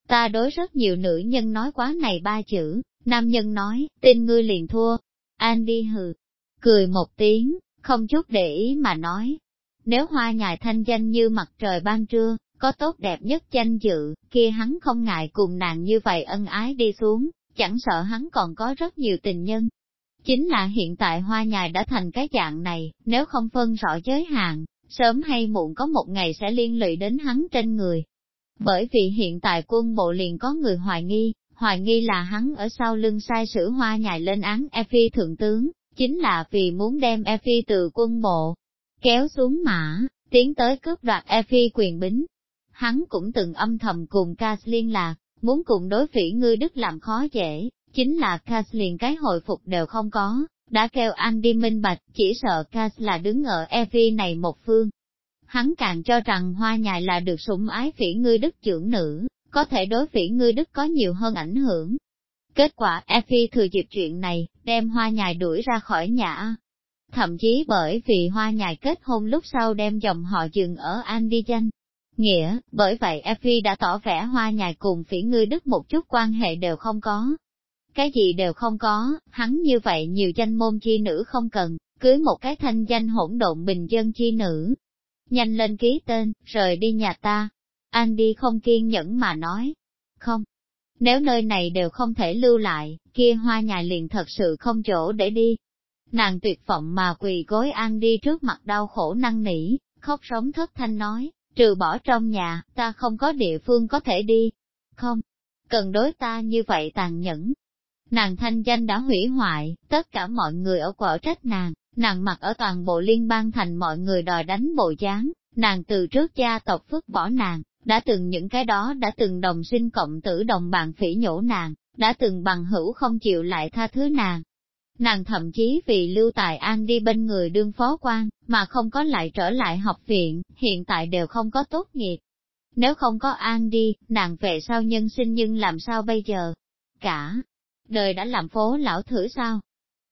Ta đối rất nhiều nữ nhân nói quá này ba chữ, nam nhân nói, tin ngươi liền thua. Andy hừ, cười một tiếng, không chút để ý mà nói. Nếu hoa nhài thanh danh như mặt trời ban trưa, có tốt đẹp nhất danh dự, kia hắn không ngại cùng nàng như vậy ân ái đi xuống, chẳng sợ hắn còn có rất nhiều tình nhân. Chính là hiện tại hoa nhài đã thành cái dạng này, nếu không phân rõ giới hạn, sớm hay muộn có một ngày sẽ liên lụy đến hắn trên người, bởi vì hiện tại quân bộ liền có người hoài nghi, hoài nghi là hắn ở sau lưng sai sử hoa nhài lên án Efi thượng tướng, chính là vì muốn đem Efi từ quân bộ kéo xuống mã, tiến tới cướp đoạt Efi quyền bính. Hắn cũng từng âm thầm cùng Cas liên lạc, muốn cùng đối phỉ ngư Đức làm khó dễ, chính là Cas liền cái hồi phục đều không có, đã kêu anh đi minh bạch, chỉ sợ Cas là đứng ở Evi này một phương, hắn càng cho rằng hoa nhài là được sủng ái phỉ ngươi đức trưởng nữ, có thể đối phỉ ngươi đức có nhiều hơn ảnh hưởng. Kết quả Evi thừa dịp chuyện này, đem hoa nhài đuổi ra khỏi nhà. Thậm chí bởi vì hoa nhài kết hôn lúc sau đem dòng họ dừng ở Andy danh. Nghĩa, bởi vậy Effie đã tỏ vẻ hoa nhài cùng phỉ ngươi đức một chút quan hệ đều không có. Cái gì đều không có, hắn như vậy nhiều danh môn chi nữ không cần, cưới một cái thanh danh hỗn độn bình dân chi nữ, nhanh lên ký tên, rời đi nhà ta. Andy không kiên nhẫn mà nói. Không, nếu nơi này đều không thể lưu lại, kia hoa nhài liền thật sự không chỗ để đi. Nàng tuyệt vọng mà quỳ gối Andy trước mặt đau khổ năng nỉ, khóc sống thất thanh nói, trừ bỏ trong nhà, ta không có địa phương có thể đi. Không, cần đối ta như vậy tàn nhẫn. Nàng thanh danh đã hủy hoại, tất cả mọi người ở quở trách nàng, Nàng mặc ở toàn bộ liên bang thành mọi người đòi đánh bộ dáng, nàng từ trước gia tộc phước bỏ nàng, đã từng những cái đó đã từng đồng sinh cộng tử đồng bạn phỉ nhổ nàng, đã từng bằng hữu không chịu lại tha thứ nàng. Nàng thậm chí vì lưu tài an đi bên người đương phó quan, mà không có lại trở lại học viện, hiện tại đều không có tốt nghiệp. Nếu không có an đi, nàng về sau nhân sinh nhưng làm sao bây giờ? Cả đời đã làm phố lão thử sao?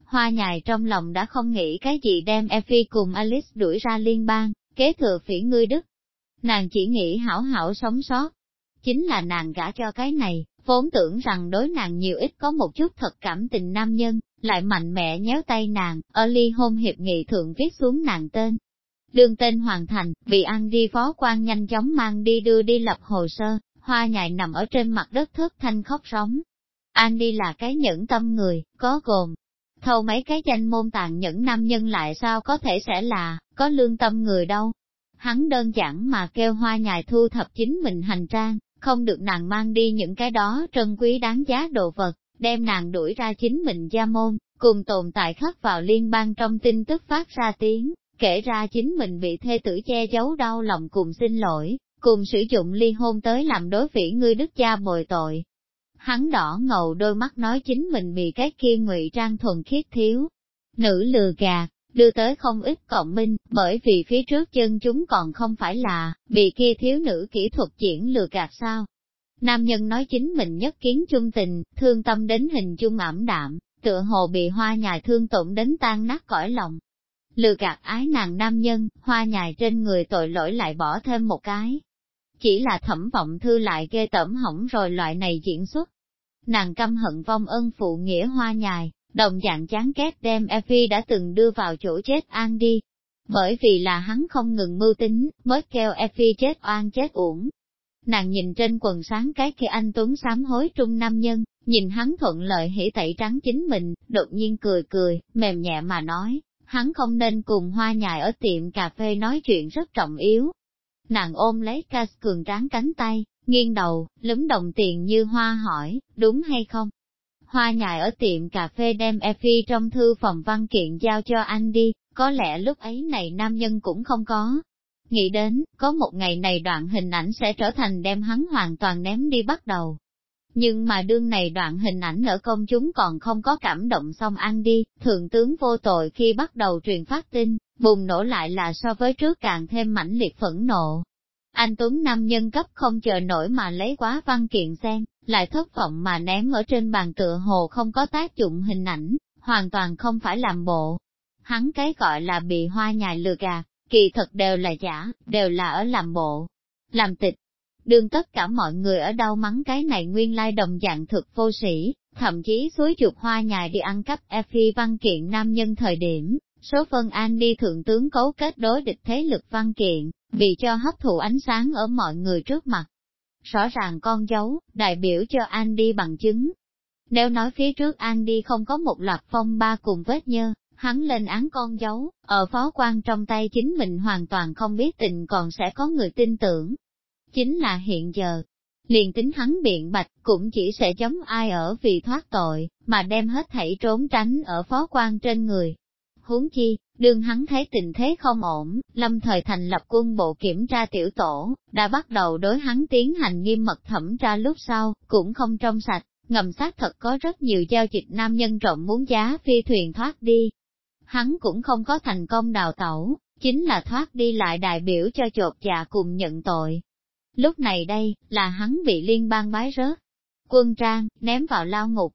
Hoa nhài trong lòng đã không nghĩ cái gì đem Effie cùng Alice đuổi ra liên bang, kế thừa phỉ ngươi đức. Nàng chỉ nghĩ hảo hảo sống sót. Chính là nàng gả cho cái này, vốn tưởng rằng đối nàng nhiều ít có một chút thật cảm tình nam nhân, lại mạnh mẽ nhéo tay nàng, ở ly hôn hiệp nghị thượng viết xuống nàng tên. đường tên hoàn thành, bị an đi phó quan nhanh chóng mang đi đưa đi lập hồ sơ, hoa nhài nằm ở trên mặt đất thất thanh khóc sóng. đi là cái nhẫn tâm người, có gồm, thâu mấy cái danh môn tàn nhẫn nam nhân lại sao có thể sẽ là, có lương tâm người đâu. Hắn đơn giản mà kêu hoa nhài thu thập chính mình hành trang, không được nàng mang đi những cái đó trân quý đáng giá đồ vật, đem nàng đuổi ra chính mình gia môn, cùng tồn tại khắc vào liên bang trong tin tức phát ra tiếng, kể ra chính mình bị thê tử che giấu đau lòng cùng xin lỗi, cùng sử dụng ly hôn tới làm đối phỉ ngươi đức cha bồi tội. Hắn đỏ ngầu đôi mắt nói chính mình bị cái kia ngụy trang thuần khiết thiếu. Nữ lừa gạt, đưa tới không ít cộng minh, bởi vì phía trước chân chúng còn không phải là, bị kia thiếu nữ kỹ thuật diễn lừa gạt sao. Nam nhân nói chính mình nhất kiến chung tình, thương tâm đến hình chung ảm đạm, tựa hồ bị hoa nhài thương tổn đến tan nát cõi lòng. Lừa gạt ái nàng nam nhân, hoa nhài trên người tội lỗi lại bỏ thêm một cái. Chỉ là thẩm vọng thư lại ghê tẩm hỏng rồi loại này diễn xuất. Nàng căm hận vong ân phụ nghĩa hoa nhài, đồng dạng chán ghét đem Effie đã từng đưa vào chỗ chết an đi. Bởi vì là hắn không ngừng mưu tính, mới kêu Effie chết oan chết uổng. Nàng nhìn trên quần sáng cái kia anh Tuấn sám hối trung nam nhân, nhìn hắn thuận lợi hỉ tẩy trắng chính mình, đột nhiên cười cười, mềm nhẹ mà nói, hắn không nên cùng hoa nhài ở tiệm cà phê nói chuyện rất trọng yếu. Nàng ôm lấy Cas cường tráng cánh tay, nghiêng đầu, lúm đồng tiền như hoa hỏi, đúng hay không? Hoa nhài ở tiệm cà phê đem Effie trong thư phòng văn kiện giao cho anh đi, có lẽ lúc ấy này nam nhân cũng không có. Nghĩ đến, có một ngày này đoạn hình ảnh sẽ trở thành đem hắn hoàn toàn ném đi bắt đầu. Nhưng mà đương này đoạn hình ảnh ở công chúng còn không có cảm động xong ăn đi, thượng tướng vô tội khi bắt đầu truyền phát tin, bùng nổ lại là so với trước càng thêm mãnh liệt phẫn nộ. Anh Tuấn Nam nhân cấp không chờ nổi mà lấy quá văn kiện xem, lại thất vọng mà ném ở trên bàn tựa hồ không có tác dụng hình ảnh, hoàn toàn không phải làm bộ. Hắn cái gọi là bị hoa nhài lừa gạt, kỳ thật đều là giả, đều là ở làm bộ, làm tịch. Đương tất cả mọi người ở đâu mắng cái này nguyên lai đồng dạng thực vô sĩ, thậm chí suối chuột hoa nhài đi ăn cắp Effie văn kiện nam nhân thời điểm, số phân an đi thượng tướng cấu kết đối địch thế lực văn kiện, bị cho hấp thụ ánh sáng ở mọi người trước mặt. Rõ ràng con dấu, đại biểu cho an đi bằng chứng. Nếu nói phía trước an đi không có một loạt phong ba cùng vết nhơ, hắn lên án con dấu, ở phó quan trong tay chính mình hoàn toàn không biết tình còn sẽ có người tin tưởng. Chính là hiện giờ, liền tính hắn biện bạch cũng chỉ sẽ giống ai ở vì thoát tội, mà đem hết thảy trốn tránh ở phó quan trên người. Huống chi, đương hắn thấy tình thế không ổn, lâm thời thành lập quân bộ kiểm tra tiểu tổ, đã bắt đầu đối hắn tiến hành nghiêm mật thẩm tra lúc sau, cũng không trong sạch, ngầm xác thật có rất nhiều giao dịch nam nhân trộm muốn giá phi thuyền thoát đi. Hắn cũng không có thành công đào tẩu, chính là thoát đi lại đại biểu cho chột dạ cùng nhận tội. Lúc này đây, là hắn bị liên bang bái rớt. Quân trang, ném vào lao ngục,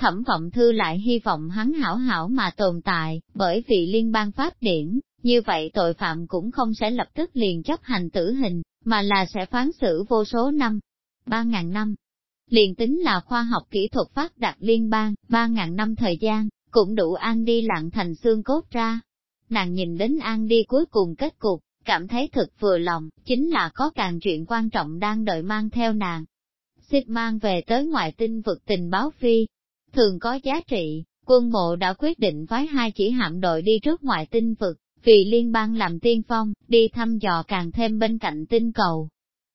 Thẩm vọng thư lại hy vọng hắn hảo hảo mà tồn tại, bởi vì liên bang pháp điển, như vậy tội phạm cũng không sẽ lập tức liền chấp hành tử hình, mà là sẽ phán xử vô số năm, ba ngàn năm. Liền tính là khoa học kỹ thuật phát đạt liên bang, ba ngàn năm thời gian, cũng đủ An đi lặng thành xương cốt ra. Nàng nhìn đến An đi cuối cùng kết cục, cảm thấy thật vừa lòng, chính là có càng chuyện quan trọng đang đợi mang theo nàng. Xích mang về tới ngoại tinh vực tình báo phi, thường có giá trị, quân bộ đã quyết định phái hai chỉ hạm đội đi trước ngoại tinh vực, vì liên bang làm tiên phong, đi thăm dò càng thêm bên cạnh tinh cầu.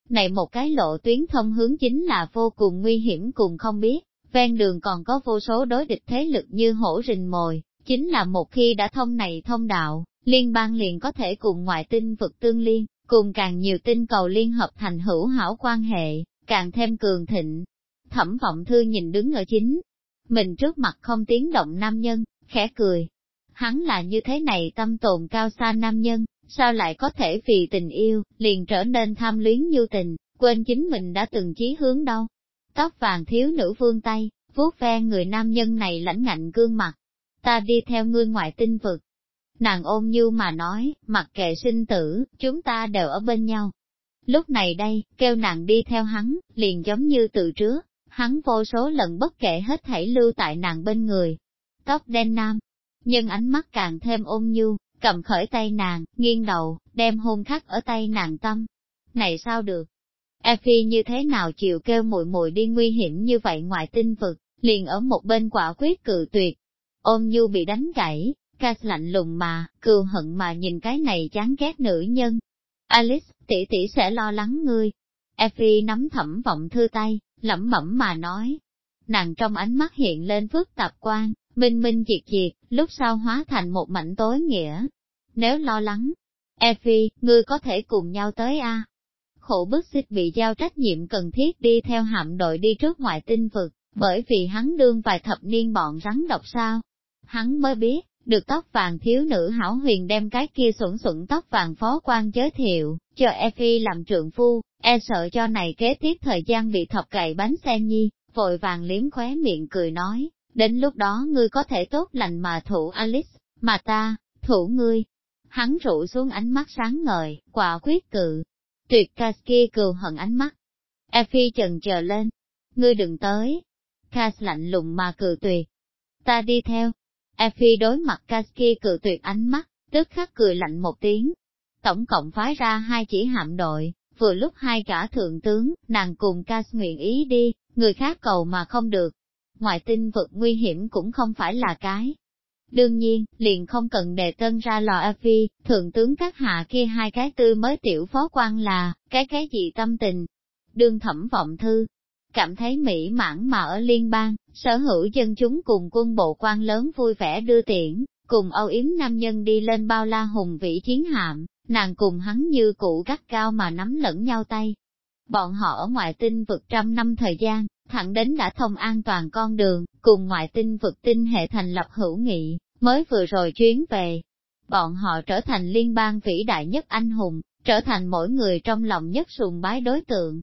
Này một cái lộ tuyến thông hướng chính là vô cùng nguy hiểm cùng không biết, ven đường còn có vô số đối địch thế lực như hổ rình mồi, chính là một khi đã thông này thông đạo, liên bang liền có thể cùng ngoại tinh vực tương liên, cùng càng nhiều tinh cầu liên hợp thành hữu hảo quan hệ, càng thêm cường thịnh. Thẩm vọng thư nhìn đứng ở chính mình trước mặt không tiếng động nam nhân, khẽ cười. Hắn là như thế này tâm tồn cao xa nam nhân, sao lại có thể vì tình yêu, liền trở nên tham luyến như tình, quên chính mình đã từng chí hướng đâu. Tóc vàng thiếu nữ vương tay, vuốt ve người nam nhân này lãnh ngạnh gương mặt. Ta đi theo ngươi ngoại tinh vực. Nàng ôm như mà nói, mặc kệ sinh tử, chúng ta đều ở bên nhau. Lúc này đây, kêu nàng đi theo hắn, liền giống như từ trước, hắn vô số lần bất kể hết thảy lưu tại nàng bên người. Tóc đen nam, nhưng ánh mắt càng thêm ôn nhu, cầm khởi tay nàng, nghiêng đầu, đem hôn khắc ở tay nàng tâm. Này sao được? Effie như thế nào chịu kêu muội muội đi nguy hiểm như vậy ngoại tinh vực, liền ở một bên quả quyết cự tuyệt. ôn nhu bị đánh gãy, Cass lạnh lùng mà, cừu hận mà nhìn cái này chán ghét nữ nhân. Alice, tỷ tỷ sẽ lo lắng ngươi. Effie nắm thẩm vọng thư tay, lẩm bẩm mà nói. Nàng trong ánh mắt hiện lên phức tạp quan, minh minh diệt diệt, lúc sau hóa thành một mảnh tối nghĩa. Nếu lo lắng, Effie, ngươi có thể cùng nhau tới a khổ bức xích bị giao trách nhiệm cần thiết đi theo hạm đội đi trước ngoại tinh vực, bởi vì hắn đương vài thập niên bọn rắn độc sao. Hắn mới biết, được tóc vàng thiếu nữ hảo huyền đem cái kia xuẩn xuẩn tóc vàng phó quan giới thiệu, cho Effie làm trượng phu, e sợ cho này kế tiếp thời gian bị thọc cậy bánh xe nhi, vội vàng liếm khóe miệng cười nói, đến lúc đó ngươi có thể tốt lành mà thủ Alice, mà ta, thủ ngươi. Hắn rụ xuống ánh mắt sáng ngời, quả quyết cự, Tuyệt Kaski cừu hận ánh mắt. Effie chần chờ lên. Ngươi đừng tới. Cas lạnh lùng mà cự tuyệt. Ta đi theo. Effie đối mặt Kaski cự tuyệt ánh mắt, tức khắc cười lạnh một tiếng. Tổng cộng phái ra hai chỉ hạm đội, vừa lúc hai cả thượng tướng, nàng cùng Kas nguyện ý đi, người khác cầu mà không được. Ngoại tinh vực nguy hiểm cũng không phải là cái, Đương nhiên, liền không cần đề tân ra lò Effie, thượng tướng các hạ kia hai cái tư mới tiểu phó quan là, cái cái gì tâm tình. Đương thẩm vọng thư, cảm thấy mỹ mãn mà ở liên bang, sở hữu dân chúng cùng quân bộ quan lớn vui vẻ đưa tiễn, cùng âu yếm nam nhân đi lên bao la hùng vĩ chiến hạm, nàng cùng hắn như cũ gắt cao mà nắm lẫn nhau tay. Bọn họ ở ngoại tinh vực trăm năm thời gian, thẳng đến đã thông an toàn con đường, cùng ngoại tinh vực tinh hệ thành lập hữu nghị, mới vừa rồi chuyến về. Bọn họ trở thành liên bang vĩ đại nhất anh hùng, trở thành mỗi người trong lòng nhất sùng bái đối tượng.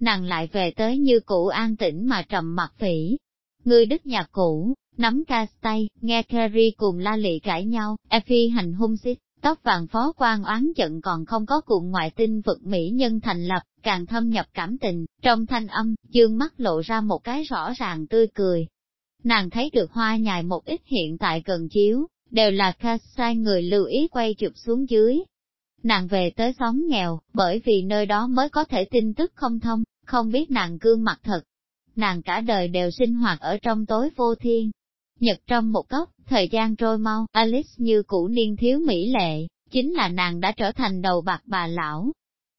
Nàng lại về tới như cũ an tĩnh mà trầm mặt phỉ. Người đức nhà cũ, nắm ca tay, nghe Carrie cùng la lị cãi nhau, Effie hành hung xích, tóc vàng phó quan oán giận còn không có cuộn ngoại tinh vực Mỹ nhân thành lập, càng thâm nhập cảm tình, trong thanh âm, dương mắt lộ ra một cái rõ ràng tươi cười, Nàng thấy được hoa nhài một ít hiện tại gần chiếu, đều là ca sai người lưu ý quay chụp xuống dưới. Nàng về tới xóm nghèo, bởi vì nơi đó mới có thể tin tức không thông, không biết nàng gương mặt thật. Nàng cả đời đều sinh hoạt ở trong tối vô thiên. Nhật trong một góc, thời gian trôi mau, Alice như cũ niên thiếu mỹ lệ, chính là nàng đã trở thành đầu bạc bà lão.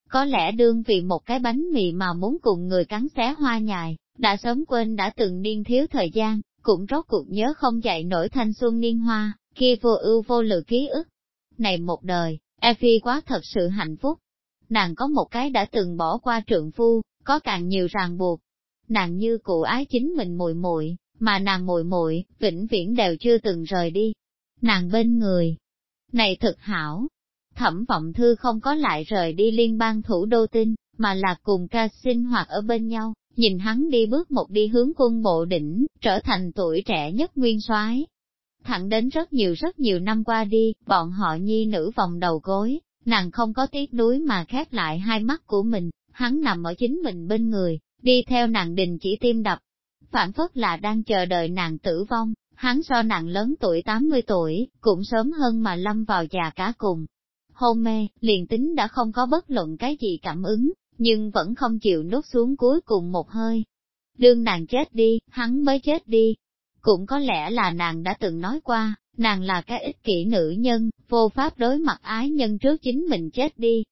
Có lẽ đương vì một cái bánh mì mà muốn cùng người cắn xé hoa nhài, đã sớm quên đã từng niên thiếu thời gian, cũng rốt cuộc nhớ không dậy nổi thanh xuân niên hoa, kia vô ưu vô lự ký ức. Này một đời, Effie quá thật sự hạnh phúc. Nàng có một cái đã từng bỏ qua trượng phu, có càng nhiều ràng buộc. Nàng như cụ ái chính mình muội muội, mà nàng muội muội vĩnh viễn đều chưa từng rời đi. Nàng bên người. Này thực hảo. Thẩm vọng thư không có lại rời đi liên bang thủ đô tinh, mà là cùng ca sinh hoạt ở bên nhau, nhìn hắn đi bước một đi hướng quân bộ đỉnh, trở thành tuổi trẻ nhất nguyên soái. Thẳng đến rất nhiều rất nhiều năm qua đi, bọn họ nhi nữ vòng đầu gối, nàng không có tiếc nuối mà khép lại hai mắt của mình, hắn nằm ở chính mình bên người, đi theo nàng đình chỉ tim đập. Phản phất là đang chờ đợi nàng tử vong, hắn so nàng lớn tuổi 80 tuổi, cũng sớm hơn mà lâm vào già cả cùng. Hôn mê, liền tính đã không có bất luận cái gì cảm ứng, nhưng vẫn không chịu nuốt xuống cuối cùng một hơi. Đương nàng chết đi, hắn mới chết đi. Cũng có lẽ là nàng đã từng nói qua, nàng là cái ích kỷ nữ nhân, vô pháp đối mặt ái nhân trước chính mình chết đi.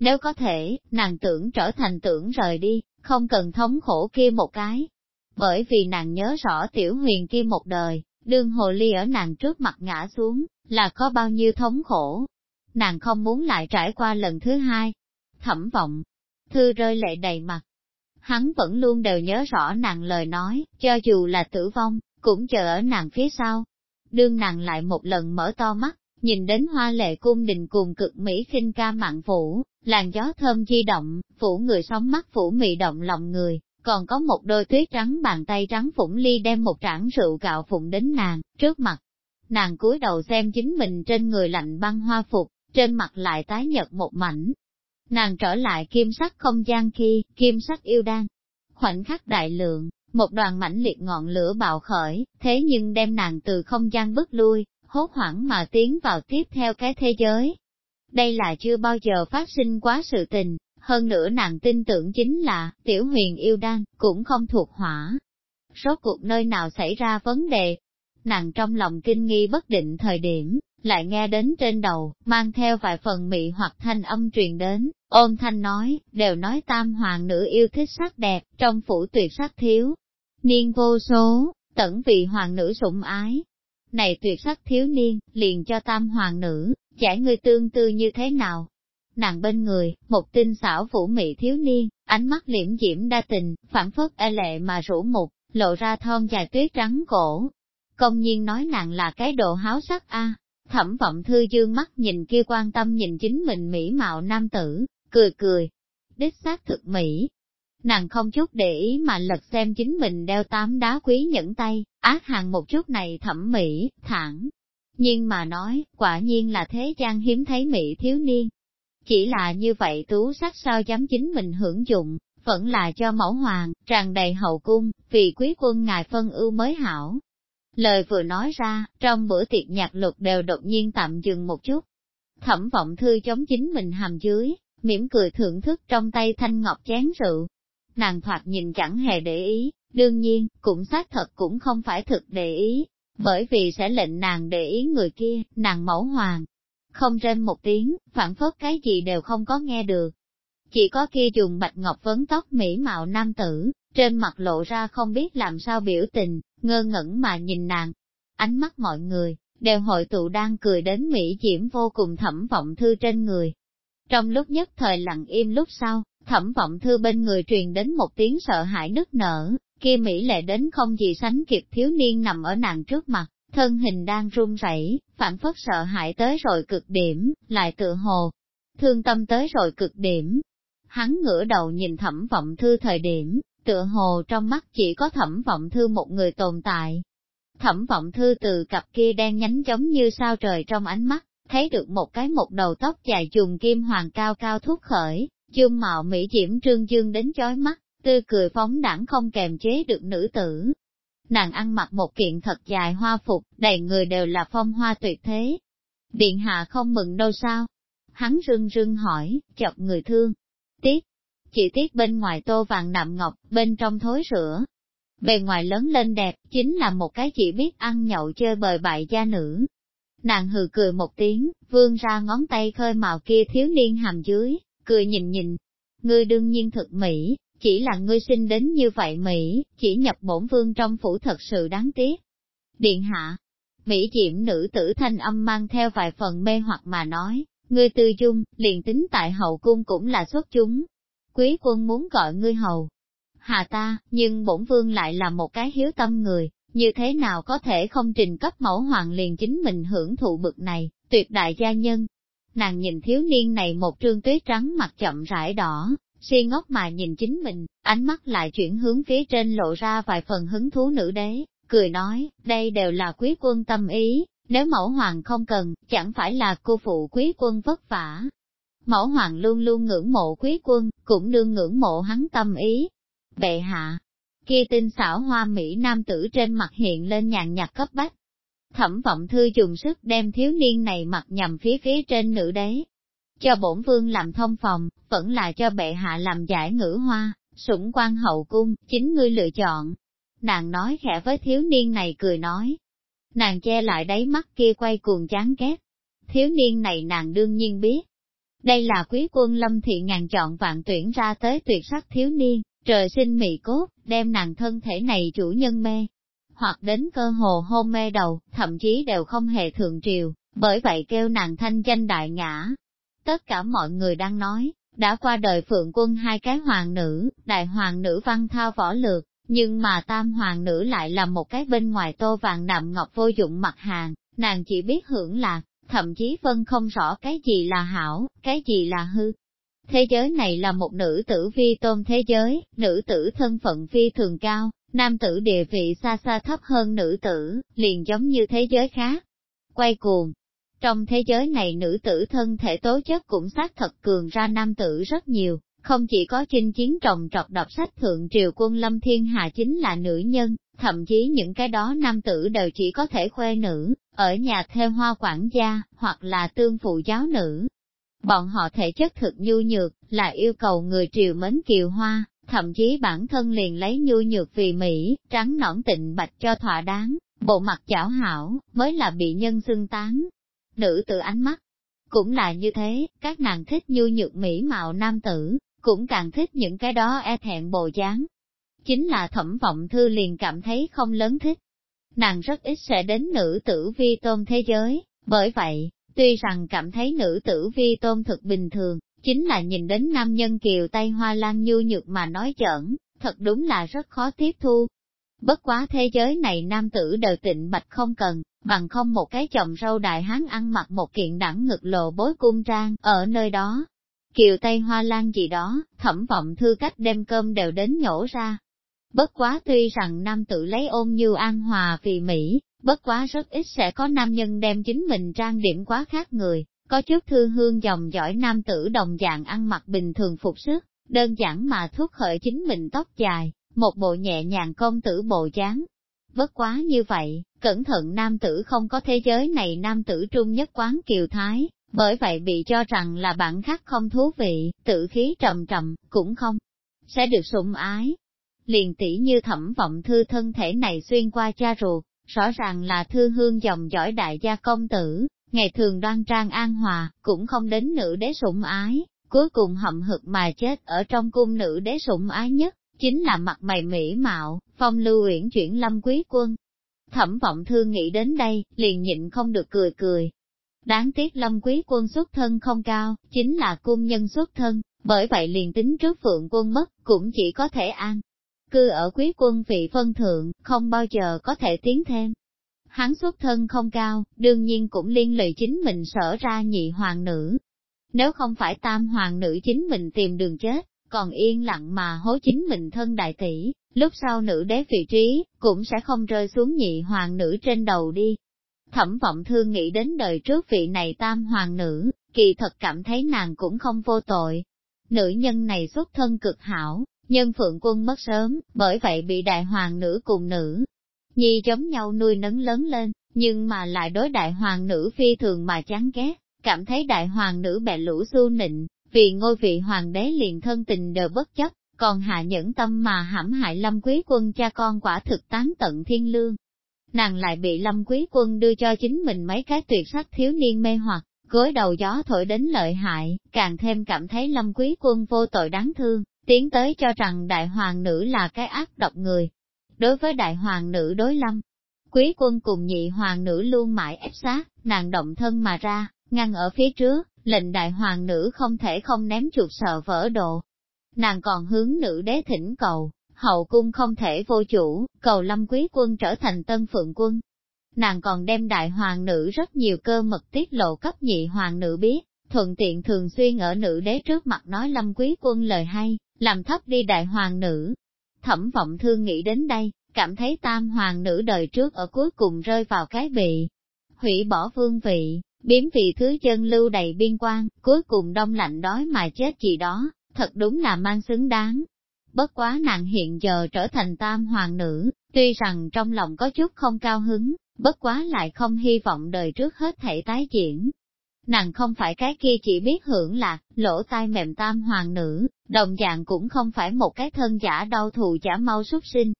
Nếu có thể, nàng tưởng trở thành tưởng rời đi, không cần thống khổ kia một cái. Bởi vì nàng nhớ rõ tiểu huyền kia một đời, đương hồ ly ở nàng trước mặt ngã xuống, là có bao nhiêu thống khổ. Nàng không muốn lại trải qua lần thứ hai. Thẩm vọng, thư rơi lệ đầy mặt. Hắn vẫn luôn đều nhớ rõ nàng lời nói, cho dù là tử vong, cũng chờ ở nàng phía sau. Đương nàng lại một lần mở to mắt, nhìn đến hoa lệ cung đình cùng cực mỹ khinh ca mạng phủ, làn gió thơm di động, phủ người sóng mắt phủ mị động lòng người, còn có một đôi tuyết trắng bàn tay trắng phủng ly đem một trảng rượu gạo phụng đến nàng, trước mặt. Nàng cúi đầu xem chính mình trên người lạnh băng hoa phục, trên mặt lại tái nhật một mảnh, Nàng trở lại kim sắc không gian khi, kim sắc yêu đan. Khoảnh khắc đại lượng, một đoàn mãnh liệt ngọn lửa bạo khởi, thế nhưng đem nàng từ không gian bước lui, hốt hoảng mà tiến vào tiếp theo cái thế giới. Đây là chưa bao giờ phát sinh quá sự tình, hơn nữa nàng tin tưởng chính là, tiểu huyền yêu đan, cũng không thuộc hỏa. Rốt cuộc nơi nào xảy ra vấn đề? Nàng trong lòng kinh nghi bất định thời điểm, lại nghe đến trên đầu, mang theo vài phần mị hoặc thanh âm truyền đến, ôn thanh nói, đều nói tam hoàng nữ yêu thích sắc đẹp, trong phủ tuyệt sắc thiếu. Niên vô số, tẩn vị hoàng nữ sủng ái. Này tuyệt sắc thiếu niên, liền cho tam hoàng nữ, giải người tương tư như thế nào? Nàng bên người, một tinh xảo vũ mị thiếu niên, ánh mắt liễm diễm đa tình, phản phất e lệ mà rủ mục, lộ ra thon dài tuyết trắng cổ. Công nhiên nói nàng là cái độ háo sắc a Thẩm vọng thư dương mắt nhìn kia quan tâm nhìn chính mình mỹ mạo nam tử, cười cười. Đích xác thực mỹ. Nàng không chút để ý mà lật xem chính mình đeo tám đá quý nhẫn tay, ác hàng một chút này thẩm mỹ, thẳng. Nhưng mà nói, quả nhiên là thế gian hiếm thấy mỹ thiếu niên. Chỉ là như vậy tú sắc sao dám chính mình hưởng dụng, vẫn là cho mẫu hoàng, tràn đầy hậu cung, vì quý quân ngài phân ưu mới hảo. Lời vừa nói ra, trong bữa tiệc nhạc lục đều đột nhiên tạm dừng một chút. Thẩm vọng thư chống chính mình hàm dưới, mỉm cười thưởng thức trong tay thanh ngọc chén rượu. Nàng thoạt nhìn chẳng hề để ý, đương nhiên, cũng xác thật cũng không phải thực để ý, bởi vì sẽ lệnh nàng để ý người kia, nàng mẫu hoàng. Không rên một tiếng, phản phất cái gì đều không có nghe được. Chỉ có kia dùng bạch ngọc vấn tóc mỹ mạo nam tử, trên mặt lộ ra không biết làm sao biểu tình, ngơ ngẩn mà nhìn nàng. Ánh mắt mọi người, đều hội tụ đang cười đến Mỹ Diễm vô cùng thẩm vọng thư trên người. Trong lúc nhất thời lặng im lúc sau, thẩm vọng thư bên người truyền đến một tiếng sợ hãi nức nở, kia Mỹ lệ đến không gì sánh kịp thiếu niên nằm ở nàng trước mặt, thân hình đang run rẩy, phản phất sợ hãi tới rồi cực điểm, lại tự hồ, thương tâm tới rồi cực điểm. Hắn ngửa đầu nhìn thẩm vọng thư thời điểm, tựa hồ trong mắt chỉ có thẩm vọng thư một người tồn tại. Thẩm vọng thư từ cặp kia đen nhánh giống như sao trời trong ánh mắt, thấy được một cái một đầu tóc dài chùm kim hoàng cao cao thúc khởi, chương mạo mỹ diễm trương dương đến chói mắt, tươi cười phóng đẳng không kềm chế được nữ tử. Nàng ăn mặc một kiện thật dài hoa phục, đầy người đều là phong hoa tuyệt thế. Điện hạ không mừng đâu sao? Hắn rưng rưng hỏi, chọc người thương. Tiếc, chỉ tiếc bên ngoài tô vàng nạm ngọc, bên trong thối rửa. Bề ngoài lớn lên đẹp, chính là một cái chỉ biết ăn nhậu chơi bời bại gia nữ. Nàng hừ cười một tiếng, vươn ra ngón tay khơi màu kia thiếu niên hàm dưới, cười nhìn nhìn. Ngươi đương nhiên thực mỹ, chỉ là ngươi sinh đến như vậy mỹ, chỉ nhập bổn vương trong phủ thật sự đáng tiếc. Điện hạ, mỹ diệm nữ tử thanh âm mang theo vài phần mê hoặc mà nói, ngươi tư dung, liền tính tại hậu cung cũng là xuất chúng, quý quân muốn gọi ngươi hầu. Hà ta, nhưng bổn vương lại là một cái hiếu tâm người, như thế nào có thể không trình cấp mẫu hoàng liền chính mình hưởng thụ bực này, tuyệt đại gia nhân. Nàng nhìn thiếu niên này một trương tuyết trắng mặt chậm rãi đỏ, si ngốc mà nhìn chính mình, ánh mắt lại chuyển hướng phía trên lộ ra vài phần hứng thú nữ đế, cười nói, đây đều là quý quân tâm ý, nếu mẫu hoàng không cần, chẳng phải là cô phụ quý quân vất vả, Mẫu hoàng luôn luôn ngưỡng mộ quý quân, cũng đương ngưỡng mộ hắn tâm ý. Bệ hạ, kia tinh xảo hoa Mỹ nam tử trên mặt hiện lên nhàn nhạt cấp bách. Thẩm vọng thư dùng sức đem thiếu niên này mặt nhằm phía phía trên nữ đế. Cho bổn vương làm thông phòng, vẫn là cho bệ hạ làm giải ngữ hoa, sủng quan hậu cung, chính ngươi lựa chọn. Nàng nói khẽ với thiếu niên này cười nói. Nàng che lại đáy mắt kia quay cuồng chán ghét. Thiếu niên này nàng đương nhiên biết, đây là quý quân lâm thị ngàn chọn vạn tuyển ra tới tuyệt sắc thiếu niên, trời sinh mị cốt, đem nàng thân thể này chủ nhân mê, hoặc đến cơ hồ hôn mê đầu, thậm chí đều không hề thượng triều, bởi vậy kêu nàng thanh danh đại ngã. Tất cả mọi người đang nói, đã qua đời phượng quân hai cái hoàng nữ, đại hoàng nữ văn thao võ lược, nhưng mà tam hoàng nữ lại là một cái bên ngoài tô vàng nạm ngọc vô dụng mặt hàng, nàng chỉ biết hưởng lạc, thậm chí phân không rõ cái gì là hảo, cái gì là hư. Thế giới này là một nữ tử vi tôn thế giới, nữ tử thân phận phi thường cao, nam tử địa vị xa xa thấp hơn nữ tử, liền giống như thế giới khác. Quay cuồng. Trong thế giới này nữ tử thân thể tố chất cũng xác thật cường ra nam tử rất nhiều, không chỉ có chinh chiến trồng trọt đọc sách thượng triều quân lâm thiên hà chính là nữ nhân, thậm chí những cái đó nam tử đều chỉ có thể khuê nữ, ở nhà theo hoa quản gia, hoặc là tương phụ giáo nữ. Bọn họ thể chất thực nhu nhược, là yêu cầu người triều mến kiều hoa, thậm chí bản thân liền lấy nhu nhược vì Mỹ, trắng nõn tịnh bạch cho thỏa đáng, bộ mặt chảo hảo, mới là bị nhân xưng tán. Nữ tự ánh mắt, cũng là như thế, các nàng thích nhu nhược mỹ mạo nam tử, cũng càng thích những cái đó e thẹn bồ dáng. Chính là thẩm vọng thư liền cảm thấy không lớn thích. Nàng rất ít sẽ đến nữ tử vi tôn thế giới, bởi vậy, tuy rằng cảm thấy nữ tử vi tôn thực bình thường, chính là nhìn đến nam nhân kiều tay hoa lan nhu nhược mà nói chẩn, thật đúng là rất khó tiếp thu. Bất quá thế giới này nam tử đều tịnh bạch không cần, bằng không một cái chồng râu đại hán ăn mặc một kiện đẳng ngực lộ bối cung trang, ở nơi đó. Kiều Tây Hoa Lan gì đó, thẩm vọng thư cách đem cơm đều đến nhổ ra. Bất quá tuy rằng nam tử lấy ôn như an hòa vì Mỹ, bất quá rất ít sẽ có nam nhân đem chính mình trang điểm quá khác người, có chút thư hương dòng dõi nam tử đồng dạng ăn mặc bình thường phục sức, đơn giản mà thuốc khởi chính mình tóc dài, một bộ nhẹ nhàng công tử bộ dáng. vất quá như vậy, cẩn thận nam tử không có thế giới này nam tử trung nhất quán kiều thái, bởi vậy bị cho rằng là bản khắc không thú vị, tự khí trầm trầm, cũng không sẽ được sủng ái. Liền tỷ như thẩm vọng thư thân thể này xuyên qua cha ruột, rõ ràng là thư hương dòng dõi đại gia công tử, ngày thường đoan trang an hòa, cũng không đến nữ đế sủng ái, cuối cùng hậm hực mà chết ở trong cung nữ đế sủng ái nhất, chính là mặt mày mỹ mạo, phong lưu uyển chuyển lâm quý quân. Thẩm vọng thương nghĩ đến đây, liền nhịn không được cười cười. Đáng tiếc lâm quý quân xuất thân không cao, chính là cung nhân xuất thân, bởi vậy liền tính trước phượng quân mất, cũng chỉ có thể an. Cư ở quý quân vị phân thượng, không bao giờ có thể tiến thêm. Hắn xuất thân không cao, đương nhiên cũng liên lụy chính mình sở ra nhị hoàng nữ. Nếu không phải tam hoàng nữ chính mình tìm đường chết, còn yên lặng mà hố chính mình thân đại tỷ, lúc sau nữ đế vị trí, cũng sẽ không rơi xuống nhị hoàng nữ trên đầu đi. Thẩm vọng thương nghĩ đến đời trước vị này tam hoàng nữ, kỳ thật cảm thấy nàng cũng không vô tội. Nữ nhân này xuất thân cực hảo, nhân phượng quân mất sớm, bởi vậy bị đại hoàng nữ cùng nữ. Nhi giống nhau nuôi nấng lớn lên, nhưng mà lại đối đại hoàng nữ phi thường mà chán ghét, cảm thấy đại hoàng nữ bẹ lũ xu nịnh, vì ngôi vị hoàng đế liền thân tình đều bất chấp, còn hạ nhẫn tâm mà hãm hại lâm quý quân cha con quả thực tán tận thiên lương. Nàng lại bị lâm quý quân đưa cho chính mình mấy cái tuyệt sắc thiếu niên mê hoặc, gối đầu gió thổi đến lợi hại, càng thêm cảm thấy lâm quý quân vô tội đáng thương, tiến tới cho rằng đại hoàng nữ là cái ác độc người. Đối với đại hoàng nữ đối lâm, quý quân cùng nhị hoàng nữ luôn mãi ép sát, nàng động thân mà ra, ngăn ở phía trước, lệnh đại hoàng nữ không thể không ném chuột sợ vỡ đồ Nàng còn hướng nữ đế thỉnh cầu, hậu cung không thể vô chủ, cầu lâm quý quân trở thành tân phượng quân. Nàng còn đem đại hoàng nữ rất nhiều cơ mật tiết lộ cấp nhị hoàng nữ biết, thuận tiện thường xuyên ở nữ đế trước mặt nói lâm quý quân lời hay, làm thấp đi đại hoàng nữ. Thẩm vọng thương nghĩ đến đây, cảm thấy tam hoàng nữ đời trước ở cuối cùng rơi vào cái bị hủy bỏ vương vị, biếm vị thứ chân lưu đầy biên quan, cuối cùng đông lạnh đói mà chết gì đó, thật đúng là mang xứng đáng. Bất quá nàng hiện giờ trở thành tam hoàng nữ, tuy rằng trong lòng có chút không cao hứng, bất quá lại không hy vọng đời trước hết thể tái diễn. Nàng không phải cái kia chỉ biết hưởng lạc, lỗ tai mềm tam hoàng nữ, đồng dạng cũng không phải một cái thân giả đau thù giả mau xuất sinh.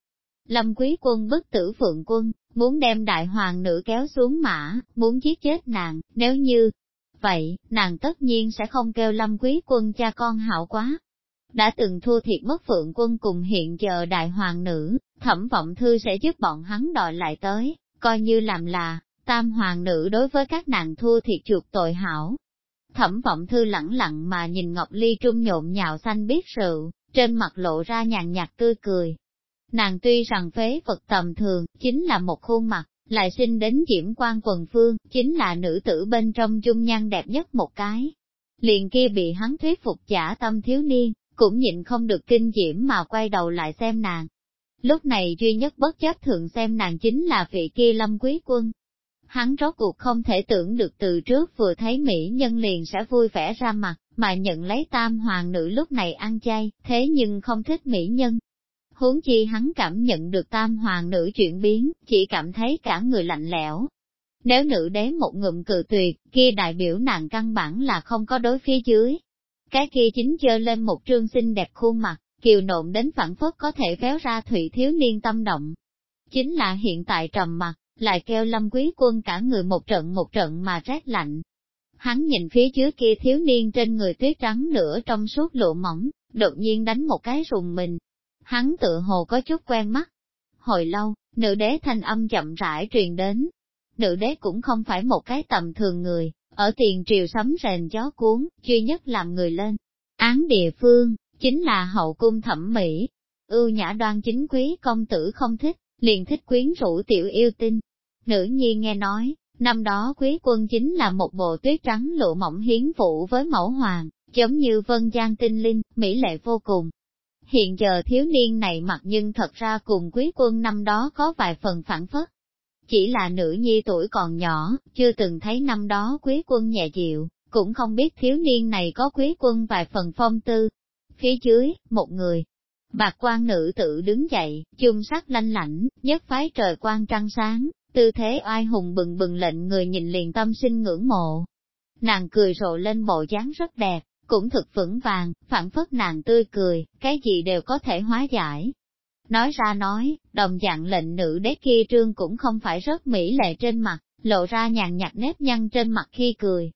Lâm quý quân bức tử phượng quân, muốn đem đại hoàng nữ kéo xuống mã, muốn giết chết nàng, nếu như vậy, nàng tất nhiên sẽ không kêu lâm quý quân cha con hảo quá. Đã từng thua thiệt mất phượng quân cùng hiện giờ đại hoàng nữ, thẩm vọng thư sẽ giúp bọn hắn đòi lại tới, coi như làm là, tam hoàng nữ đối với các nàng thua thiệt chuột tội hảo. Thẩm vọng thư lẳng lặng mà nhìn Ngọc Ly trung nhộn nhào xanh biết rượu, trên mặt lộ ra nhàn nhạt tươi cười, Nàng tuy rằng phế vật tầm thường, chính là một khuôn mặt, lại sinh đến diễm quan quần phương, chính là nữ tử bên trong dung nhan đẹp nhất một cái. Liền kia bị hắn thuyết phục giả tâm thiếu niên, cũng nhịn không được kinh diễm mà quay đầu lại xem nàng. Lúc này duy nhất bất chấp thường xem nàng chính là vị kia lâm quý quân. Hắn rốt cuộc không thể tưởng được từ trước vừa thấy mỹ nhân liền sẽ vui vẻ ra mặt, mà nhận lấy tam hoàng nữ lúc này ăn chay, thế nhưng không thích mỹ nhân, Huống chi hắn cảm nhận được tam hoàng nữ chuyển biến, chỉ cảm thấy cả người lạnh lẽo. Nếu nữ đế một ngụm cự tuyệt, kia đại biểu nàng căn bản là không có đối phía dưới. Cái kia chính chơi lên một trương xinh đẹp khuôn mặt, kiều nộn đến phản phất có thể véo ra thủy thiếu niên tâm động. Chính là hiện tại trầm mặt, lại kêu lâm quý quân cả người một trận một trận mà rét lạnh. Hắn nhìn phía dưới kia thiếu niên trên người tuyết trắng nửa trong suốt lụa mỏng, đột nhiên đánh một cái rùng mình. Hắn tự hồ có chút quen mắt. Hồi lâu, nữ đế thanh âm chậm rãi truyền đến. Nữ đế cũng không phải một cái tầm thường người, ở tiền triều sấm rền gió cuốn, duy nhất làm người lên. Án địa phương, chính là hậu cung thẩm mỹ. Ưu nhã đoan chính quý công tử không thích, liền thích quyến rũ tiểu yêu tinh. Nữ nhi nghe nói, năm đó quý quân chính là một bộ tuyết trắng lụa mỏng hiến phụ với mẫu hoàng, giống như vân giang tinh linh, mỹ lệ vô cùng. Hiện giờ thiếu niên này mặc nhưng thật ra cùng quý quân năm đó có vài phần phản phất. Chỉ là nữ nhi tuổi còn nhỏ, chưa từng thấy năm đó quý quân nhẹ dịu, cũng không biết thiếu niên này có quý quân vài phần phong tư. Phía dưới, một người, bạc quan nữ tự đứng dậy, chung sắc lanh lảnh, nhất phái trời quan trăng sáng, tư thế oai hùng bừng bừng lệnh người nhìn liền tâm sinh ngưỡng mộ. Nàng cười rộ lên bộ dáng rất đẹp, cũng thực vững vàng, phản phất nàng tươi cười, cái gì đều có thể hóa giải. Nói ra nói, đồng dạng lệnh nữ đế kia trương cũng không phải rất mỹ lệ trên mặt, lộ ra nhàn nhạt nếp nhăn trên mặt khi cười.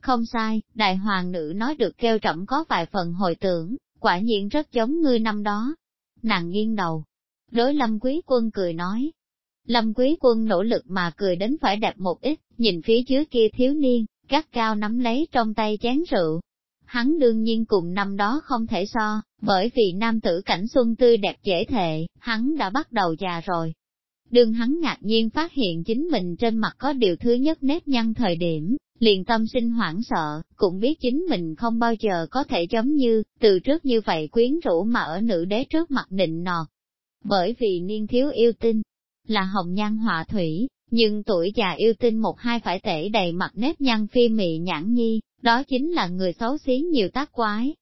Không sai, đại hoàng nữ nói được kêu trọng có vài phần hồi tưởng, quả nhiên rất giống ngươi năm đó. Nàng nghiêng đầu, đối lâm quý quân cười nói. Lâm quý quân nỗ lực mà cười đến phải đẹp một ít, nhìn phía dưới kia thiếu niên, gắt cao nắm lấy trong tay chén rượu, hắn đương nhiên cùng năm đó không thể so, bởi vì nam tử cảnh xuân tươi đẹp dễ thệ, hắn đã bắt đầu già rồi. Đương hắn ngạc nhiên phát hiện chính mình trên mặt có điều thứ nhất nếp nhăn thời điểm, liền tâm sinh hoảng sợ, cũng biết chính mình không bao giờ có thể giống như, từ trước như vậy quyến rũ mà ở nữ đế trước mặt định nọt. Bởi vì niên thiếu yêu tinh, là hồng nhan họa thủy, nhưng tuổi già yêu tinh một hai phải tể đầy mặt nếp nhăn phi mị nhãn nhi, đó chính là người xấu xí nhiều tác quái.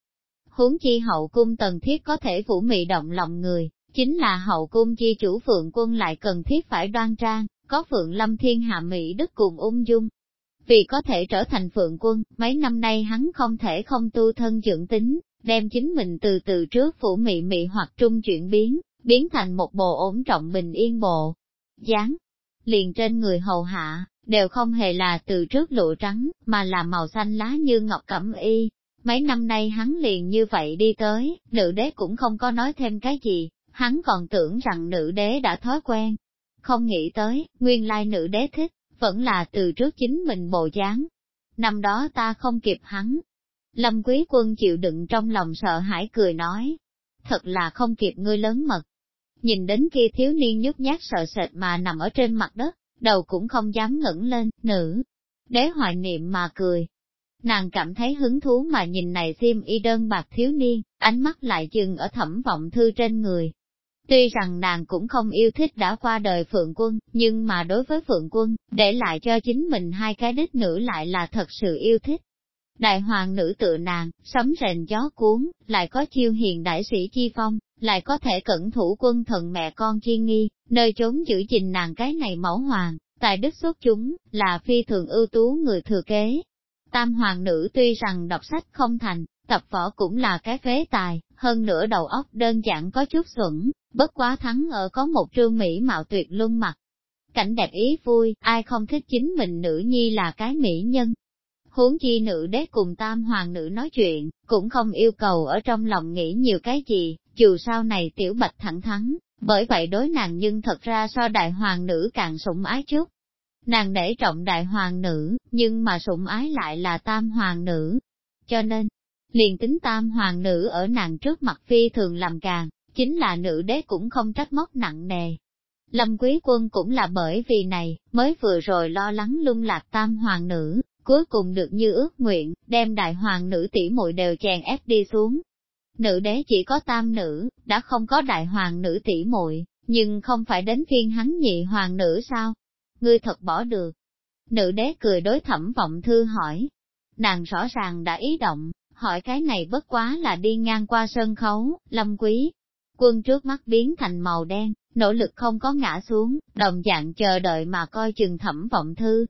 Huống chi hậu cung tần thiết có thể phủ mị động lòng người, chính là hậu cung chi chủ phượng quân lại cần thiết phải đoan trang, có phượng lâm thiên hạ mỹ đức cùng ung dung. Vì có thể trở thành phượng quân, mấy năm nay hắn không thể không tu thân dưỡng tính, đem chính mình từ từ trước phủ mị mị hoặc trung chuyển biến, biến thành một bộ ổn trọng bình yên bộ. dáng liền trên người hầu hạ, đều không hề là từ trước lụa trắng, mà là màu xanh lá như ngọc cẩm y. Mấy năm nay hắn liền như vậy đi tới, nữ đế cũng không có nói thêm cái gì, hắn còn tưởng rằng nữ đế đã thói quen. Không nghĩ tới, nguyên lai nữ đế thích, vẫn là từ trước chính mình bộ dáng. Năm đó ta không kịp hắn. Lâm quý quân chịu đựng trong lòng sợ hãi cười nói. Thật là không kịp ngươi lớn mật. Nhìn đến kia thiếu niên nhút nhát sợ sệt mà nằm ở trên mặt đất, đầu cũng không dám ngẩng lên, nữ. Đế hoài niệm mà cười. Nàng cảm thấy hứng thú mà nhìn này xiêm y đơn bạc thiếu niên, ánh mắt lại dừng ở thẩm vọng thư trên người. Tuy rằng nàng cũng không yêu thích đã qua đời Phượng Quân, nhưng mà đối với Phượng Quân, để lại cho chính mình hai cái đích nữ lại là thật sự yêu thích. Đại hoàng nữ tự nàng, sấm rền gió cuốn, lại có chiêu hiền đại sĩ chi phong, lại có thể cẩn thủ quân thần mẹ con chi nghi, nơi trốn giữ gìn nàng cái này mẫu hoàng, tại đức xuất chúng, là phi thường ưu tú người thừa kế. Tam hoàng nữ tuy rằng đọc sách không thành, tập võ cũng là cái phế tài, hơn nữa đầu óc đơn giản có chút xuẩn, bất quá thắng ở có một trương mỹ mạo tuyệt luân mặt. Cảnh đẹp ý vui, ai không thích chính mình nữ nhi là cái mỹ nhân. Huống chi nữ đế cùng tam hoàng nữ nói chuyện, cũng không yêu cầu ở trong lòng nghĩ nhiều cái gì, dù sau này tiểu bạch thẳng thắn, bởi vậy đối nàng nhưng thật ra so đại hoàng nữ càng sủng ái chút. Nàng để trọng đại hoàng nữ, nhưng mà sủng ái lại là tam hoàng nữ. Cho nên, liền tính tam hoàng nữ ở nàng trước mặt phi thường làm càng, chính là nữ đế cũng không trách móc nặng nề. Lâm quý quân cũng là bởi vì này, mới vừa rồi lo lắng lung lạc tam hoàng nữ, cuối cùng được như ước nguyện, đem đại hoàng nữ tỷ muội đều chèn ép đi xuống, Nữ đế chỉ có tam nữ, đã không có đại hoàng nữ tỷ muội, nhưng không phải đến phiên hắn nhị hoàng nữ sao? Ngươi thật bỏ được. Nữ đế cười đối thẩm vọng thư hỏi. Nàng rõ ràng đã ý động, hỏi cái này bất quá là đi ngang qua sân khấu, lâm quý. quân trước mắt biến thành màu đen, nỗ lực không có ngã xuống, đồng dạng chờ đợi mà coi chừng thẩm vọng thư.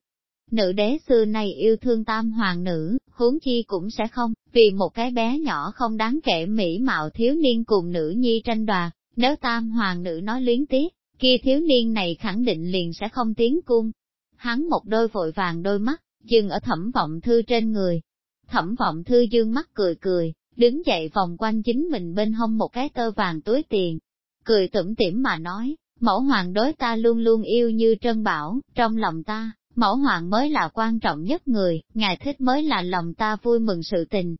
Nữ đế xưa này yêu thương tam hoàng nữ, huống chi cũng sẽ không, vì một cái bé nhỏ không đáng kể mỹ mạo thiếu niên cùng nữ nhi tranh đoạt, nếu tam hoàng nữ nói luyến tiếc, kia thiếu niên này khẳng định liền sẽ không tiến cung. Hắn một đôi vội vàng đôi mắt, dừng ở thẩm vọng thư trên người. Thẩm vọng thư dương mắt cười cười, đứng dậy vòng quanh chính mình bên hông một cái tơ vàng túi tiền. Cười tủm tỉm mà nói, mẫu hoàng đối ta luôn luôn yêu như trân bảo, trong lòng ta, mẫu hoàng mới là quan trọng nhất người, ngài thích mới là lòng ta vui mừng sự tình.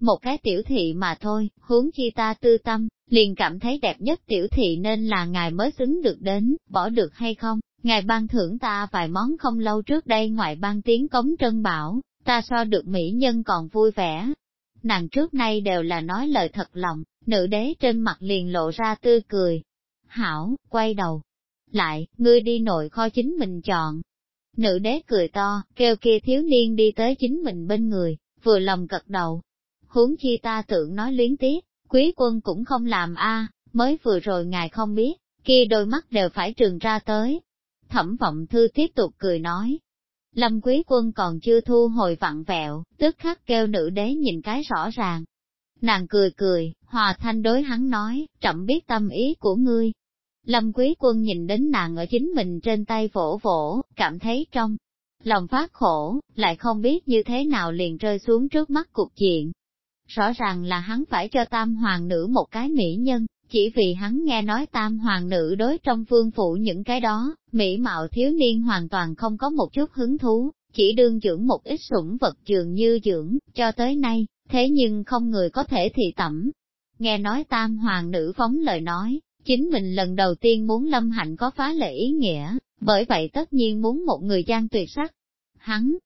Một cái tiểu thị mà thôi, huống chi ta tư tâm, liền cảm thấy đẹp nhất tiểu thị nên là ngài mới xứng được đến, bỏ được hay không, ngài ban thưởng ta vài món không lâu trước đây ngoại ban tiếng cống trân bảo, ta so được mỹ nhân còn vui vẻ. Nàng trước nay đều là nói lời thật lòng, nữ đế trên mặt liền lộ ra tươi cười. Hảo, quay đầu. Lại, ngươi đi nội kho chính mình chọn. Nữ đế cười to, kêu kia thiếu niên đi tới chính mình bên người, vừa lòng cật đầu. Huống chi ta tưởng nói luyến tiếc, quý quân cũng không làm a mới vừa rồi ngài không biết, kia đôi mắt đều phải trường ra tới. Thẩm vọng thư tiếp tục cười nói. Lâm quý quân còn chưa thu hồi vặn vẹo, tức khắc kêu nữ đế nhìn cái rõ ràng. Nàng cười cười, hòa thanh đối hắn nói, chậm biết tâm ý của ngươi. Lâm quý quân nhìn đến nàng ở chính mình trên tay vỗ vỗ, cảm thấy trong lòng phát khổ, lại không biết như thế nào liền rơi xuống trước mắt cục diện, rõ ràng là hắn phải cho tam hoàng nữ một cái mỹ nhân, chỉ vì hắn nghe nói tam hoàng nữ đối trong vương phủ những cái đó, mỹ mạo thiếu niên hoàn toàn không có một chút hứng thú, chỉ đương dưỡng một ít sủng vật trường như dưỡng, cho tới nay, thế nhưng không người có thể thị tẩm. Nghe nói tam hoàng nữ phóng lời nói, chính mình lần đầu tiên muốn lâm hạnh có phá lệ ý nghĩa, bởi vậy tất nhiên muốn một người gian tuyệt sắc. Hắn,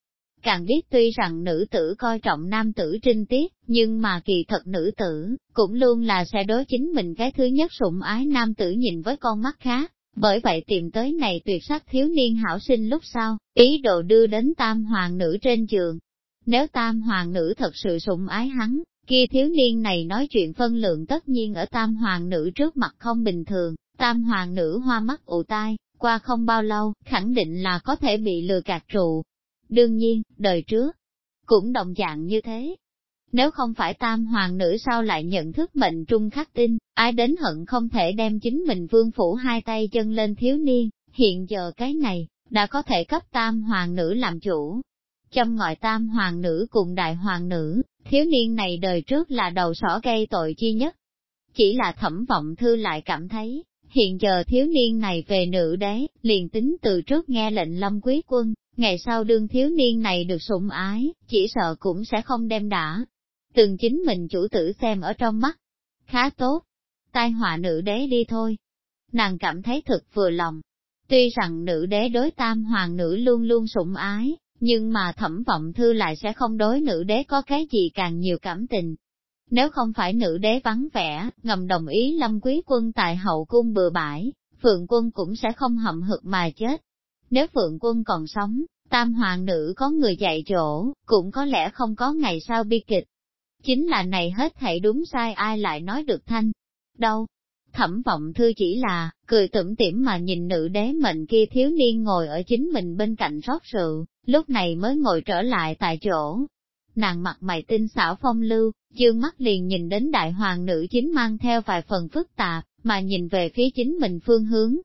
Càng biết tuy rằng nữ tử coi trọng nam tử trinh tiết, nhưng mà kỳ thật nữ tử, cũng luôn là sẽ đối chính mình cái thứ nhất sủng ái nam tử nhìn với con mắt khác. Bởi vậy tìm tới này tuyệt sắc thiếu niên hảo sinh lúc sau, ý đồ đưa đến tam hoàng nữ trên giường. Nếu tam hoàng nữ thật sự sủng ái hắn, kia thiếu niên này nói chuyện phân lượng tất nhiên ở tam hoàng nữ trước mặt không bình thường, tam hoàng nữ hoa mắt ụ tai, qua không bao lâu, khẳng định là có thể bị lừa gạt trụ, Đương nhiên, đời trước, cũng đồng dạng như thế. Nếu không phải tam hoàng nữ sao lại nhận thức mệnh trung khắc tinh, ai đến hận không thể đem chính mình vương phủ hai tay chân lên thiếu niên, hiện giờ cái này, đã có thể cấp tam hoàng nữ làm chủ. Châm ngọi tam hoàng nữ cùng đại hoàng nữ, thiếu niên này đời trước là đầu sỏ gây tội chi nhất. Chỉ là thẩm vọng thư lại cảm thấy, hiện giờ thiếu niên này về nữ đế, liền tính từ trước nghe lệnh lâm quý quân, ngày sau đương thiếu niên này được sủng ái, chỉ sợ cũng sẽ không đem đã. Từng chính mình chủ tử xem ở trong mắt. Khá tốt. Tai họa nữ đế đi thôi. Nàng cảm thấy thật vừa lòng. Tuy rằng nữ đế đối tam hoàng nữ luôn luôn sủng ái, nhưng mà thẩm vọng thư lại sẽ không đối nữ đế có cái gì càng nhiều cảm tình. Nếu không phải nữ đế vắng vẻ, ngầm đồng ý lâm quý quân tại hậu cung bừa bãi, phượng quân cũng sẽ không hậm hực mà chết. Nếu Phượng Quân còn sống, tam hoàng nữ có người dạy chỗ, cũng có lẽ không có ngày sau bi kịch. Chính là này hết thảy đúng sai ai lại nói được thanh. Đâu? Thẩm vọng thư chỉ là, cười tủm tỉm mà nhìn nữ đế mệnh kia thiếu niên ngồi ở chính mình bên cạnh rót rượu, lúc này mới ngồi trở lại tại chỗ. Nàng mặt mày tinh xảo phong lưu, dương mắt liền nhìn đến đại hoàng nữ chính mang theo vài phần phức tạp, mà nhìn về phía chính mình phương hướng,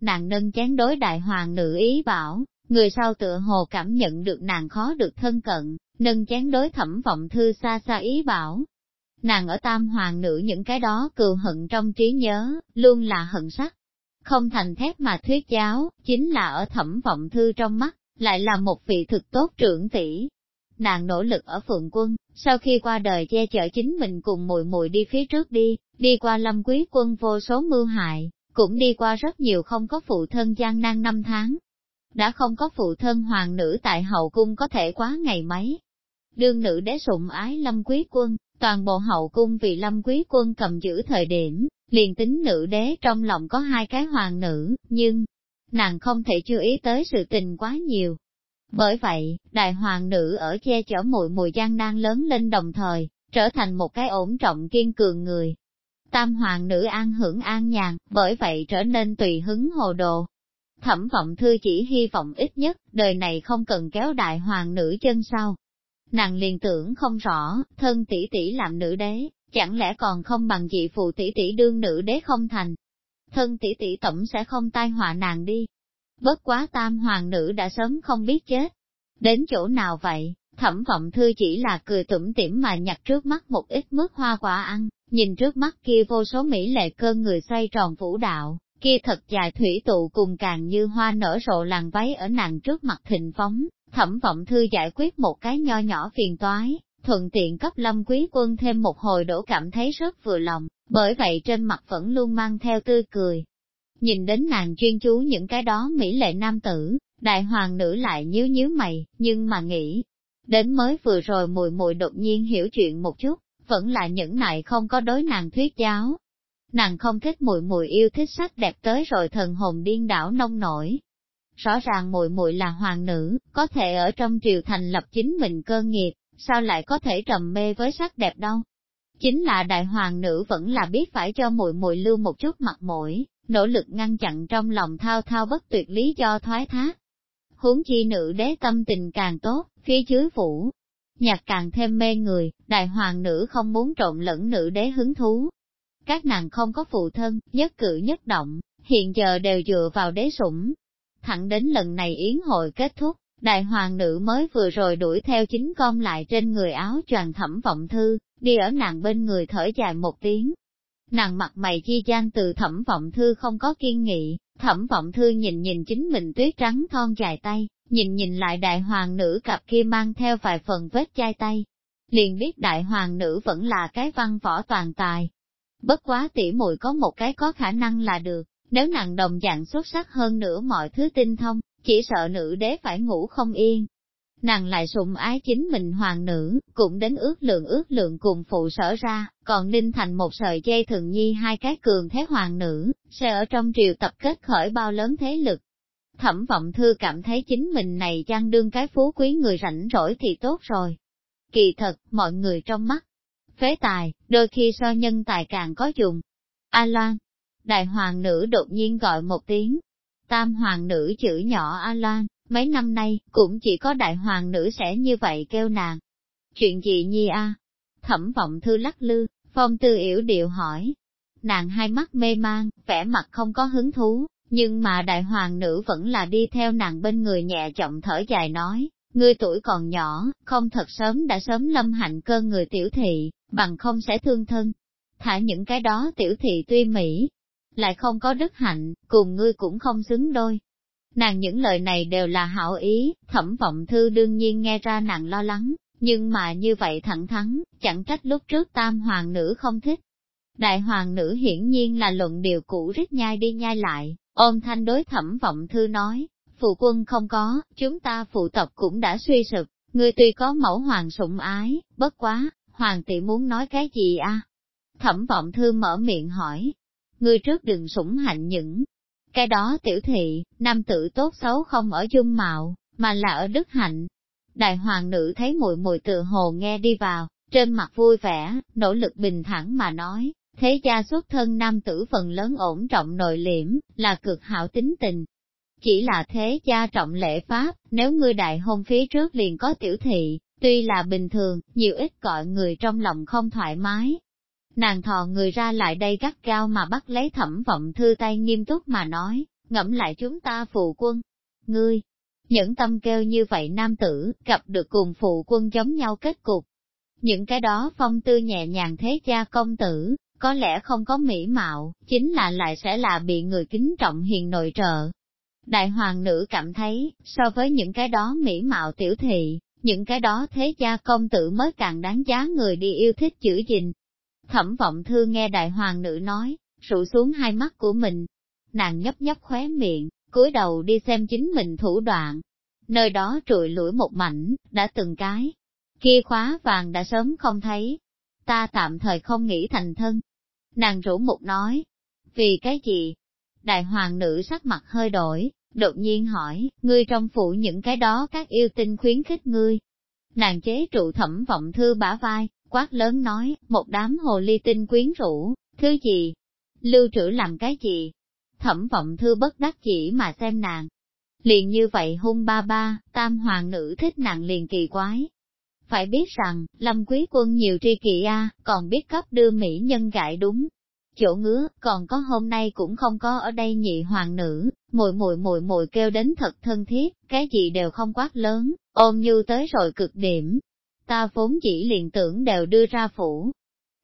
nàng nâng chén đối đại hoàng nữ ý bảo, người sau tựa hồ cảm nhận được nàng khó được thân cận, nâng chén đối thẩm vọng thư xa xa ý bảo. Nàng ở tam hoàng nữ những cái đó cừu hận trong trí nhớ, luôn là hận sắc. Không thành thép mà thuyết giáo, chính là ở thẩm vọng thư trong mắt, lại là một vị thực tốt trưởng tỷ. Nàng nỗ lực ở phượng quân, sau khi qua đời che chở chính mình cùng mùi mùi đi phía trước đi, đi qua lâm quý quân vô số mưu hại, cũng đi qua rất nhiều không có phụ thân gian nan năm tháng. Đã không có phụ thân hoàng nữ tại hậu cung có thể quá ngày mấy. Đương nữ đế sủng ái lâm quý quân, toàn bộ hậu cung vì lâm quý quân cầm giữ thời điểm, liền tính nữ đế trong lòng có hai cái hoàng nữ, nhưng, nàng không thể chưa ý tới sự tình quá nhiều. Bởi vậy, đại hoàng nữ ở che chở mùi mùi gian đang lớn lên đồng thời, trở thành một cái ổn trọng kiên cường người. tam hoàng nữ an hưởng an nhàn, bởi vậy trở nên tùy hứng hồ đồ. Thẩm vọng thư chỉ hy vọng ít nhất, đời này không cần kéo đại hoàng nữ chân sau. Nàng liền tưởng không rõ, thân tỷ tỷ làm nữ đế, chẳng lẽ còn không bằng dị phụ tỷ tỷ đương nữ đế không thành. Thân tỷ tỷ tổng sẽ không tai họa nàng đi. Bất quá tam hoàng nữ đã sớm không biết chết. Đến chỗ nào vậy, thẩm vọng thư chỉ là cười tủm tỉm mà nhặt trước mắt một ít mứt hoa quả ăn, nhìn trước mắt kia vô số mỹ lệ cơ người xoay tròn vũ đạo, kia thật dài thủy tụ cùng càng như hoa nở rộ làn váy ở nàng trước mặt thịnh phóng, thẩm vọng thư giải quyết một cái nho nhỏ phiền toái, thuận tiện cấp lâm quý quân thêm một hồi đổ cảm thấy rất vừa lòng, bởi vậy trên mặt vẫn luôn mang theo tươi cười. Nhìn đến nàng chuyên chú những cái đó mỹ lệ nam tử, đại hoàng nữ lại nhíu nhíu mày, nhưng mà nghĩ, đến mới vừa rồi mùi mùi đột nhiên hiểu chuyện một chút, vẫn là những nại không có đối nàng thuyết giáo. Nàng không thích mùi mùi yêu thích sắc đẹp tới rồi thần hồn điên đảo nông nổi. Rõ ràng muội muội là hoàng nữ, có thể ở trong triều thành lập chính mình cơ nghiệp, sao lại có thể trầm mê với sắc đẹp đâu. Chính là đại hoàng nữ vẫn là biết phải cho muội muội lưu một chút mặt mũi, nỗ lực ngăn chặn trong lòng thao thao bất tuyệt lý do thoái thác. Huống chi nữ đế tâm tình càng tốt, phía dưới phủ, nhạc càng thêm mê người, đại hoàng nữ không muốn trộn lẫn nữ đế hứng thú. Các nàng không có phụ thân, nhất cử nhất động, hiện giờ đều dựa vào đế sủng. Thẳng đến lần này yến hội kết thúc, đại hoàng nữ mới vừa rồi đuổi theo chính con lại trên người áo choàng thẩm vọng thư, đi ở nàng bên người thở dài một tiếng. Nàng mặt mày chi gian từ thẩm vọng thư không có kiên nghị, thẩm vọng thư nhìn nhìn chính mình tuyết trắng thon dài tay, nhìn nhìn lại đại hoàng nữ cặp kia mang theo vài phần vết chai tay, liền biết đại hoàng nữ vẫn là cái văn võ toàn tài. Bất quá tỉ muội có một cái có khả năng là được, nếu nàng đồng dạng xuất sắc hơn nữa mọi thứ tinh thông, chỉ sợ nữ đế phải ngủ không yên. Nàng lại sùng ái chính mình hoàng nữ, cũng đến ước lượng ước lượng cùng phụ sở ra, còn ninh thành một sợi dây thường nhi hai cái cường thế hoàng nữ, sẽ ở trong triều tập kết khởi bao lớn thế lực, Thẩm vọng thư cảm thấy chính mình này chăng đương cái phú quý người rảnh rỗi thì tốt rồi. Kỳ thật, mọi người trong mắt, phế tài, đôi khi so nhân tài càng có dùng. A Loan, đại hoàng nữ đột nhiên gọi một tiếng. Tam hoàng nữ chữ nhỏ A Loan, mấy năm nay, cũng chỉ có đại hoàng nữ sẽ như vậy kêu nàng. Chuyện gì nhi a? Thẩm vọng thư lắc lư, phong tư yểu điệu hỏi. Nàng hai mắt mê mang, vẻ mặt không có hứng thú, nhưng mà đại hoàng nữ vẫn là đi theo nàng bên người nhẹ chậm thở dài nói, ngươi tuổi còn nhỏ, không thật sớm đã sớm lâm hạnh cơ người tiểu thị, bằng không sẽ thương thân. Thả những cái đó tiểu thị tuy mỹ, lại không có đức hạnh, cùng ngươi cũng không xứng đôi. Nàng những lời này đều là hảo ý, thẩm vọng thư đương nhiên nghe ra nàng lo lắng, nhưng mà như vậy thẳng thắn, chẳng trách lúc trước tam hoàng nữ không thích. Đại hoàng nữ hiển nhiên là luận điều cũ rít nhai đi nhai lại, Ôm thanh đối thẩm vọng thư nói, phụ quân không có, chúng ta phụ tộc cũng đã suy sụp, ngươi tuy có mẫu hoàng sủng ái, bất quá, hoàng tỷ muốn nói cái gì a? Thẩm vọng thư mở miệng hỏi, ngươi trước đừng sủng hạnh những, cái đó tiểu thị, nam tử tốt xấu không ở dung mạo, mà là ở đức hạnh. Đại hoàng nữ thấy mùi mùi tự hồ nghe đi vào, trên mặt vui vẻ, nỗ lực bình thản mà nói, Thế gia xuất thân nam tử phần lớn ổn trọng nội liễm, là cực hảo tính tình. Chỉ là thế gia trọng lễ pháp, nếu ngươi đại hôn phía trước liền có tiểu thị, tuy là bình thường, nhiều ít gọi người trong lòng không thoải mái. Nàng thò người ra lại đây gắt cao mà bắt lấy thẩm vọng thư tay nghiêm túc mà nói, ngẫm lại chúng ta phụ quân. Ngươi, những tâm kêu như vậy nam tử, gặp được cùng phụ quân giống nhau kết cục. Những cái đó phong tư nhẹ nhàng thế gia công tử, có lẽ không có mỹ mạo, chính là lại sẽ là bị người kính trọng hiền nội trợ. Đại hoàng nữ cảm thấy, so với những cái đó mỹ mạo tiểu thị, những cái đó thế gia công tử mới càng đáng giá người đi yêu thích chữ gìn. Thẩm vọng thư nghe đại hoàng nữ nói, rụ xuống hai mắt của mình. Nàng nhấp nhấp khóe miệng, cúi đầu đi xem chính mình thủ đoạn. Nơi đó trụi lũi một mảnh, đã từng cái. Kia khóa vàng đã sớm không thấy. Ta tạm thời không nghĩ thành thân, Nàng rủ mục nói, vì cái gì? Đại hoàng nữ sắc mặt hơi đổi, đột nhiên hỏi, ngươi trong phủ những cái đó các yêu tinh khuyến khích ngươi. Nàng chế trụ thẩm vọng thư bả vai, quát lớn nói, một đám hồ ly tinh quyến rũ, Thứ gì? Lưu trữ làm cái gì? Thẩm vọng thư bất đắc chỉ mà xem nàng. Liền như vậy hung ba ba, tam hoàng nữ thích nàng liền kỳ quái. Phải biết rằng, lâm quý quân nhiều tri kỷ a, còn biết cấp đưa mỹ nhân gại đúng. Chỗ ngứa, còn có hôm nay cũng không có ở đây nhị hoàng nữ, mùi mùi mùi mùi kêu đến thật thân thiết, cái gì đều không quát lớn, ôm như tới rồi cực điểm. Ta vốn chỉ liền tưởng đều đưa ra phủ.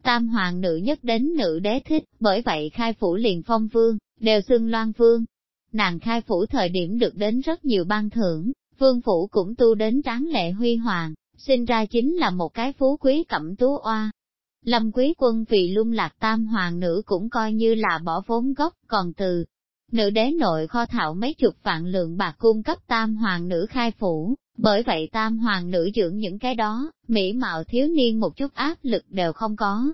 Tam hoàng nữ nhất đến nữ đế thích, bởi vậy khai phủ liền phong vương, đều xưng loan vương. Nàng khai phủ thời điểm được đến rất nhiều ban thưởng, vương phủ cũng tu đến tráng lệ huy hoàng, sinh ra chính là một cái phú quý cẩm tú oa. Lâm quý quân vì lung lạc tam hoàng nữ cũng coi như là bỏ vốn gốc, còn từ nữ đế nội kho thảo mấy chục vạn lượng bạc cung cấp tam hoàng nữ khai phủ, bởi vậy tam hoàng nữ dưỡng những cái đó, mỹ mạo thiếu niên một chút áp lực đều không có.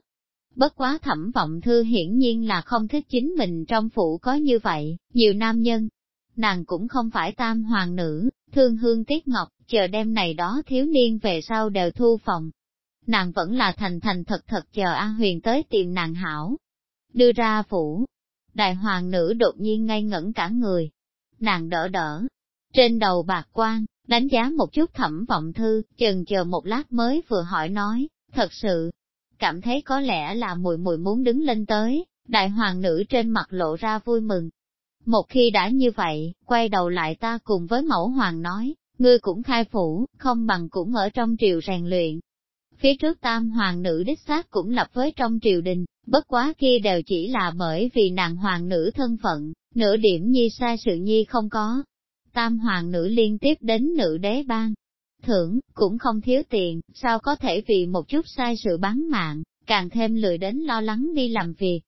Bất quá thẩm vọng thư hiển nhiên là không thích chính mình trong phủ có như vậy, nhiều nam nhân. Nàng cũng không phải tam hoàng nữ, thương hương tiết ngọc, chờ đêm này đó thiếu niên về sau đều thu phòng. Nàng vẫn là thành thành thật thật chờ An Huyền tới tìm nàng hảo. Đưa ra phủ, đại hoàng nữ đột nhiên ngay ngẩn cả người. Nàng đỡ đỡ, trên đầu bạc quan, đánh giá một chút thẩm vọng thư, chừng chờ một lát mới vừa hỏi nói, thật sự, cảm thấy có lẽ là mùi mùi muốn đứng lên tới, đại hoàng nữ trên mặt lộ ra vui mừng. Một khi đã như vậy, quay đầu lại ta cùng với mẫu hoàng nói, ngươi cũng khai phủ, không bằng cũng ở trong triều rèn luyện. Phía trước tam hoàng nữ đích xác cũng lập với trong triều đình, bất quá kia đều chỉ là bởi vì nàng hoàng nữ thân phận, nửa điểm nhi sai sự nhi không có. Tam hoàng nữ liên tiếp đến nữ đế bang, thưởng, cũng không thiếu tiền, sao có thể vì một chút sai sự bán mạng, càng thêm lười đến lo lắng đi làm việc.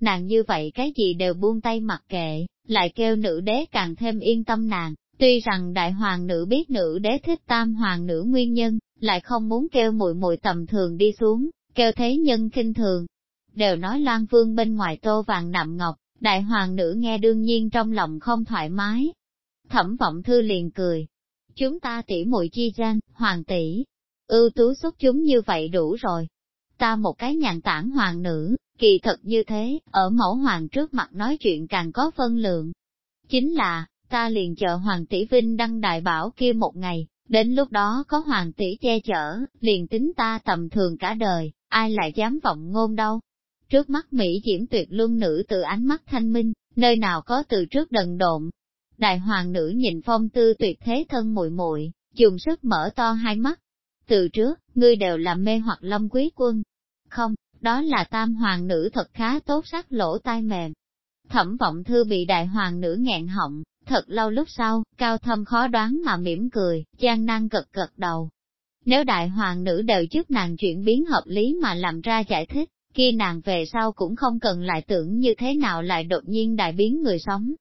Nàng như vậy cái gì đều buông tay mặc kệ, lại kêu nữ đế càng thêm yên tâm nàng, tuy rằng đại hoàng nữ biết nữ đế thích tam hoàng nữ nguyên nhân, lại không muốn kêu muội muội tầm thường đi xuống, kêu thế nhân kinh thường. Đều nói Loan Vương bên ngoài tô vàng nạm ngọc, đại hoàng nữ nghe đương nhiên trong lòng không thoải mái. Thẩm vọng thư liền cười, Chúng ta tỉ muội chi gian, hoàng tỷ, ưu tú xuất chúng như vậy đủ rồi. Ta một cái nhàn tản hoàng nữ, kỳ thật như thế, ở mẫu hoàng trước mặt nói chuyện càng có phân lượng. Chính là, ta liền chờ hoàng tỷ Vinh đăng đại bảo kia một ngày, đến lúc đó có hoàng tỷ che chở, liền tính ta tầm thường cả đời, ai lại dám vọng ngôn đâu. Trước mắt Mỹ diễm tuyệt luân nữ từ ánh mắt thanh minh, nơi nào có từ trước đần độn, Đại hoàng nữ nhìn phong tư tuyệt thế thân muội muội, dùng sức mở to hai mắt. Từ trước, ngươi đều là mê hoặc lâm quý quân. Không, đó là tam hoàng nữ thật khá tốt sắc lỗ tai mềm. Thẩm vọng thư bị đại hoàng nữ nghẹn họng, thật lâu lúc sau, cao thâm khó đoán mà mỉm cười, gian nan gật gật đầu. Nếu đại hoàng nữ đều giúp nàng chuyển biến hợp lý mà làm ra giải thích, kia nàng về sau cũng không cần lại tưởng như thế nào lại đột nhiên đại biến người sống,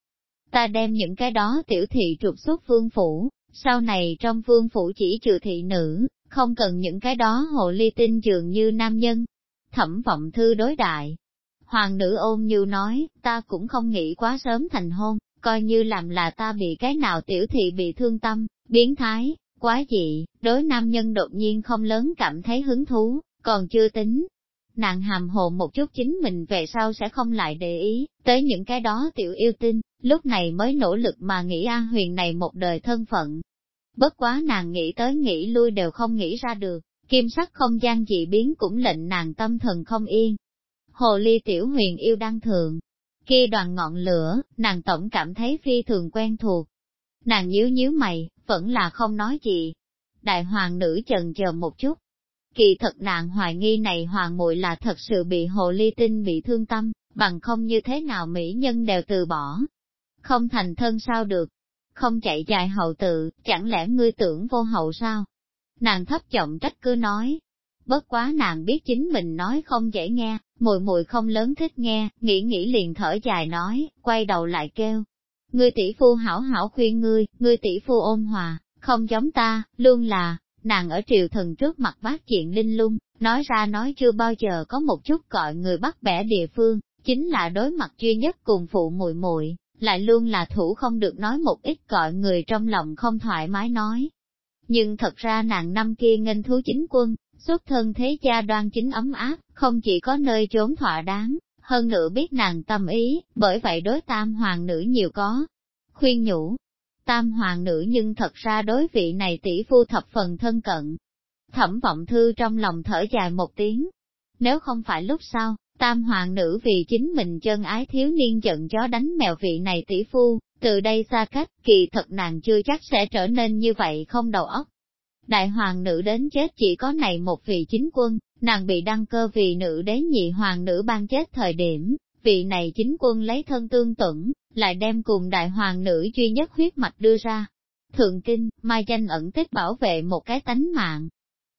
ta đem những cái đó tiểu thị trục xuất vương phủ, sau này trong vương phủ chỉ trừ thị nữ, không cần những cái đó hộ ly tinh dường như nam nhân. Thẩm vọng thư đối đại. Hoàng nữ ôn như nói, ta cũng không nghĩ quá sớm thành hôn, coi như làm là ta bị cái nào tiểu thị bị thương tâm, biến thái, quá dị, đối nam nhân đột nhiên không lớn cảm thấy hứng thú, còn chưa tính, nàng hàm hồ một chút chính mình về sau sẽ không lại để ý, tới những cái đó tiểu yêu tinh, lúc này mới nỗ lực mà nghĩ A huyền này một đời thân phận. Bất quá nàng nghĩ tới nghĩ lui đều không nghĩ ra được, kim sắc không gian dị biến cũng lệnh nàng tâm thần không yên. Hồ ly tiểu huyền yêu đăng thượng kia đoàn ngọn lửa, nàng tổng cảm thấy phi thường quen thuộc. Nàng nhíu nhíu mày, vẫn là không nói gì. Đại hoàng nữ chần chờ một chút, Kỳ thật nàng hoài nghi này hoàng muội là thật sự bị hồ ly tinh bị thương tâm, bằng không như thế nào mỹ nhân đều từ bỏ. Không thành thân sao được, không chạy dài hậu tự, chẳng lẽ ngươi tưởng vô hậu sao? Nàng thấp giọng trách cứ nói. Bất quá nàng biết chính mình nói không dễ nghe, mùi mùi không lớn thích nghe, nghĩ nghĩ liền thở dài nói, quay đầu lại kêu. Ngươi tỷ phu hảo hảo khuyên ngươi, ngươi tỷ phu ôn hòa, không giống ta, luôn là, nàng ở triều thần trước mặt bác chuyện linh lung, nói ra nói chưa bao giờ có một chút gọi người bắt bẻ địa phương, chính là đối mặt duy nhất cùng phụ muội muội lại luôn là thủ không được nói một ít gọi người trong lòng không thoải mái nói. Nhưng thật ra nàng năm kia nghênh thú chính quân, xuất thân thế gia đoan chính ấm áp, không chỉ có nơi trốn thỏa đáng, hơn nữa biết nàng tâm ý, bởi vậy đối tam hoàng nữ nhiều có. Khuyên nhủ, tam hoàng nữ nhưng thật ra đối vị này tỷ phu thập phần thân cận. Thẩm vọng thư trong lòng thở dài một tiếng. Nếu không phải lúc sau, tam hoàng nữ vì chính mình chân ái thiếu niên giận chó đánh mèo vị này tỷ phu, từ đây xa cách, kỳ thật nàng chưa chắc sẽ trở nên như vậy không đầu óc. Đại hoàng nữ đến chết chỉ có này một vị chính quân, nàng bị đăng cơ vì nữ đế nhị hoàng nữ ban chết thời điểm, vị này chính quân lấy thân tương tuẩn, lại đem cùng đại hoàng nữ duy nhất huyết mạch đưa ra. Thượng kinh, mai danh ẩn tích bảo vệ một cái tánh mạng.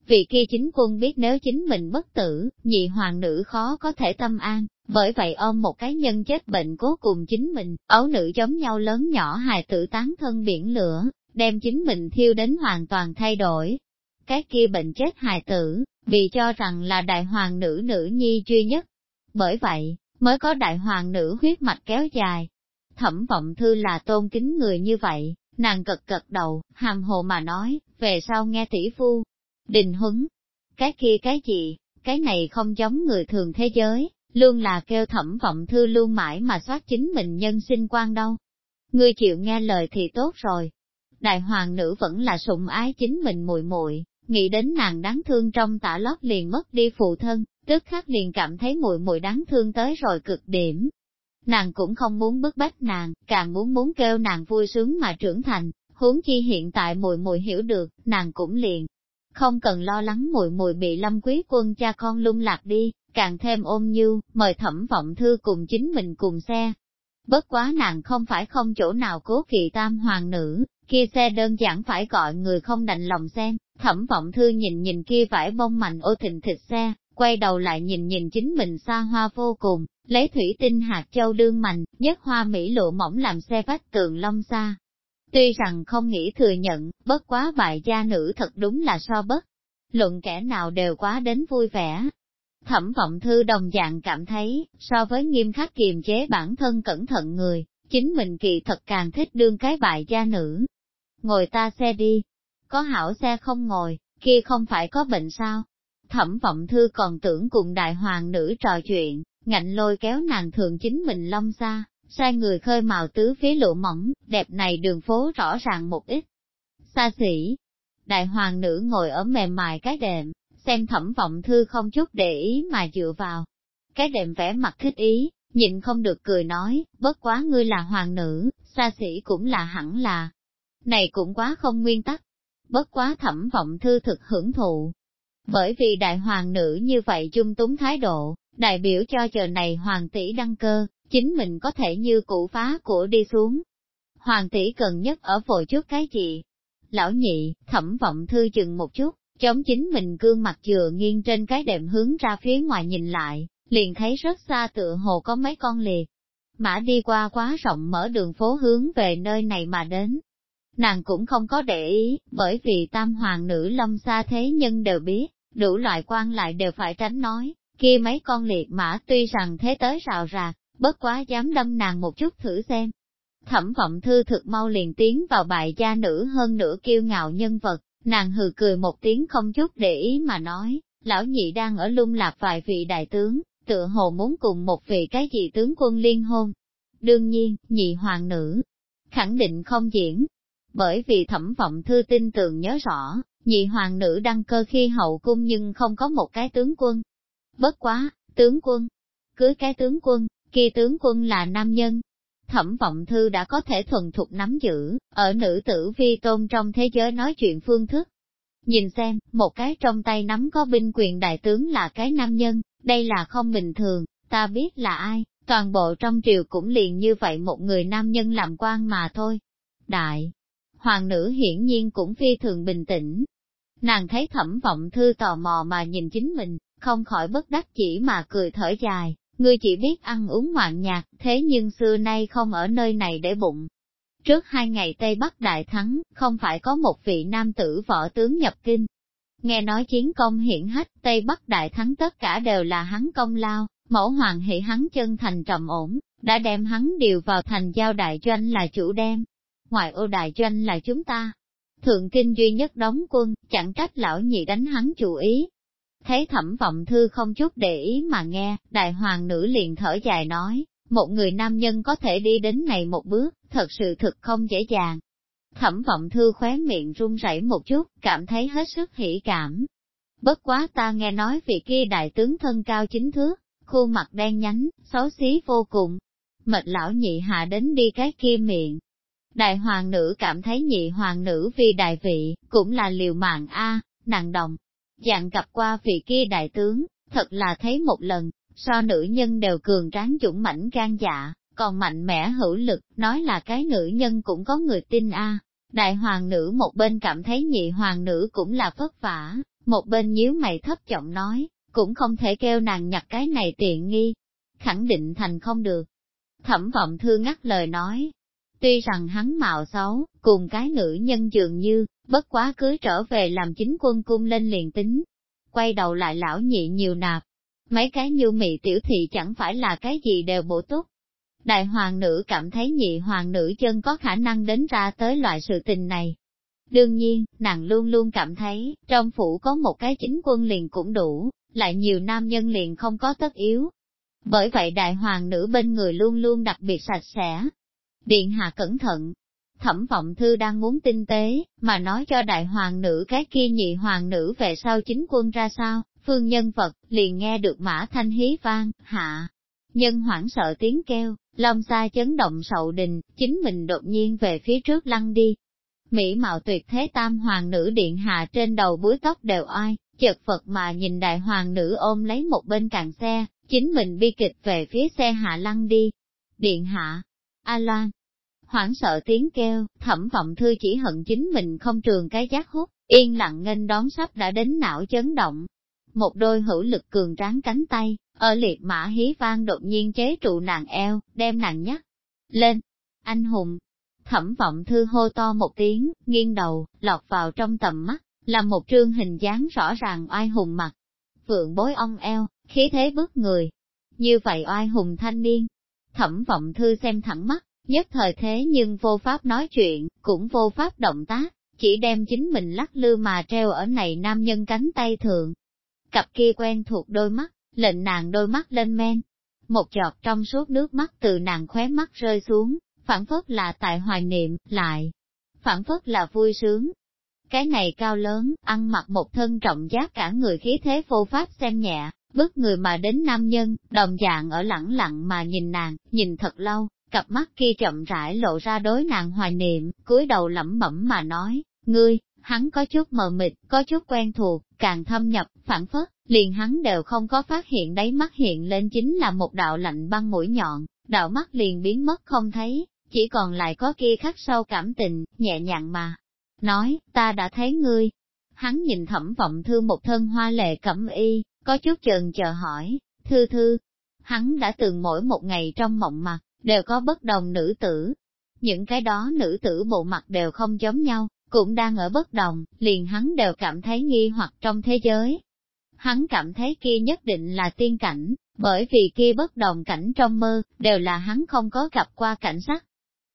Vị kia chính quân biết nếu chính mình bất tử, nhị hoàng nữ khó có thể tâm an, bởi vậy ôm một cái nhân chết bệnh cố cùng chính mình, ấu nữ giống nhau lớn nhỏ hài tử tán thân biển lửa, đem chính mình thiêu đến hoàn toàn thay đổi. Cái kia bệnh chết hài tử, vì cho rằng là đại hoàng nữ nữ nhi duy nhất. Bởi vậy, mới có đại hoàng nữ huyết mạch kéo dài. Thẩm vọng thư là tôn kính người như vậy, nàng cật cật đầu, hàm hồ mà nói, về sau nghe tỷ phu, đình huấn. Cái kia cái gì, cái này không giống người thường thế giới, luôn là kêu thẩm vọng thư luôn mãi mà soát chính mình nhân sinh quan đâu. Ngươi chịu nghe lời thì tốt rồi. Đại hoàng nữ vẫn là sủng ái chính mình muội muội, nghĩ đến nàng đáng thương trong tả lót liền mất đi phụ thân, tức khắc liền cảm thấy muội muội đáng thương tới rồi cực điểm. Nàng cũng không muốn bức bách nàng, càng muốn muốn kêu nàng vui sướng mà trưởng thành, huống chi hiện tại muội muội hiểu được, nàng cũng liền. Không cần lo lắng muội muội bị lâm quý quân cha con lung lạc đi, càng thêm ôm như, mời thẩm vọng thư cùng chính mình cùng xe. Bất quá nàng không phải không chỗ nào cố kỵ tam hoàng nữ, kia xe đơn giản phải gọi người không đành lòng xem, thẩm vọng thư nhìn nhìn kia vải bông mạnh ô thịnh thịt xe, quay đầu lại nhìn nhìn chính mình xa hoa vô cùng, lấy thủy tinh hạt châu đương mạnh, nhất hoa mỹ lụa mỏng làm xe vách tường long xa. Tuy rằng không nghĩ thừa nhận, bất quá bại gia nữ thật đúng là so bất. Luận kẻ nào đều quá đến vui vẻ. Thẩm vọng thư đồng dạng cảm thấy, so với nghiêm khắc kiềm chế bản thân cẩn thận người, chính mình kỳ thật càng thích đương cái bại gia nữ. Ngồi ta xe đi. Có hảo xe không ngồi, kia không phải có bệnh sao? Thẩm vọng thư còn tưởng cùng đại hoàng nữ trò chuyện, ngạnh lôi kéo nàng thường chính mình long xa, sai người khơi màu tứ phía lụa mỏng, đẹp này đường phố rõ ràng một ít. Xa xỉ, đại hoàng nữ ngồi ở mềm mại cái đệm, xem thẩm vọng thư không chút để ý mà dựa vào. Cái đệm vẽ mặt thích ý, nhịn không được cười nói, bất quá ngươi là hoàng nữ, xa xỉ cũng là hẳn là. Này cũng quá không nguyên tắc. Bất quá thẩm vọng thư thực hưởng thụ, bởi vì đại hoàng nữ như vậy chung túng thái độ, đại biểu cho chờ này hoàng tỷ đăng cơ, chính mình có thể như cụ phá của đi xuống. Hoàng tỷ cần nhất ở vội chút cái gì? Lão nhị, thẩm vọng thư chừng một chút, chống chính mình gương mặt chừa nghiêng trên cái đệm hướng ra phía ngoài nhìn lại, liền thấy rất xa tựa hồ có mấy con liệt. Mã đi qua quá rộng mở đường phố hướng về nơi này mà đến. Nàng cũng không có để ý, bởi vì tam hoàng nữ lâm xa thế nhân đều biết, đủ loại quan lại đều phải tránh nói, kia mấy con liệt mã tuy rằng thế tới rào rạc, bất quá dám đâm nàng một chút thử xem. Thẩm vọng thư thực mau liền tiến vào bài gia nữ hơn nữa kiêu ngạo nhân vật, nàng hừ cười một tiếng không chút để ý mà nói, lão nhị đang ở lung lạc vài vị đại tướng, tựa hồ muốn cùng một vị cái gì tướng quân liên hôn. Đương nhiên, nhị hoàng nữ, khẳng định không diễn, bởi vì thẩm vọng thư tin tưởng nhớ rõ, nhị hoàng nữ đăng cơ khi hậu cung nhưng không có một cái tướng quân. Bất quá, tướng quân, cưới cái tướng quân, kia tướng quân là nam nhân. Thẩm vọng thư đã có thể thuần thục nắm giữ, ở nữ tử vi tôn trong thế giới nói chuyện phương thức. Nhìn xem, một cái trong tay nắm có binh quyền đại tướng là cái nam nhân, đây là không bình thường, ta biết là ai, toàn bộ trong triều cũng liền như vậy một người nam nhân làm quan mà thôi. Đại, hoàng nữ hiển nhiên cũng phi thường bình tĩnh, Nàng thấy thẩm vọng thư tò mò mà nhìn chính mình, không khỏi bất đắc chỉ mà cười thở dài, ngươi chỉ biết ăn uống ngoạn nhạc, thế nhưng xưa nay không ở nơi này để bụng. Trước hai ngày Tây Bắc đại thắng, không phải có một vị nam tử võ tướng nhập kinh. Nghe nói chiến công hiển hách, Tây Bắc đại thắng tất cả đều là hắn công lao, mẫu hoàng hệ hắn chân thành trầm ổn, đã đem hắn điều vào thành giao đại doanh là chủ đem. Ngoài ô đại doanh là chúng ta, thượng kinh duy nhất đóng quân, chẳng trách lão nhị đánh hắn chủ ý. Thấy thẩm vọng thư không chút để ý mà nghe, đại hoàng nữ liền thở dài nói, một người nam nhân có thể đi đến này một bước, thật sự thực không dễ dàng. Thẩm vọng thư khóe miệng run rẩy một chút, cảm thấy hết sức hỉ cảm. Bất quá ta nghe nói vị kia đại tướng thân cao chính thước, khuôn mặt đen nhánh, xấu xí vô cùng. Mệt lão nhị hạ đến đi cái kia miệng. Đại hoàng nữ cảm thấy nhị hoàng nữ vì đại vị, cũng là liều mạng a nàng đồng. Dạng gặp qua vị kia đại tướng, thật là thấy một lần, so nữ nhân đều cường tráng dũng mãnh gan dạ, còn mạnh mẽ hữu lực, nói là cái nữ nhân cũng có người tin a. Đại hoàng nữ một bên cảm thấy nhị hoàng nữ cũng là vất vả, một bên nhíu mày thấp giọng nói, cũng không thể kêu nàng nhặt cái này tiện nghi, khẳng định thành không được. Thẩm vọng thư ngắt lời nói, tuy rằng hắn mạo xấu, cùng cái nữ nhân dường như, bất quá cưới trở về làm chính quân cung lên liền tính. Quay đầu lại lão nhị nhiều nạp, mấy cái như mị tiểu thị chẳng phải là cái gì đều bổ túc. Đại hoàng nữ cảm thấy nhị hoàng nữ chân có khả năng đến ra tới loại sự tình này. Đương nhiên, nàng luôn luôn cảm thấy, trong phủ có một cái chính quân liền cũng đủ, lại nhiều nam nhân liền không có tất yếu. Bởi vậy đại hoàng nữ bên người luôn luôn đặc biệt sạch sẽ. Điện hạ cẩn thận. Thẩm vọng thư đang muốn tinh tế, mà nói cho đại hoàng nữ cái kia nhị hoàng nữ về sau chính quân ra sao, phương nhân vật, liền nghe được mã thanh hí vang, hạ. Nhân hoảng sợ tiếng kêu, long xa chấn động sậu đình, chính mình đột nhiên về phía trước lăn đi. Mỹ mạo tuyệt thế tam hoàng nữ điện hạ trên đầu búi tóc đều oai, chật Phật mà nhìn đại hoàng nữ ôm lấy một bên càng xe, chính mình bi kịch về phía xe hạ lăn đi. Điện hạ, A Loan, hoảng sợ tiếng kêu, thẩm vọng thư chỉ hận chính mình không trường cái giác hút, yên lặng nghênh đón sắp đã đến não chấn động. Một đôi hữu lực cường tráng cánh tay, ở liệt mã hí vang đột nhiên chế trụ nàng eo, đem nàng nhắc lên. Anh hùng, thẩm vọng thư hô to một tiếng, nghiêng đầu, lọt vào trong tầm mắt, là một trương hình dáng rõ ràng oai hùng mặt. vượng bối ong eo, khí thế bước người. Như vậy oai hùng thanh niên. Thẩm vọng thư xem thẳng mắt, nhất thời thế nhưng vô pháp nói chuyện, cũng vô pháp động tác, chỉ đem chính mình lắc lư mà treo ở này nam nhân cánh tay thượng. Cặp kia quen thuộc đôi mắt, lệnh nàng đôi mắt lên men. Một giọt trong suốt nước mắt từ nàng khóe mắt rơi xuống, phản phất là tại hoài niệm, lại. Phản phất là vui sướng, cái này cao lớn, ăn mặc một thân trọng giác cả người khí thế vô pháp xem nhẹ, bước người mà đến nam nhân, đồng dạng ở lẳng lặng mà nhìn nàng, nhìn thật lâu, cặp mắt kia chậm rãi lộ ra đối nàng hoài niệm, cúi đầu lẩm bẩm mà nói, ngươi, hắn có chút mờ mịt, có chút quen thuộc, càng thâm nhập, phản phất, liền hắn đều không có phát hiện đáy mắt hiện lên chính là một đạo lạnh băng mũi nhọn, đạo mắt liền biến mất không thấy, chỉ còn lại có kia khắc sâu cảm tình, nhẹ nhàng mà, nói, ta đã thấy ngươi. Hắn nhìn thẩm vọng thư một thân hoa lệ cẩm y, có chút chần chờ hỏi, thư thư. Hắn đã từng mỗi một ngày trong mộng mặt, đều có bất đồng nữ tử. Những cái đó nữ tử bộ mặt đều không giống nhau, cũng đang ở bất đồng, liền hắn đều cảm thấy nghi hoặc trong thế giới. Hắn cảm thấy kia nhất định là tiên cảnh, bởi vì kia bất đồng cảnh trong mơ, đều là hắn không có gặp qua cảnh sắc.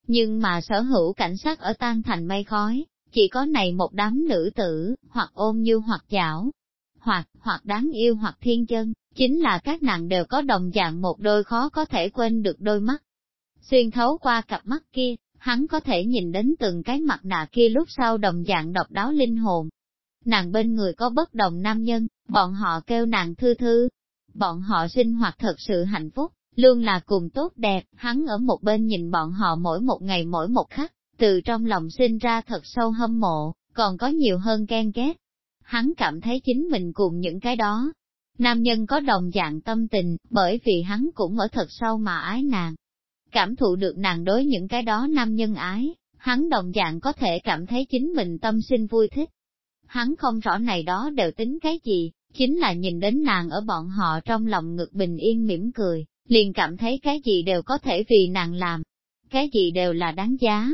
Nhưng mà sở hữu cảnh sắc ở tan thành mây khói, chỉ có này một đám nữ tử, hoặc ôm như hoặc chảo, hoặc, hoặc đáng yêu hoặc thiên chân, chính là các nàng đều có đồng dạng một đôi khó có thể quên được đôi mắt. Xuyên thấu qua cặp mắt kia, hắn có thể nhìn đến từng cái mặt nạ kia lúc sau đồng dạng độc đáo linh hồn. Nàng bên người có bất đồng nam nhân, bọn họ kêu nàng thư thư. Bọn họ sinh hoạt thật sự hạnh phúc, luôn là cùng tốt đẹp, hắn ở một bên nhìn bọn họ mỗi một ngày mỗi một khắc, từ trong lòng sinh ra thật sâu hâm mộ, còn có nhiều hơn ghen ghét. Hắn cảm thấy chính mình cùng những cái đó. Nam nhân có đồng dạng tâm tình, bởi vì hắn cũng ở thật sâu mà ái nàng. Cảm thụ được nàng đối những cái đó nam nhân ái, hắn đồng dạng có thể cảm thấy chính mình tâm sinh vui thích. Hắn không rõ này đó đều tính cái gì, chính là nhìn đến nàng ở bọn họ trong lòng ngực bình yên mỉm cười, liền cảm thấy cái gì đều có thể vì nàng làm, cái gì đều là đáng giá.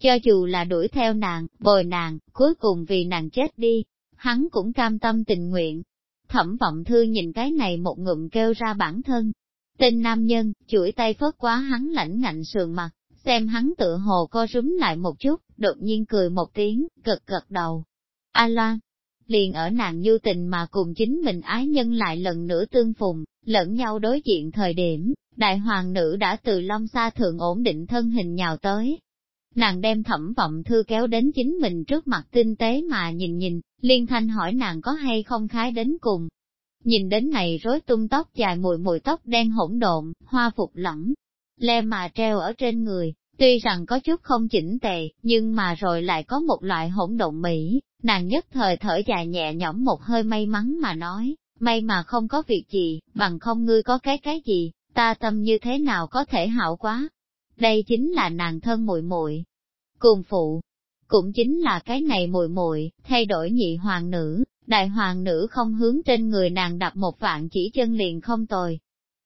Cho dù là đuổi theo nàng, bồi nàng, cuối cùng vì nàng chết đi, hắn cũng cam tâm tình nguyện. Thẩm vọng thư nhìn cái này một ngụm kêu ra bản thân. Tên nam nhân, chuỗi tay phớt quá hắn lãnh ngạnh sườn mặt, xem hắn tựa hồ co rúm lại một chút, đột nhiên cười một tiếng, gật gật đầu. A Loan, liền ở nàng du tình mà cùng chính mình ái nhân lại lần nữa tương phùng, lẫn nhau đối diện thời điểm, đại hoàng nữ đã từ long xa thượng ổn định thân hình nhào tới. Nàng đem thẩm vọng thư kéo đến chính mình trước mặt tinh tế mà nhìn nhìn, liên thanh hỏi nàng có hay không khái đến cùng. Nhìn đến này rối tung tóc dài mùi mùi tóc đen hỗn độn, hoa phục lỏng, le mà treo ở trên người, tuy rằng có chút không chỉnh tề, nhưng mà rồi lại có một loại hỗn độn mỹ, nàng nhất thời thở dài nhẹ nhõm một hơi may mắn mà nói, may mà không có việc gì, bằng không ngươi có cái cái gì, ta tâm như thế nào có thể hảo quá. Đây chính là nàng thân muội muội. Cùng phụ, cũng chính là cái này muội muội thay đổi nhị hoàng nữ, đại hoàng nữ không hướng trên người nàng đập một vạn chỉ chân liền không tồi.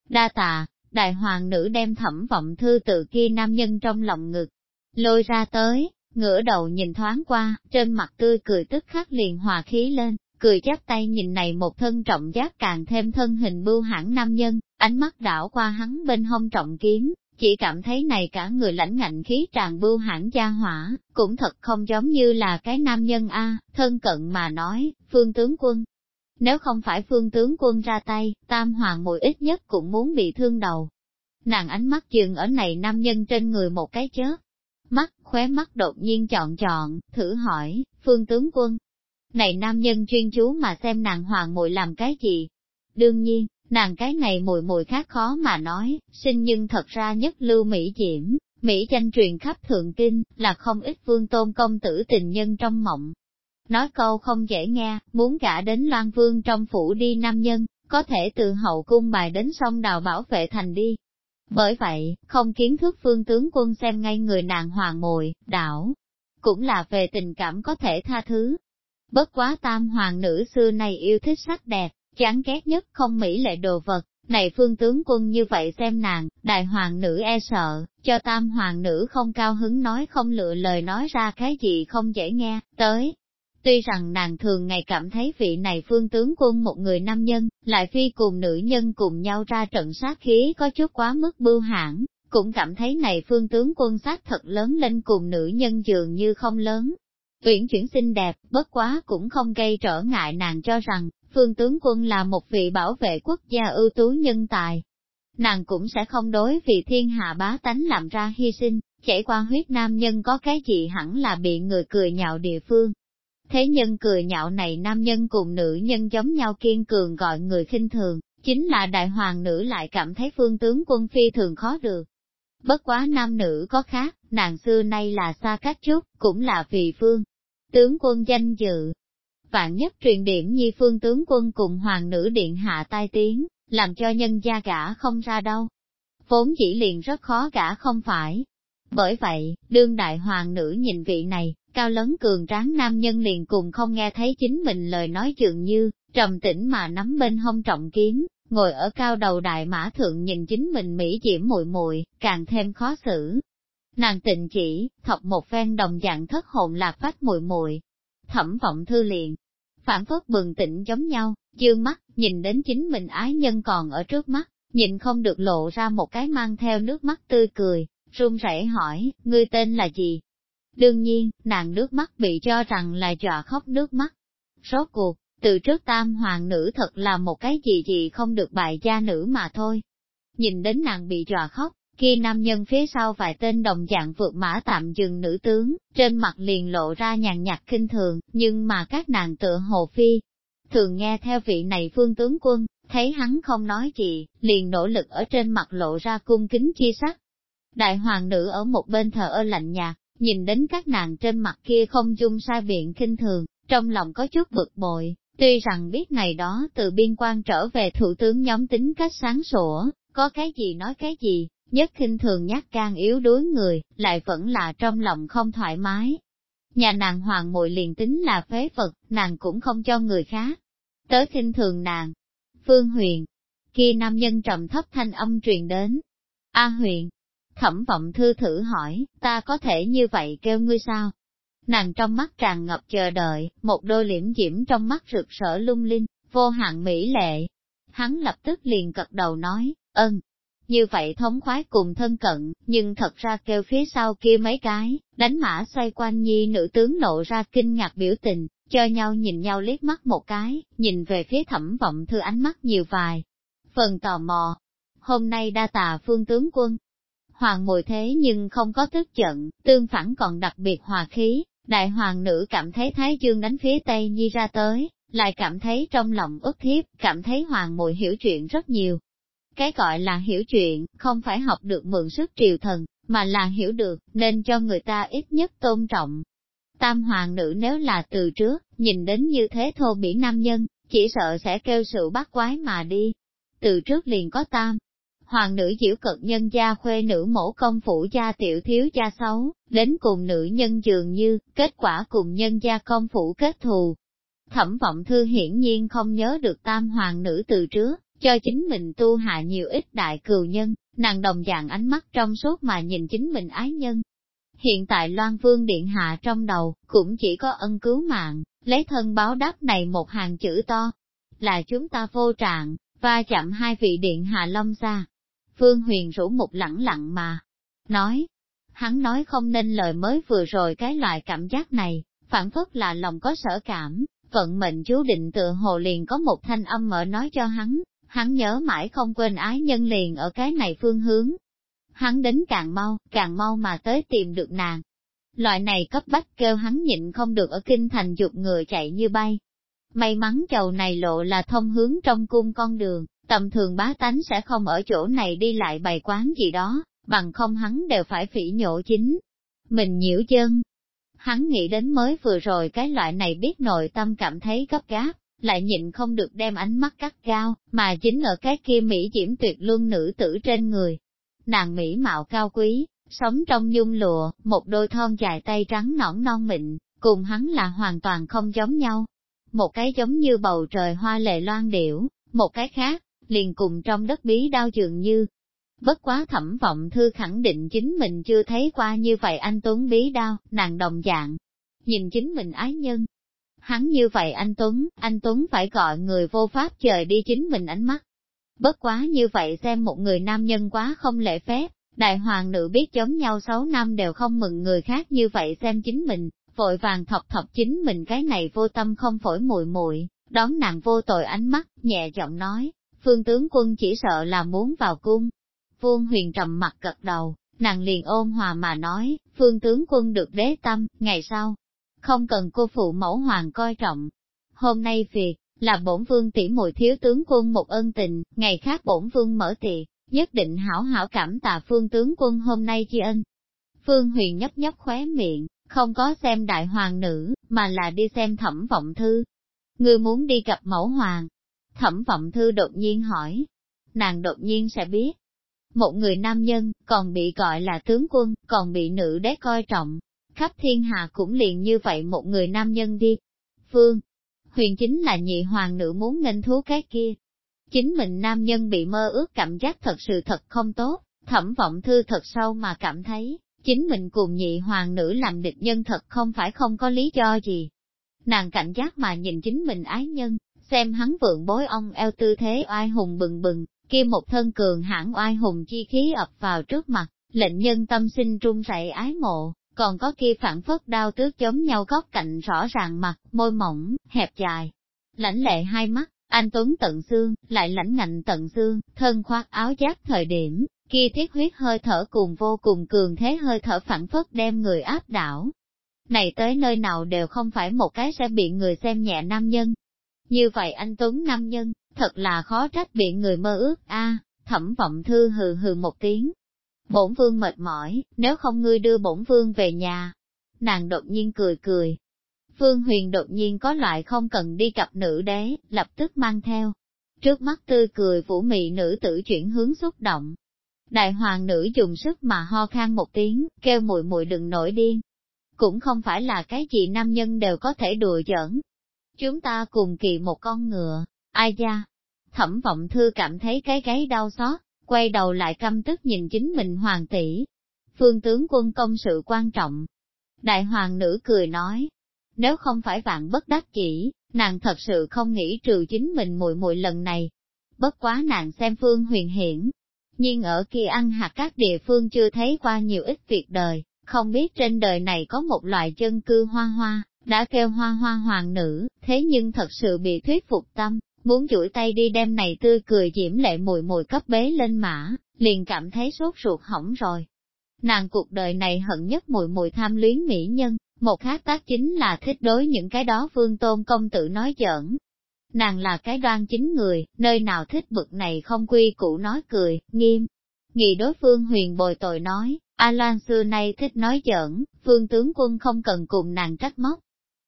Đa tạ, đại hoàng nữ đem thẩm vọng thư tự kia nam nhân trong lòng ngực, lôi ra tới, ngửa đầu nhìn thoáng qua, trên mặt tươi cười tức khắc liền hòa khí lên, cười chắp tay nhìn này một thân trọng giác càng thêm thân hình bưu hãn nam nhân, ánh mắt đảo qua hắn bên hông trọng kiếm, chỉ cảm thấy này cả người lãnh ngạnh khí tràn bưu hãn gia hỏa, cũng thật không giống như là cái nam nhân A, thân cận mà nói, phương tướng quân. Nếu không phải phương tướng quân ra tay, tam hoàng mùi ít nhất cũng muốn bị thương đầu. Nàng ánh mắt dừng ở này nam nhân trên người một cái chớp. Mắt, khóe mắt đột nhiên chọn chọn, thử hỏi, phương tướng quân. Này nam nhân chuyên chú mà xem nàng hoàng mùi làm cái gì? Đương nhiên, nàng cái này mùi mùi khác khó mà nói, sinh nhưng thật ra nhất lưu Mỹ diễm, Mỹ danh truyền khắp thượng kinh, là không ít vương tôn công tử tình nhân trong mộng. Nói câu không dễ nghe, muốn gả đến Loan Vương trong phủ đi nam nhân, có thể từ hậu cung bài đến sông đào bảo vệ thành đi. Bởi vậy, không kiến thức phương tướng quân xem ngay người nàng hoàng mồi, đảo, cũng là về tình cảm có thể tha thứ. Bất quá tam hoàng nữ xưa này yêu thích sắc đẹp, chán ghét nhất không mỹ lệ đồ vật, này phương tướng quân như vậy xem nàng, đại hoàng nữ e sợ, cho tam hoàng nữ không cao hứng nói không lựa lời nói ra cái gì không dễ nghe, tới. Tuy rằng nàng thường ngày cảm thấy vị này phương tướng quân một người nam nhân, lại phi cùng nữ nhân cùng nhau ra trận sát khí có chút quá mức bưu hãn, cũng cảm thấy này phương tướng quân sát thật lớn lên cùng nữ nhân dường như không lớn. Uyển chuyển xinh đẹp, bất quá cũng không gây trở ngại nàng cho rằng, phương tướng quân là một vị bảo vệ quốc gia ưu tú nhân tài. Nàng cũng sẽ không đối vì thiên hạ bá tánh làm ra hy sinh, chảy qua huyết nam nhân có cái gì hẳn là bị người cười nhạo địa phương. Thế nhân cười nhạo này nam nhân cùng nữ nhân giống nhau kiên cường gọi người khinh thường, chính là đại hoàng nữ lại cảm thấy phương tướng quân phi thường khó được. Bất quá nam nữ có khác, nàng xưa nay là xa cách chút, cũng là vì phương. Tướng quân danh dự, vạn nhất truyền điểm nhi phương tướng quân cùng hoàng nữ điện hạ tai tiếng, làm cho nhân gia gã không ra đâu. Vốn chỉ liền rất khó gả không phải. Bởi vậy, đương đại hoàng nữ nhìn vị này, cao lớn cường tráng nam nhân liền cùng không nghe thấy chính mình lời nói dường như, trầm tĩnh mà nắm bên hông trọng kiếm, ngồi ở cao đầu đại mã thượng nhìn chính mình mỹ diễm muội muội càng thêm khó xử. Nàng tịnh chỉ, thọc một phen đồng dạng thất hồn lạc phách muội muội Thẩm vọng thư liền, phản phất bừng tỉnh giống nhau, dương mắt, nhìn đến chính mình ái nhân còn ở trước mắt, nhìn không được lộ ra một cái mang theo nước mắt tươi cười, run rẩy hỏi, ngươi tên là gì? Đương nhiên, nàng nước mắt bị cho rằng là dọa khóc nước mắt. Rốt cuộc, từ trước tam hoàng nữ thật là một cái gì gì không được bại gia nữ mà thôi. Nhìn đến nàng bị dọa khóc, khi nam nhân phía sau vài tên đồng dạng vượt mã tạm dừng nữ tướng, trên mặt liền lộ ra nhàn nhạt kinh thường, nhưng mà các nàng tựa hồ phi, thường nghe theo vị này phương tướng quân, thấy hắn không nói gì, liền nỗ lực ở trên mặt lộ ra cung kính chi sắc. Đại hoàng nữ ở một bên thờ ơ lạnh nhạt, nhìn đến các nàng trên mặt kia không dung sai biện kinh thường, trong lòng có chút bực bội, tuy rằng biết ngày đó từ biên quan trở về thủ tướng nhóm tính cách sáng sủa, có cái gì nói cái gì, nhất khinh thường nhát gan yếu đuối người, lại vẫn là trong lòng không thoải mái. Nhà nàng hoàng muội liền tính là phế vật, nàng cũng không cho người khác. Tới khinh thường nàng. Phương Huyền, kia nam nhân trầm thấp thanh âm truyền đến. A Huyền, thẩm vọng thư thử hỏi, ta có thể như vậy kêu ngươi sao? Nàng trong mắt tràn ngập chờ đợi, một đôi liễm diễm trong mắt rực rỡ lung linh, vô hạn mỹ lệ. Hắn lập tức liền cật đầu nói, ơn, như vậy thống khoái cùng thân cận, nhưng thật ra kêu phía sau kia mấy cái, đánh mã xoay quanh nhi nữ tướng nộ ra kinh ngạc biểu tình, cho nhau nhìn nhau liếc mắt một cái, nhìn về phía thẩm vọng thư ánh mắt nhiều vài. Phần tò mò, hôm nay đa tà phương tướng quân. Hoàng mùi thế nhưng không có tức giận, tương phản còn đặc biệt hòa khí, đại hoàng nữ cảm thấy Thái Dương đánh phía Tây Nhi ra tới, lại cảm thấy trong lòng ức thiếp, cảm thấy hoàng mùi hiểu chuyện rất nhiều. Cái gọi là hiểu chuyện, không phải học được mượn sức triều thần, mà là hiểu được, nên cho người ta ít nhất tôn trọng. Tam hoàng nữ nếu là từ trước, nhìn đến như thế thô bỉ nam nhân, chỉ sợ sẽ kêu sự bắt quái mà đi. Từ trước liền có tam, hoàng nữ diễu cực nhân gia khuê nữ mổ công phủ gia tiểu thiếu gia xấu, đến cùng nữ nhân dường như, kết quả cùng nhân gia công phủ kết thù. Thẩm vọng thư hiển nhiên không nhớ được tam hoàng nữ từ trước, cho chính mình tu hạ nhiều ít đại cừu nhân, nàng đồng dạng ánh mắt trong suốt mà nhìn chính mình ái nhân. Hiện tại Loan Vương Điện Hạ trong đầu, cũng chỉ có ân cứu mạng, lấy thân báo đáp này một hàng chữ to, là chúng ta vô trạng, và chậm hai vị Điện Hạ Long ra. Phương Huyền rủ một lẳng lặng mà, nói, hắn nói không nên lời mới vừa rồi cái loại cảm giác này, phản phất là lòng có sở cảm, vận mệnh chú định tựa hồ liền có một thanh âm mở nói cho hắn, hắn nhớ mãi không quên ái nhân liền ở cái này phương hướng. Hắn đến càng mau, càng mau mà tới tìm được nàng. Loại này cấp bách kêu hắn nhịn không được ở kinh thành dục người chạy như bay. May mắn chầu này lộ là thông hướng trong cung con đường, tầm thường bá tánh sẽ không ở chỗ này đi lại bày quán gì đó, bằng không hắn đều phải phỉ nhổ chính. Mình nhiễu chân. Hắn nghĩ đến mới vừa rồi cái loại này biết nội tâm cảm thấy gấp gáp, lại nhịn không được đem ánh mắt cắt cao, mà chính ở cái kia Mỹ diễm tuyệt luân nữ tử trên người. Nàng Mỹ mạo cao quý, sống trong nhung lụa, một đôi thon dài tay trắng nõn non mịn, cùng hắn là hoàn toàn không giống nhau. Một cái giống như bầu trời hoa lệ loan điểu, một cái khác, liền cùng trong đất bí đao dường như. Bất quá thẩm vọng thư khẳng định chính mình chưa thấy qua như vậy anh Tuấn bí đao, nàng đồng dạng. Nhìn chính mình ái nhân, hắn như vậy anh Tuấn, anh Tuấn phải gọi người vô pháp trời đi chính mình ánh mắt. Bất quá như vậy xem một người nam nhân quá không lễ phép, đại hoàng nữ biết giống nhau sáu năm đều không mừng người khác như vậy xem chính mình, vội vàng thọc thọc chính mình cái này vô tâm không phổi muội muội đón nàng vô tội ánh mắt, nhẹ giọng nói, phương tướng quân chỉ sợ là muốn vào cung. Vương huyền trầm mặt gật đầu, nàng liền ôn hòa mà nói, phương tướng quân được đế tâm, ngày sau, không cần cô phụ mẫu hoàng coi trọng. Hôm nay việc, là bổn vương tỷ muội thiếu tướng quân một ân tình, ngày khác bổn vương mở tiệc, nhất định hảo hảo cảm tạ phương tướng quân hôm nay chi ân. Phương huyền nhấp nhấp khóe miệng, không có xem đại hoàng nữ, mà là đi xem thẩm vọng thư. Ngươi muốn đi gặp mẫu hoàng. Thẩm vọng thư đột nhiên hỏi. Nàng đột nhiên sẽ biết. Một người nam nhân, còn bị gọi là tướng quân, còn bị nữ đế coi trọng, khắp thiên hạ cũng liền như vậy một người nam nhân đi. Phương, huyền chính là nhị hoàng nữ muốn nên thú cái kia. Chính mình nam nhân bị mơ ước cảm giác thật sự thật không tốt, thẩm vọng thư thật sâu mà cảm thấy, chính mình cùng nhị hoàng nữ làm địch nhân thật không phải không có lý do gì. Nàng cảnh giác mà nhìn chính mình ái nhân, xem hắn vượng bối ông eo tư thế oai hùng bừng bừng, kia một thân cường hãn oai hùng chi khí ập vào trước mặt, lệnh nhân tâm sinh trung rẩy ái mộ, còn có kia phản phất đao tước giống nhau góc cạnh rõ ràng mặt, môi mỏng, hẹp dài. Lãnh lệ hai mắt, anh Tuấn tận xương, lại lãnh ngạnh tận xương, thân khoác áo giáp thời điểm, kia thiết huyết hơi thở cùng vô cùng cường thế hơi thở phản phất đem người áp đảo. Này tới nơi nào đều không phải một cái sẽ bị người xem nhẹ nam nhân. Như vậy anh Tuấn nam nhân, thật là khó trách bị người mơ ước a thẩm vọng thư hừ hừ một tiếng, Bổn vương mệt mỏi, nếu không ngươi đưa bổn vương về nhà. Nàng đột nhiên cười cười. Phương Huyền đột nhiên có loại không cần đi gặp nữ đế, lập tức mang theo. Trước mắt tươi cười vũ mị nữ tử chuyển hướng xúc động. Đại hoàng nữ dùng sức mà ho khan một tiếng, kêu muội muội đừng nổi điên. Cũng không phải là cái gì nam nhân đều có thể đùa giỡn. Chúng ta cùng kỳ một con ngựa, ai da. Thẩm vọng thư cảm thấy cái gáy đau xót, quay đầu lại căm tức nhìn chính mình hoàng tỷ. Phương tướng quân công sự quan trọng. Đại hoàng nữ cười nói, nếu không phải vạn bất đắc chỉ, nàng thật sự không nghĩ trừ chính mình mùi mùi lần này. Bất quá nàng xem phương huyền hiển, nhưng ở kia ăn hạt các địa phương chưa thấy qua nhiều ít việc đời, không biết trên đời này có một loại chân cư hoa hoa, đã kêu hoa hoa hoàng nữ, thế nhưng thật sự bị thuyết phục tâm, muốn chuỗi tay đi đem này tươi cười diễm lệ mùi mùi cấp bế lên mã, liền cảm thấy sốt ruột hỏng rồi. Nàng cuộc đời này hận nhất mùi mùi tham luyến mỹ nhân, một khác tác chính là thích đối những cái đó vương tôn công tử nói giỡn. Nàng là cái đoan chính người, nơi nào thích bực này không quy củ nói cười, nghiêm. Nghị đối phương huyền bồi tội nói, A Loan xưa nay thích nói giỡn, phương tướng quân không cần cùng nàng trách móc.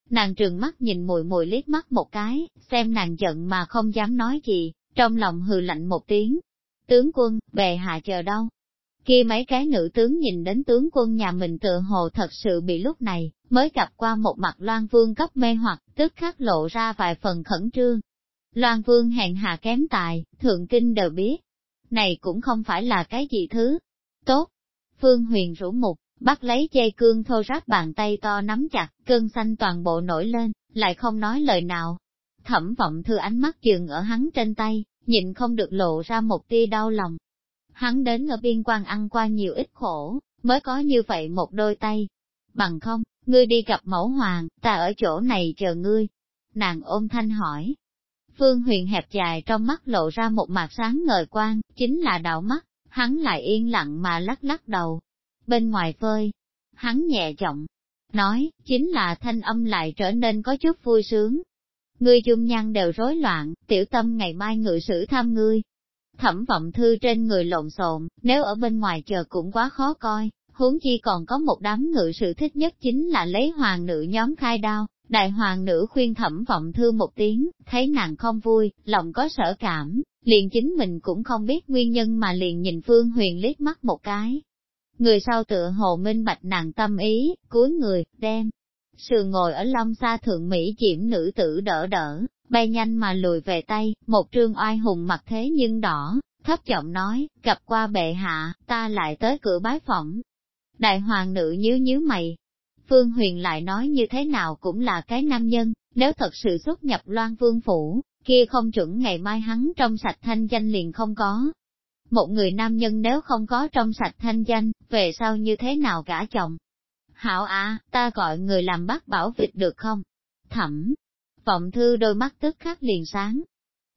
Nàng trừng mắt nhìn mùi mùi liếc mắt một cái, xem nàng giận mà không dám nói gì, trong lòng hừ lạnh một tiếng. Tướng quân, bề hạ chờ đâu? Kia mấy cái nữ tướng nhìn đến tướng quân nhà mình tựa hồ thật sự bị lúc này, mới gặp qua một mặt Loan Vương cấp mê hoặc, tức khắc lộ ra vài phần khẩn trương. Loan Vương hèn hạ kém tài, thượng kinh đều biết. Này cũng không phải là cái gì thứ. Tốt, Phương Huyền rủ mục, bắt lấy dây cương thô ráp bàn tay to nắm chặt, cơn xanh toàn bộ nổi lên, lại không nói lời nào. Thẩm vọng thư ánh mắt dừng ở hắn trên tay, nhịn không được lộ ra một tia đau lòng. Hắn đến ở biên quan ăn qua nhiều ít khổ, mới có như vậy một đôi tay. Bằng không, ngươi đi gặp mẫu hoàng, ta ở chỗ này chờ ngươi. Nàng ôm thanh hỏi. Phương huyền hẹp dài trong mắt lộ ra một mặt sáng ngời quang, chính là đạo mắt, hắn lại yên lặng mà lắc lắc đầu. Bên ngoài phơi, hắn nhẹ giọng, nói, chính là thanh âm lại trở nên có chút vui sướng. Ngươi dung nhan đều rối loạn, tiểu tâm ngày mai ngự sử thăm ngươi. Thẩm vọng thư trên người lộn xộn, nếu ở bên ngoài chờ cũng quá khó coi, huống chi còn có một đám ngự sự thích nhất chính là lấy hoàng nữ nhóm khai đao. Đại hoàng nữ khuyên thẩm vọng thư một tiếng, thấy nàng không vui, lòng có sở cảm, liền chính mình cũng không biết nguyên nhân mà liền nhìn Phương Huyền liếc mắt một cái. Người sau tựa hồ minh bạch nàng tâm ý, cuối người, đem. Sườn ngồi ở long xa thượng Mỹ diễm nữ tử đỡ đỡ, bay nhanh mà lùi về tay, một trương oai hùng mặt thế nhưng đỏ, thấp giọng nói, gặp qua bệ hạ, ta lại tới cửa bái phỏng. Đại hoàng nữ nhíu nhíu mày. Phương Huyền lại nói như thế nào cũng là cái nam nhân, nếu thật sự xuất nhập loan vương phủ, kia không chuẩn ngày mai hắn trong sạch thanh danh liền không có. Một người nam nhân nếu không có trong sạch thanh danh, về sau như thế nào gả chồng? Hảo à, ta gọi người làm bắt bảo vịt được không? Thẩm, vọng thư đôi mắt tức khắc liền sáng.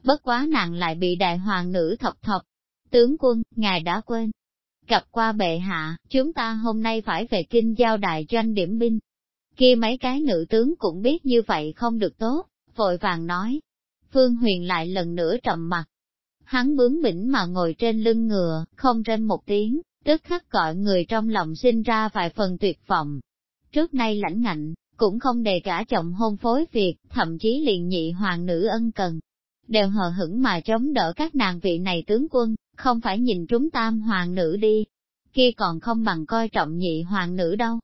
Bất quá nàng lại bị đại hoàng nữ thọc thọc. Tướng quân, ngài đã quên. Gặp qua bệ hạ, chúng ta hôm nay phải về kinh giao đại doanh điểm binh. Kia mấy cái nữ tướng cũng biết như vậy không được tốt, vội vàng nói, Phương Huyền lại lần nữa trầm mặt. Hắn bướng bỉnh mà ngồi trên lưng ngựa, không trên một tiếng, tức khắc gọi người trong lòng sinh ra vài phần tuyệt vọng. Trước nay lãnh ngạnh, cũng không đề cả chồng hôn phối việc, thậm chí liền nhị hoàng nữ ân cần. Đều hờ hững mà chống đỡ các nàng vị này tướng quân, không phải nhìn trúng tam hoàng nữ đi. Kia còn không bằng coi trọng nhị hoàng nữ đâu.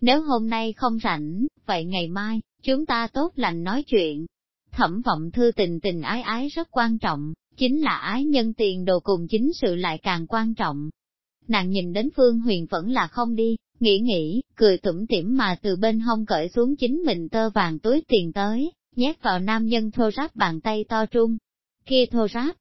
Nếu hôm nay không rảnh, vậy ngày mai, chúng ta tốt lành nói chuyện, Thẩm vọng thư tình tình ái ái rất quan trọng, chính là ái nhân tiền đồ cùng chính sự lại càng quan trọng. Nàng nhìn đến Phương Huyền vẫn là không đi, nghĩ nghĩ, cười tủm tỉm mà từ bên hông cởi xuống chính mình tơ vàng túi tiền tới, nhét vào nam nhân thô ráp bàn tay to trung. Kia thô ráp,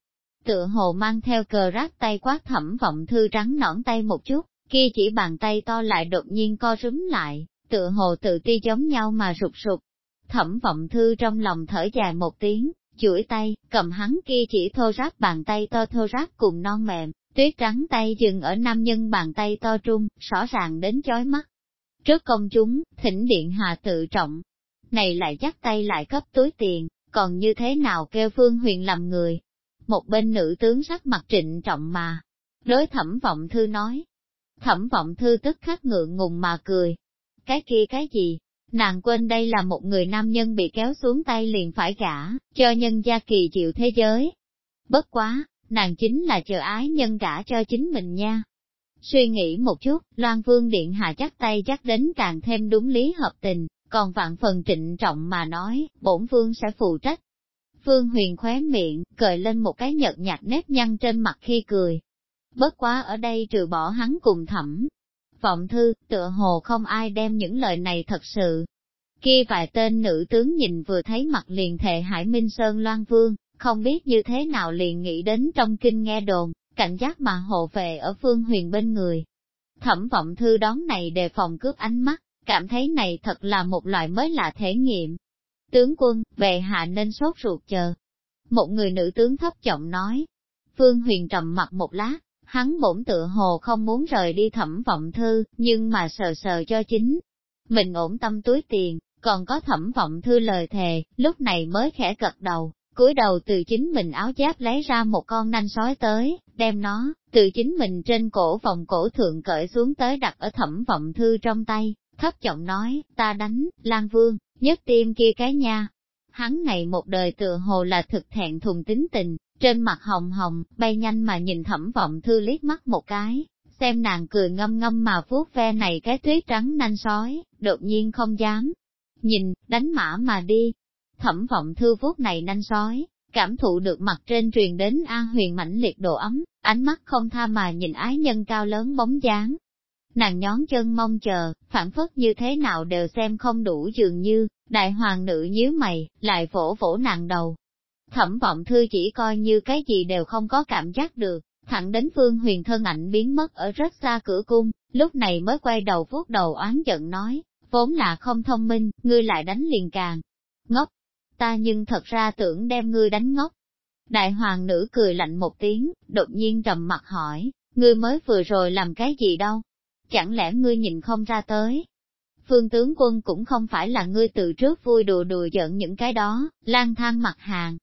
tựa hồ mang theo cờ ráp tay quát thẩm vọng thư trắng nõn tay một chút, kia chỉ bàn tay to lại đột nhiên co rúm lại, tựa hồ tự ti giống nhau mà rụt rụt, Thẩm vọng thư trong lòng thở dài một tiếng, chuỗi tay, cầm hắn kia chỉ thô ráp bàn tay to thô ráp cùng non mềm, tuyết trắng tay dừng ở nam nhân bàn tay to trung, rõ ràng đến chói mắt. Trước công chúng, thỉnh điện hạ tự trọng, này lại dắt tay lại cấp túi tiền, còn như thế nào kêu Phương Huyền làm người. Một bên nữ tướng sắc mặt trịnh trọng mà, đối thẩm vọng thư nói. Thẩm vọng thư tức khắc ngượng ngùng mà cười. Cái kia cái gì, Nàng quên đây là một người nam nhân bị kéo xuống tay liền phải gả, cho nhân gia kỳ chịu thế giới. Bất quá, nàng chính là chờ ái nhân gả cho chính mình nha. Suy nghĩ một chút, Loan Vương Điện Hạ chắc tay chắc đến càng thêm đúng lý hợp tình, còn vạn phần trịnh trọng mà nói, bổn Vương sẽ phụ trách. Phương Huyền khóe miệng, cười lên một cái nhợt nhạt nếp nhăn trên mặt khi cười. Bất quá ở đây trừ bỏ hắn cùng thẩm, vọng thư, tựa hồ không ai đem những lời này thật sự. Kia vài tên nữ tướng nhìn vừa thấy mặt liền thệ Hải Minh Sơn Loan Vương, không biết như thế nào liền nghĩ đến trong kinh nghe đồn, cảnh giác mà hộ về ở phương huyền bên người. Thẩm vọng thư đón này đề phòng cướp ánh mắt, cảm thấy này thật là một loại mới lạ thể nghiệm. Tướng quân, về hạ nên sốt ruột chờ. Một người nữ tướng thấp giọng nói. Phương Huyền trầm mặt một lát, hắn bổn tựa hồ không muốn rời đi thẩm vọng thư, nhưng mà sờ sờ cho chính. Mình ổn tâm túi tiền, còn có thẩm vọng thư lời thề, lúc này mới khẽ cật đầu, cúi đầu từ chính mình áo giáp lấy ra một con nanh sói tới, đem nó, từ chính mình trên cổ vòng cổ thượng cởi xuống tới đặt ở thẩm vọng thư trong tay, thấp giọng nói, ta đánh, Lan Vương, nhất tim kia cái nha. Hắn này một đời tựa hồ là thực thẹn thùng tính tình, trên mặt hồng hồng, bay nhanh mà nhìn thẩm vọng thư liếc mắt một cái, xem nàng cười ngâm ngâm mà vuốt ve này cái tuyết trắng nanh sói, đột nhiên không dám. Nhìn, đánh mã mà đi. Thẩm vọng thư vuốt này nanh sói, cảm thụ được mặt trên truyền đến a huyền mãnh liệt độ ấm, ánh mắt không tha mà nhìn ái nhân cao lớn bóng dáng. Nàng nhón chân mong chờ, phản phất như thế nào đều xem không đủ dường như, đại hoàng nữ nhíu mày, lại vỗ vỗ nàng đầu. Thẩm vọng thư chỉ coi như cái gì đều không có cảm giác được, thẳng đến phương huyền thân ảnh biến mất ở rất xa cửa cung, lúc này mới quay đầu vuốt đầu oán giận nói, vốn là không thông minh, ngươi lại đánh liền càng. Ngốc, ta nhưng thật ra tưởng đem ngươi đánh ngốc. Đại hoàng nữ cười lạnh một tiếng, đột nhiên trầm mặt hỏi, ngươi mới vừa rồi làm cái gì đâu? Chẳng lẽ ngươi nhìn không ra tới? Phương tướng quân cũng không phải là ngươi từ trước vui đùa đùa giận những cái đó, lang thang mặt hàng.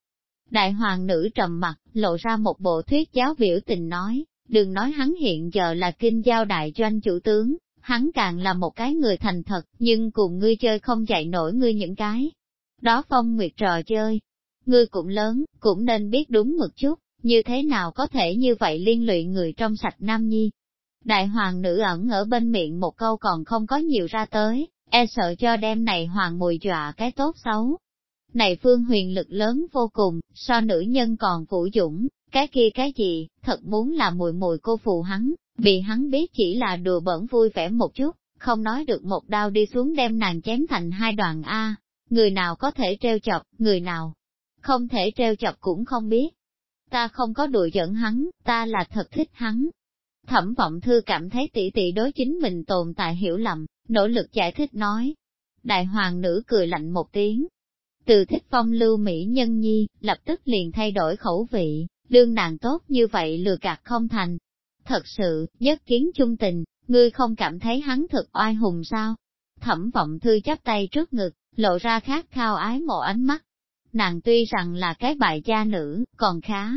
Đại hoàng nữ trầm mặt, lộ ra một bộ thuyết giáo biểu tình nói, đừng nói hắn hiện giờ là kinh giao đại doanh chủ tướng, hắn càng là một cái người thành thật, nhưng cùng ngươi chơi không dạy nổi ngươi những cái. Đó phong nguyệt trò chơi. Ngươi cũng lớn, cũng nên biết đúng một chút, như thế nào có thể như vậy liên lụy người trong sạch nam nhi. Đại hoàng nữ ẩn ở bên miệng một câu còn không có nhiều ra tới, e sợ cho đêm này hoàng mùi dọa cái tốt xấu. Này phương huyền lực lớn vô cùng, so nữ nhân còn phủ dũng, cái kia cái gì, thật muốn là mùi mùi cô phụ hắn, bị hắn biết chỉ là đùa bẩn vui vẻ một chút, không nói được một đao đi xuống đem nàng chém thành hai đoạn A, người nào có thể treo chọc, người nào không thể treo chọc cũng không biết. Ta không có đùa giỡn hắn, ta là thật thích hắn. Thẩm vọng thư cảm thấy tỷ tỷ đối chính mình tồn tại hiểu lầm, nỗ lực giải thích nói. Đại hoàng nữ cười lạnh một tiếng. Từ thích phong lưu mỹ nhân nhi, lập tức liền thay đổi khẩu vị, đương nàng tốt như vậy lừa gạt không thành, Thật sự, nhất kiến chung tình, ngươi không cảm thấy hắn thật oai hùng sao? Thẩm vọng thư chắp tay trước ngực, lộ ra khát khao ái mộ ánh mắt. Nàng tuy rằng là cái bại gia nữ, còn khá.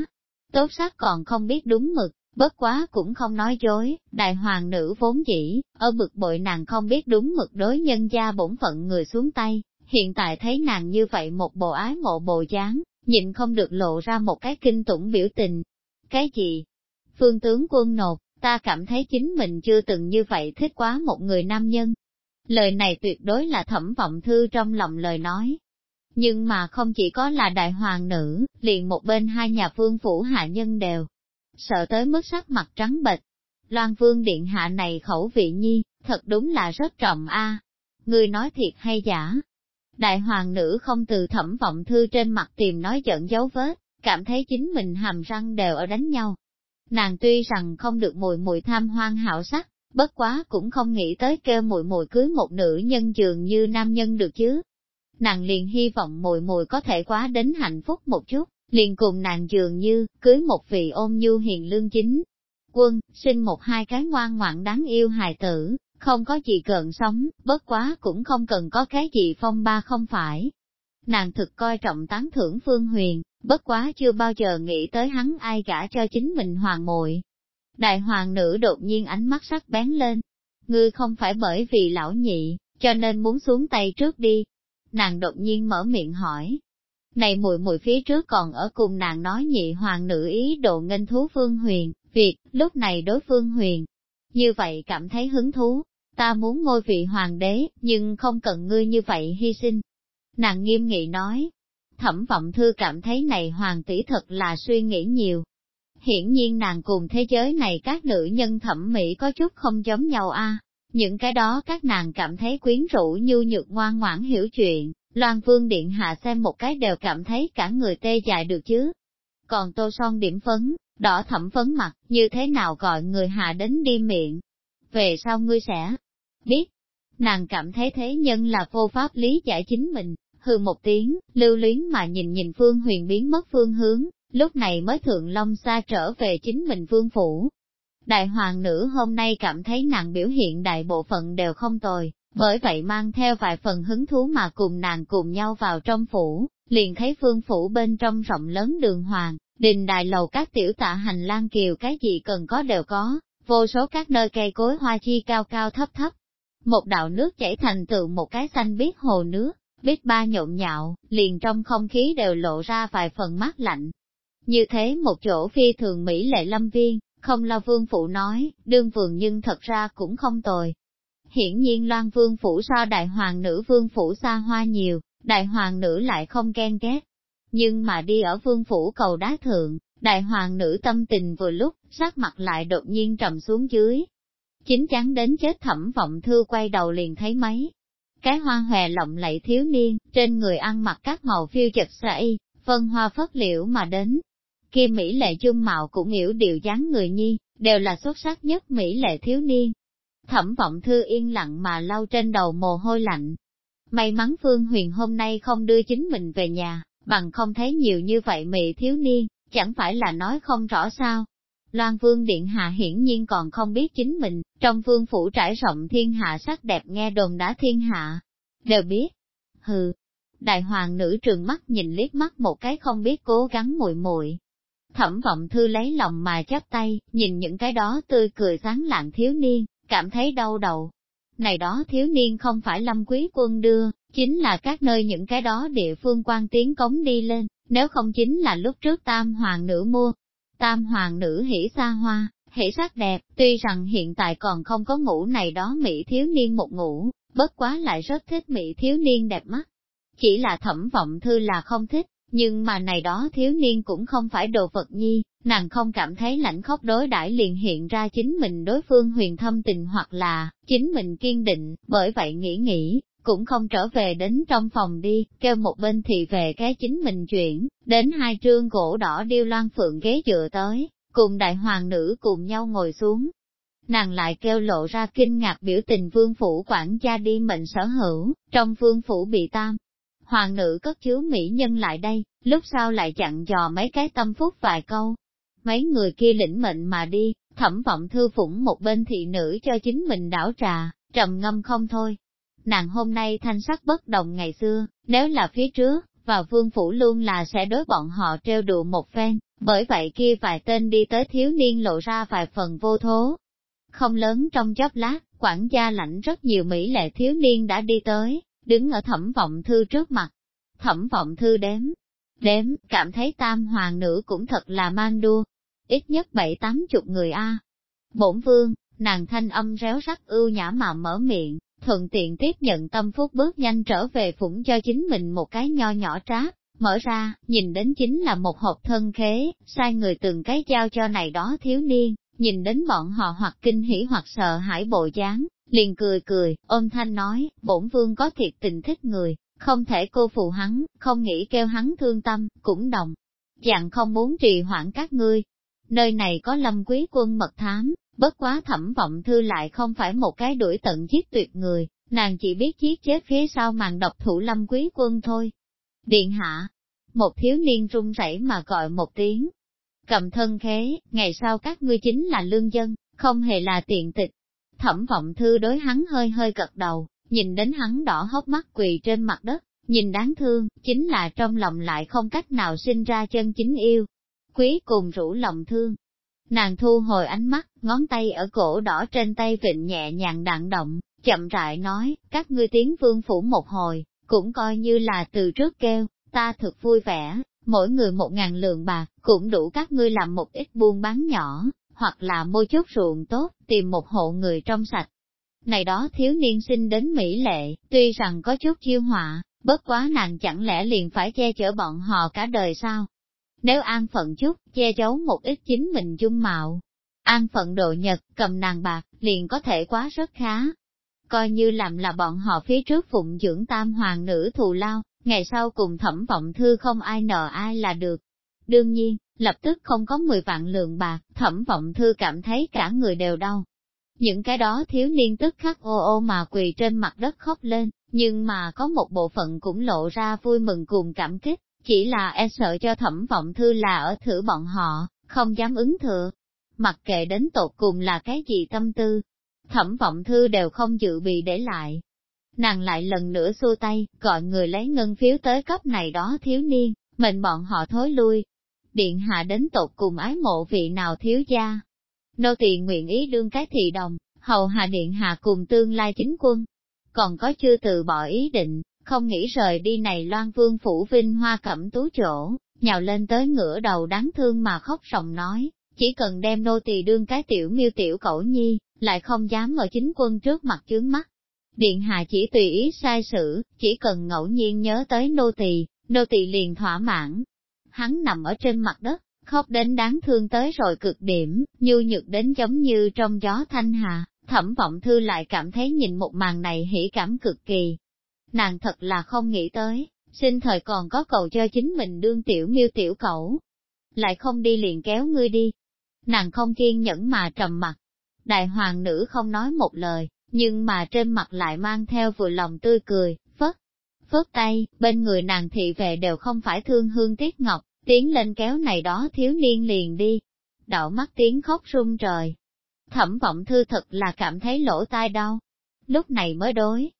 Tốt sắc còn không biết đúng mực, bất quá cũng không nói dối, đại hoàng nữ vốn dĩ, ở bực bội nàng không biết đúng mực đối nhân gia bổn phận người xuống tay, hiện tại thấy nàng như vậy một bộ ái mộ bộ dáng, nhịn không được lộ ra một cái kinh tủng biểu tình. Cái gì? Phương tướng quân nột, ta cảm thấy chính mình chưa từng như vậy thích quá một người nam nhân. Lời này tuyệt đối là thẩm vọng thư trong lòng lời nói. Nhưng mà không chỉ có là đại hoàng nữ, liền một bên hai nhà vương phủ hạ nhân đều. Sợ tới mức sắc mặt trắng bệch. Loan vương điện hạ này khẩu vị nhi, thật đúng là rất trọng a. Người nói thiệt hay giả? Đại hoàng nữ không từ thẩm vọng thư trên mặt tìm nói giận dấu vết, cảm thấy chính mình hàm răng đều ở đánh nhau. Nàng tuy rằng không được mùi mùi tham hoang hảo sắc, bất quá cũng không nghĩ tới kêu mùi mùi cưới một nữ nhân dường như nam nhân được chứ. Nàng liền hy vọng mùi mùi có thể quá đến hạnh phúc một chút, liền cùng nàng dường như, cưới một vị ôn nhu hiền lương chính. Quân, sinh một hai cái ngoan ngoãn đáng yêu hài tử, không có gì cần sống, bất quá cũng không cần có cái gì phong ba không phải. Nàng thực coi trọng tán thưởng Phương Huyền, bất quá chưa bao giờ nghĩ tới hắn ai gả cho chính mình hoàng muội. Đại hoàng nữ đột nhiên ánh mắt sắc bén lên. Ngươi không phải bởi vì lão nhị, cho nên muốn xuống tay trước đi. Nàng đột nhiên mở miệng hỏi. Này mùi mùi phía trước còn ở cùng nàng nói nhị hoàng nữ ý độ nghênh thú phương huyền, việc, lúc này đối phương huyền. Như vậy cảm thấy hứng thú, ta muốn ngôi vị hoàng đế, nhưng không cần ngươi như vậy hy sinh. Nàng nghiêm nghị nói, Thẩm vọng thư cảm thấy này hoàng tỷ thật là suy nghĩ nhiều. Hiển nhiên nàng cùng thế giới này các nữ nhân thẩm mỹ có chút không giống nhau a. Những cái đó các nàng cảm thấy quyến rũ nhu nhược ngoan ngoãn hiểu chuyện, Loan Vương Điện Hạ xem một cái đều cảm thấy cả người tê dại được chứ. Còn tô son điểm phấn, đỏ thẩm phấn mặt, như thế nào gọi người hạ đến đi miệng. Về sau ngươi sẽ biết, nàng cảm thấy thế nhân là vô pháp lý giải chính mình, hư một tiếng, lưu luyến mà nhìn nhìn phương huyền biến mất phương hướng, lúc này mới thượng long xa trở về chính mình vương phủ. Đại hoàng nữ hôm nay cảm thấy nàng biểu hiện đại bộ phận đều không tồi, bởi vậy mang theo vài phần hứng thú mà cùng nàng cùng nhau vào trong phủ, liền thấy phương phủ bên trong rộng lớn đường hoàng, đình đại lầu các tiểu tạ hành lang kiều cái gì cần có đều có, vô số các nơi cây cối hoa chi cao cao thấp thấp. Một đạo nước chảy thành tự một cái xanh biết hồ nước, biết ba nhộn nhạo, liền trong không khí đều lộ ra vài phần mát lạnh. Như thế một chỗ phi thường Mỹ lệ lâm viên, không lo vương phụ nói, đương vườn nhưng thật ra cũng không tồi. Hiển nhiên loan vương phủ so đại hoàng nữ vương phủ xa hoa nhiều, đại hoàng nữ lại không ghen ghét. Nhưng mà đi ở vương phủ cầu đá thượng, đại hoàng nữ tâm tình vừa lúc, sắc mặt lại đột nhiên trầm xuống dưới. Chính chắn đến chết thẩm vọng thư quay đầu liền thấy mấy. Cái hoa hòe lộng lẫy thiếu niên, trên người ăn mặc các màu phiêu chật sậy, phân hoa phất liễu mà đến. Kia Mỹ lệ dung mạo cũng hiểu điều dáng người nhi, đều là xuất sắc nhất Mỹ lệ thiếu niên. Thẩm vọng thư yên lặng mà lau trên đầu mồ hôi lạnh, May mắn Phương Huyền hôm nay không đưa chính mình về nhà, bằng không thấy nhiều như vậy mị thiếu niên, chẳng phải là nói không rõ sao. Loan Vương Điện Hạ hiển nhiên còn không biết chính mình, trong vương phủ trải rộng thiên hạ sắc đẹp nghe đồn đã thiên hạ, đều biết. Hừ, đại hoàng nữ trường mắt nhìn liếc mắt một cái không biết cố gắng muội muội. Thẩm vọng thư lấy lòng mà chắp tay, nhìn những cái đó tươi cười sáng lạng thiếu niên, cảm thấy đau đầu, này đó thiếu niên không phải lâm quý quân đưa, chính là các nơi những cái đó địa phương quan tiến cống đi lên, nếu không chính là lúc trước tam hoàng nữ mua. Tam hoàng nữ hỉ xa hoa, hỉ sắc đẹp, tuy rằng hiện tại còn không có ngủ này đó mỹ thiếu niên một ngủ, bất quá lại rất thích mỹ thiếu niên đẹp mắt. Chỉ là thẩm vọng thư là không thích, nhưng mà này đó thiếu niên cũng không phải đồ vật nhi, nàng không cảm thấy lãnh khóc đối đãi liền hiện ra chính mình đối phương huyền thâm tình hoặc là, chính mình kiên định, bởi vậy nghĩ nghĩ, cũng không trở về đến trong phòng đi, kêu một bên thì về cái chính mình chuyển, đến hai trương gỗ đỏ điêu loan phượng ghế dựa tới, cùng đại hoàng nữ cùng nhau ngồi xuống. Nàng lại kêu lộ ra kinh ngạc biểu tình vương phủ quản gia đi mệnh sở hữu, trong vương phủ bị tam, Hoàng nữ cất chứa mỹ nhân lại đây, lúc sau lại chặn dò mấy cái tâm phúc vài câu. Mấy người kia lĩnh mệnh mà đi, thẩm vọng thư phủng một bên thị nữ cho chính mình đảo trà, trầm ngâm không thôi. Nàng hôm nay thanh sắc bất đồng ngày xưa, nếu là phía trước, vào vương phủ luôn là sẽ đối bọn họ trêu đùa một phen, bởi vậy kia vài tên đi tới thiếu niên lộ ra vài phần vô thố. Không lớn trong chốc lát, quản gia lãnh rất nhiều mỹ lệ thiếu niên đã đi tới, đứng ở thẩm vọng thư trước mặt. Thẩm vọng thư đếm, đếm, cảm thấy tam hoàng nữ cũng thật là mang đua. Ít nhất bảy tám chục người a. Bổn vương, nàng thanh âm réo rắt ưu nhã mà mở miệng, thuận tiện tiếp nhận tâm phúc bước nhanh trở về phủng cho chính mình một cái nho nhỏ tráp, mở ra, nhìn đến chính là một hộp thân khế, sai người từng cái giao cho này đó thiếu niên, nhìn đến bọn họ hoặc kinh hỉ hoặc sợ hãi bộ dáng, liền cười cười, ôm thanh nói, bổn vương có thiệt tình thích người, không thể cô phụ hắn, không nghĩ kêu hắn thương tâm, cũng đồng. Dạng không muốn trì hoãn các ngươi. Nơi này có lâm quý quân mật thám, bất quá thẩm vọng thư lại không phải một cái đuổi tận giết tuyệt người, nàng chỉ biết giết chết phía sau màn độc thủ lâm quý quân thôi. Điện hạ, một thiếu niên run rẩy mà gọi một tiếng. Cầm thân khế, ngày sau các ngươi chính là lương dân, không hề là tiện tịch, Thẩm vọng thư đối hắn hơi hơi gật đầu, nhìn đến hắn đỏ hốc mắt quỳ trên mặt đất, nhìn đáng thương, chính là trong lòng lại không cách nào sinh ra chân chính yêu. Quý cùng rủ lòng thương. Nàng thu hồi ánh mắt, ngón tay ở cổ đỏ trên tay vịnh nhẹ nhàng đạn động, chậm rãi nói, các ngươi tiến vương phủ một hồi, cũng coi như là từ trước kêu, ta thực vui vẻ, mỗi người một ngàn lượng bạc, cũng đủ các ngươi làm một ít buôn bán nhỏ, hoặc là mua chút ruộng tốt, tìm một hộ người trong sạch. Này đó thiếu niên sinh đến Mỹ lệ, tuy rằng có chút chiêu họa, bất quá nàng chẳng lẽ liền phải che chở bọn họ cả đời sao? Nếu an phận chút, che giấu một ít chính mình dung mạo, an phận độ nhật, cầm nàng bạc, liền có thể quá rất khá. Coi như làm là bọn họ phía trước phụng dưỡng tam hoàng nữ thù lao, ngày sau cùng thẩm vọng thư không ai nợ ai là được. Đương nhiên, lập tức không có 10 vạn lượng bạc, thẩm vọng thư cảm thấy cả người đều đau. những cái đó thiếu niên tức khắc ô ô mà quỳ trên mặt đất khóc lên, nhưng mà có một bộ phận cũng lộ ra vui mừng cùng cảm kích, chỉ là e sợ cho thẩm vọng thư là ở thử bọn họ, không dám ứng thừa. Mặc kệ đến tột cùng là cái gì tâm tư, thẩm vọng thư đều không dự bị để lại. Nàng lại lần nữa xua tay, gọi người lấy ngân phiếu tới cấp này đó thiếu niên, mệnh bọn họ thối lui. Điện hạ đến tột cùng ái mộ vị nào thiếu gia. Nô tỳ nguyện ý đương cái thị đồng, hầu hạ điện hạ cùng tương lai chính quân. Còn có chưa từ bỏ ý định, không nghĩ rời đi này loan vương phủ vinh hoa cẩm tú chỗ, nhào lên tới ngửa đầu đáng thương mà khóc ròng nói, chỉ cần đem nô tỳ đương cái tiểu miêu tiểu cẩu nhi, lại không dám ở chính quân trước mặt chướng mắt. Điện hạ chỉ tùy ý sai sự, chỉ cần ngẫu nhiên nhớ tới nô tỳ, nô tỳ liền thỏa mãn. Hắn nằm ở trên mặt đất, khóc đến đáng thương tới rồi cực điểm, nhu nhược đến giống như trong gió thanh hà, thẩm vọng thư lại cảm thấy nhìn một màn này hỉ cảm cực kỳ. Nàng thật là không nghĩ tới, sinh thời còn có cầu cho chính mình đương tiểu miêu tiểu cẩu. Lại không đi liền kéo ngươi đi. Nàng không kiên nhẫn mà trầm mặt. Đại hoàng nữ không nói một lời, nhưng mà trên mặt lại mang theo vừa lòng tươi cười, phất. Phất tay, bên người nàng thị vệ đều không phải thương hương tiếc ngọc, tiến lên kéo này đó thiếu niên liền đi. Đảo mắt tiếng khóc rung trời. Thẩm vọng thư thật là cảm thấy lỗ tai đau. Lúc này mới đối,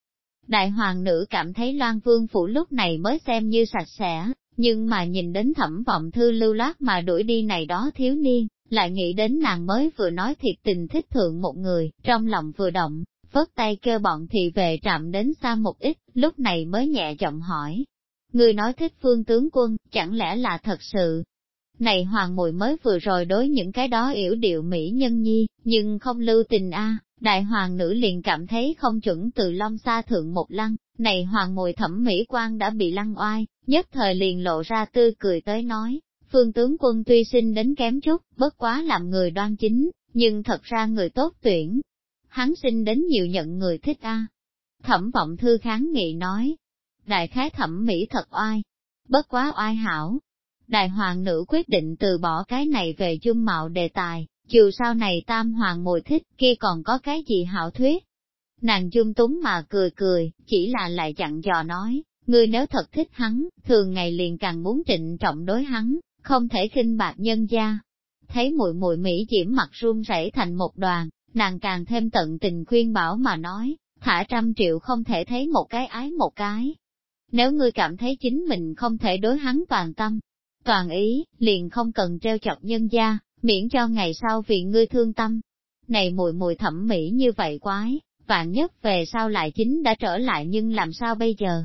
Đại hoàng nữ cảm thấy Loan Vương Phủ lúc này mới xem như sạch sẽ, nhưng mà nhìn đến thẩm vọng thư lưu loát mà đuổi đi này đó thiếu niên, lại nghĩ đến nàng mới vừa nói thiệt tình thích thượng một người, trong lòng vừa động, phớt tay kêu bọn thị về trạm đến xa một ít, lúc này mới nhẹ giọng hỏi. Người nói thích phương tướng quân, chẳng lẽ là thật sự? Này hoàng mùi mới vừa rồi đối những cái đó yểu điệu mỹ nhân nhi, nhưng không lưu tình a Đại hoàng nữ liền cảm thấy không chuẩn từ long xa thượng một lăng, này hoàng mùi thẩm mỹ quan đã bị lăng oai, nhất thời liền lộ ra tươi cười tới nói, phương tướng quân tuy sinh đến kém chút, bất quá làm người đoan chính, nhưng thật ra người tốt tuyển. Hắn sinh đến nhiều nhận người thích a. Thẩm vọng thư kháng nghị nói, đại khái thẩm mỹ thật oai, bất quá oai hảo. Đại hoàng nữ quyết định từ bỏ cái này về dung mạo đề tài, dù sau này tam hoàng mùi thích, kia còn có cái gì hảo thuyết. Nàng dung túng mà cười cười, chỉ là lại chặn dò nói, ngươi nếu thật thích hắn, thường ngày liền càng muốn trịnh trọng đối hắn, không thể khinh bạc nhân gia. Thấy mùi mùi Mỹ diễm mặt run rẩy thành một đoàn, nàng càng thêm tận tình khuyên bảo mà nói, thả trăm triệu không thể thấy một cái ái một cái. Nếu ngươi cảm thấy chính mình không thể đối hắn toàn tâm, toàn ý, liền không cần treo chọc nhân gia, miễn cho ngày sau vì ngươi thương tâm. Này mùi mùi thẩm mỹ như vậy quái, vạn nhất về sau lại chính đã trở lại nhưng làm sao bây giờ?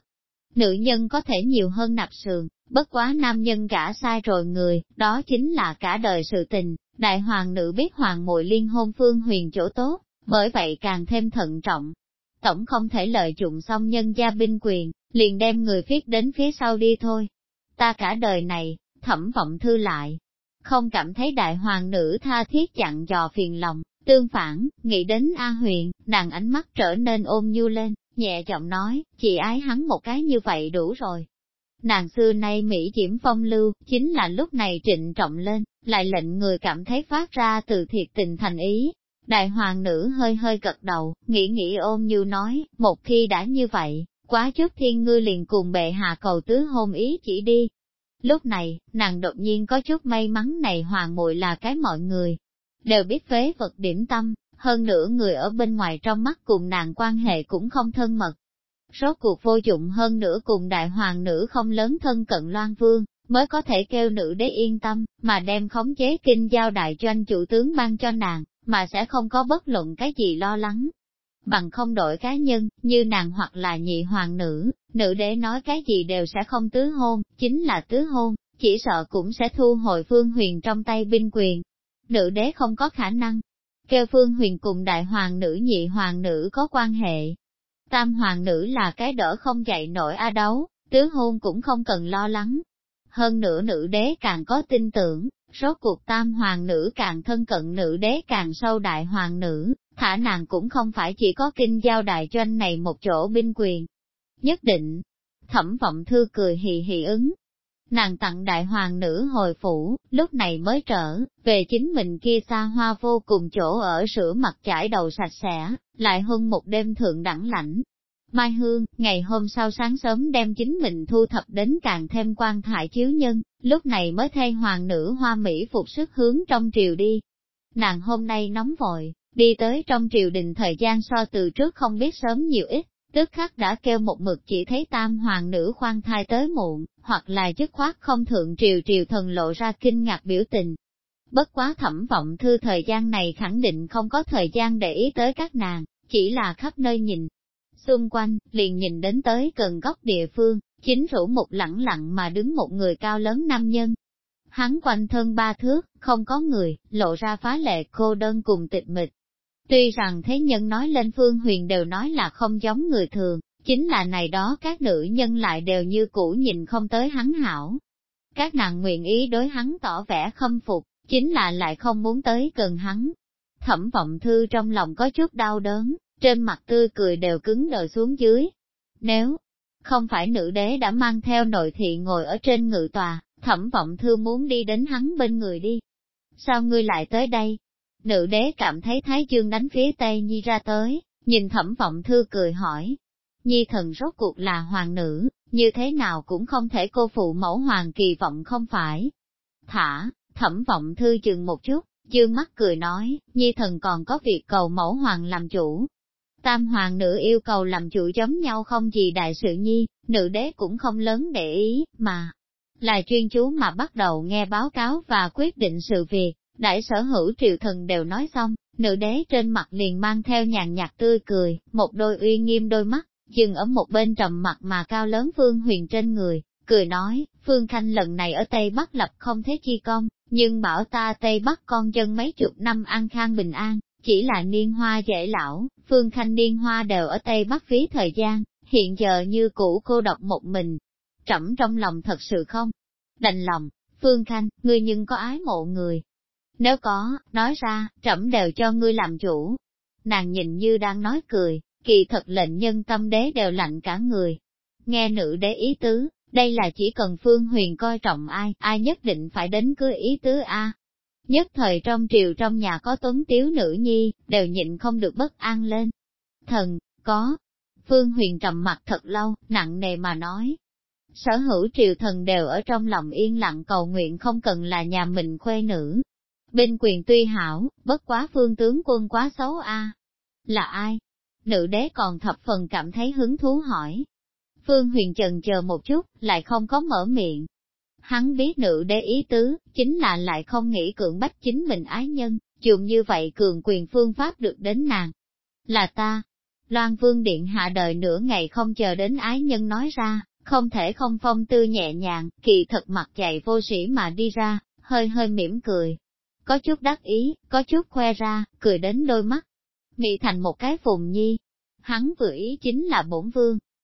Nữ nhân có thể nhiều hơn nạp sườn, bất quá nam nhân gả sai rồi người, đó chính là cả đời sự tình, đại hoàng nữ biết hoàng muội liên hôn phương huyền chỗ tốt, bởi vậy càng thêm thận trọng. Tổng không thể lợi dụng xong nhân gia binh quyền, liền đem người viết đến phía sau đi thôi. Ta cả đời này, thẩm vọng thư lại, không cảm thấy đại hoàng nữ tha thiết chặn dò phiền lòng, tương phản, nghĩ đến A huyền, nàng ánh mắt trở nên ôm nhu lên, nhẹ giọng nói, chị ái hắn một cái như vậy đủ rồi. Nàng xưa nay Mỹ diễm phong lưu, chính là lúc này trịnh trọng lên, lại lệnh người cảm thấy phát ra từ thiệt tình thành ý. Đại hoàng nữ hơi hơi gật đầu, nghĩ nghĩ ôm như nói, một khi đã như vậy, quá chút thiên ngư liền cùng bệ hạ cầu tứ hôn ý chỉ đi, Lúc này, nàng đột nhiên có chút may mắn này hoàng muội là cái mọi người, đều biết phế vật điểm tâm, hơn nữa người ở bên ngoài trong mắt cùng nàng quan hệ cũng không thân mật. Rốt cuộc vô dụng hơn nữa cùng đại hoàng nữ không lớn thân cận loan vương, mới có thể kêu nữ đế yên tâm, mà đem khống chế kinh giao đại doanh chủ tướng ban cho nàng, mà sẽ không có bất luận cái gì lo lắng bằng không đổi cá nhân, như nàng hoặc là nhị hoàng nữ, nữ đế nói cái gì đều sẽ không tứ hôn, chính là tứ hôn, chỉ sợ cũng sẽ thu hồi phương huyền trong tay binh quyền. Nữ đế không có khả năng, kêu phương huyền cùng đại hoàng nữ nhị hoàng nữ có quan hệ. Tam hoàng nữ là cái đỡ không dậy nổi a đấu, tứ hôn cũng không cần lo lắng. Hơn nữa nữ đế càng có tin tưởng, Rốt cuộc tam hoàng nữ càng thân cận nữ đế càng sâu đại hoàng nữ, thả nàng cũng không phải chỉ có kinh giao đại doanh này một chỗ binh quyền. Nhất định, thẩm vọng thư cười hì hì ứng. Nàng tặng đại hoàng nữ hồi phủ, lúc này mới trở, về chính mình kia xa hoa vô cùng chỗ ở sữa mặt chải đầu sạch sẽ, lại hơn một đêm thượng đẳng lãnh. Mai Hương, ngày hôm sau sáng sớm đem chính mình thu thập đến càng thêm quan thải chiếu nhân, lúc này mới thay hoàng nữ hoa Mỹ phục sức hướng trong triều đi. Nàng hôm nay nóng vội, đi tới trong triều đình thời gian so từ trước không biết sớm nhiều ít, tức khắc đã kêu một mực chỉ thấy tam hoàng nữ khoan thai tới muộn, hoặc là dứt khoát không thượng triều triều thần lộ ra kinh ngạc biểu tình. Bất quá thẩm vọng thư thời gian này khẳng định không có thời gian để ý tới các nàng, chỉ là khắp nơi nhìn. Xung quanh, liền nhìn đến tới gần góc địa phương, chính rủ một lẳng lặng mà đứng một người cao lớn nam nhân. Hắn quanh thân ba thước, không có người, lộ ra phá lệ cô đơn cùng tịch mịch, Tuy rằng thế nhân nói lên Phương Huyền đều nói là không giống người thường, chính là này đó các nữ nhân lại đều như cũ nhìn không tới hắn hảo. Các nàng nguyện ý đối hắn tỏ vẻ khâm phục, chính là lại không muốn tới gần hắn. Thẩm vọng thư trong lòng có chút đau đớn, trên mặt tươi cười đều cứng đờ xuống dưới. Nếu không phải nữ đế đã mang theo nội thị ngồi ở trên ngự tòa, thẩm vọng thư muốn đi đến hắn bên người đi. Sao ngươi lại tới đây? Nữ đế cảm thấy Thái Dương đánh phía Tây Nhi ra tới, nhìn thẩm vọng thư cười hỏi. Nhi thần rốt cuộc là hoàng nữ, như thế nào cũng không thể cô phụ mẫu hoàng kỳ vọng không phải. Thả, thẩm vọng thư chừng một chút, dương mắt cười nói, Nhi thần còn có việc cầu mẫu hoàng làm chủ. Tam hoàng nữ yêu cầu làm chủ giống nhau không gì đại sự nhi, nữ đế cũng không lớn để ý, mà là chuyên chú mà bắt đầu nghe báo cáo và quyết định sự việc. Đại sở hữu triều thần đều nói xong, nữ đế trên mặt liền mang theo nhàn nhạt tươi cười, một đôi uy nghiêm đôi mắt, dừng ở một bên trầm mặt mà cao lớn Phương Huyền trên người, cười nói, Phương Khanh lần này ở Tây Bắc lập không thế chi công, nhưng bảo ta Tây Bắc con dân mấy chục năm an khang bình an, chỉ là niên hoa dễ lão, Phương Khanh niên hoa đều ở Tây Bắc phí thời gian, hiện giờ như cũ cô độc một mình. Trẫm trong lòng thật sự không? Đành lòng, Phương Khanh, ngươi nhưng có ái mộ người, nếu có, nói ra, trẫm đều cho ngươi làm chủ. Nàng nhìn như đang nói cười, kỳ thật lệnh nhân tâm đế đều lạnh cả người. Nghe nữ đế ý tứ, đây là chỉ cần Phương Huyền coi trọng ai, ai nhất định phải đến cưới ý tứ A. Nhất thời trong triều trong nhà có tuấn tiếu nữ nhi, đều nhịn không được bất an lên. Thần, có. Phương Huyền trầm mặt thật lâu, nặng nề mà nói. Sở hữu triều thần đều ở trong lòng yên lặng cầu nguyện không cần là nhà mình khuê nữ, binh quyền tuy hảo, bất quá phương tướng quân quá xấu a. Là ai? Nữ đế còn thập phần cảm thấy hứng thú hỏi. Phương huyền trần chờ một chút, lại không có mở miệng. Hắn biết nữ đế ý tứ, chính là lại không nghĩ cưỡng bách chính mình ái nhân, dùng như vậy cường quyền phương pháp được đến nàng. Là ta. Loan vương điện hạ đời nửa ngày không chờ đến ái nhân nói ra, không thể không phong tư nhẹ nhàng, kỳ thật mặt chạy vô sĩ mà đi ra, hơi hơi mỉm cười, có chút đắc ý, có chút khoe ra, cười đến đôi mắt. Mị thành một cái phùng nhi. Hắn vừa ý chính là bổn vương,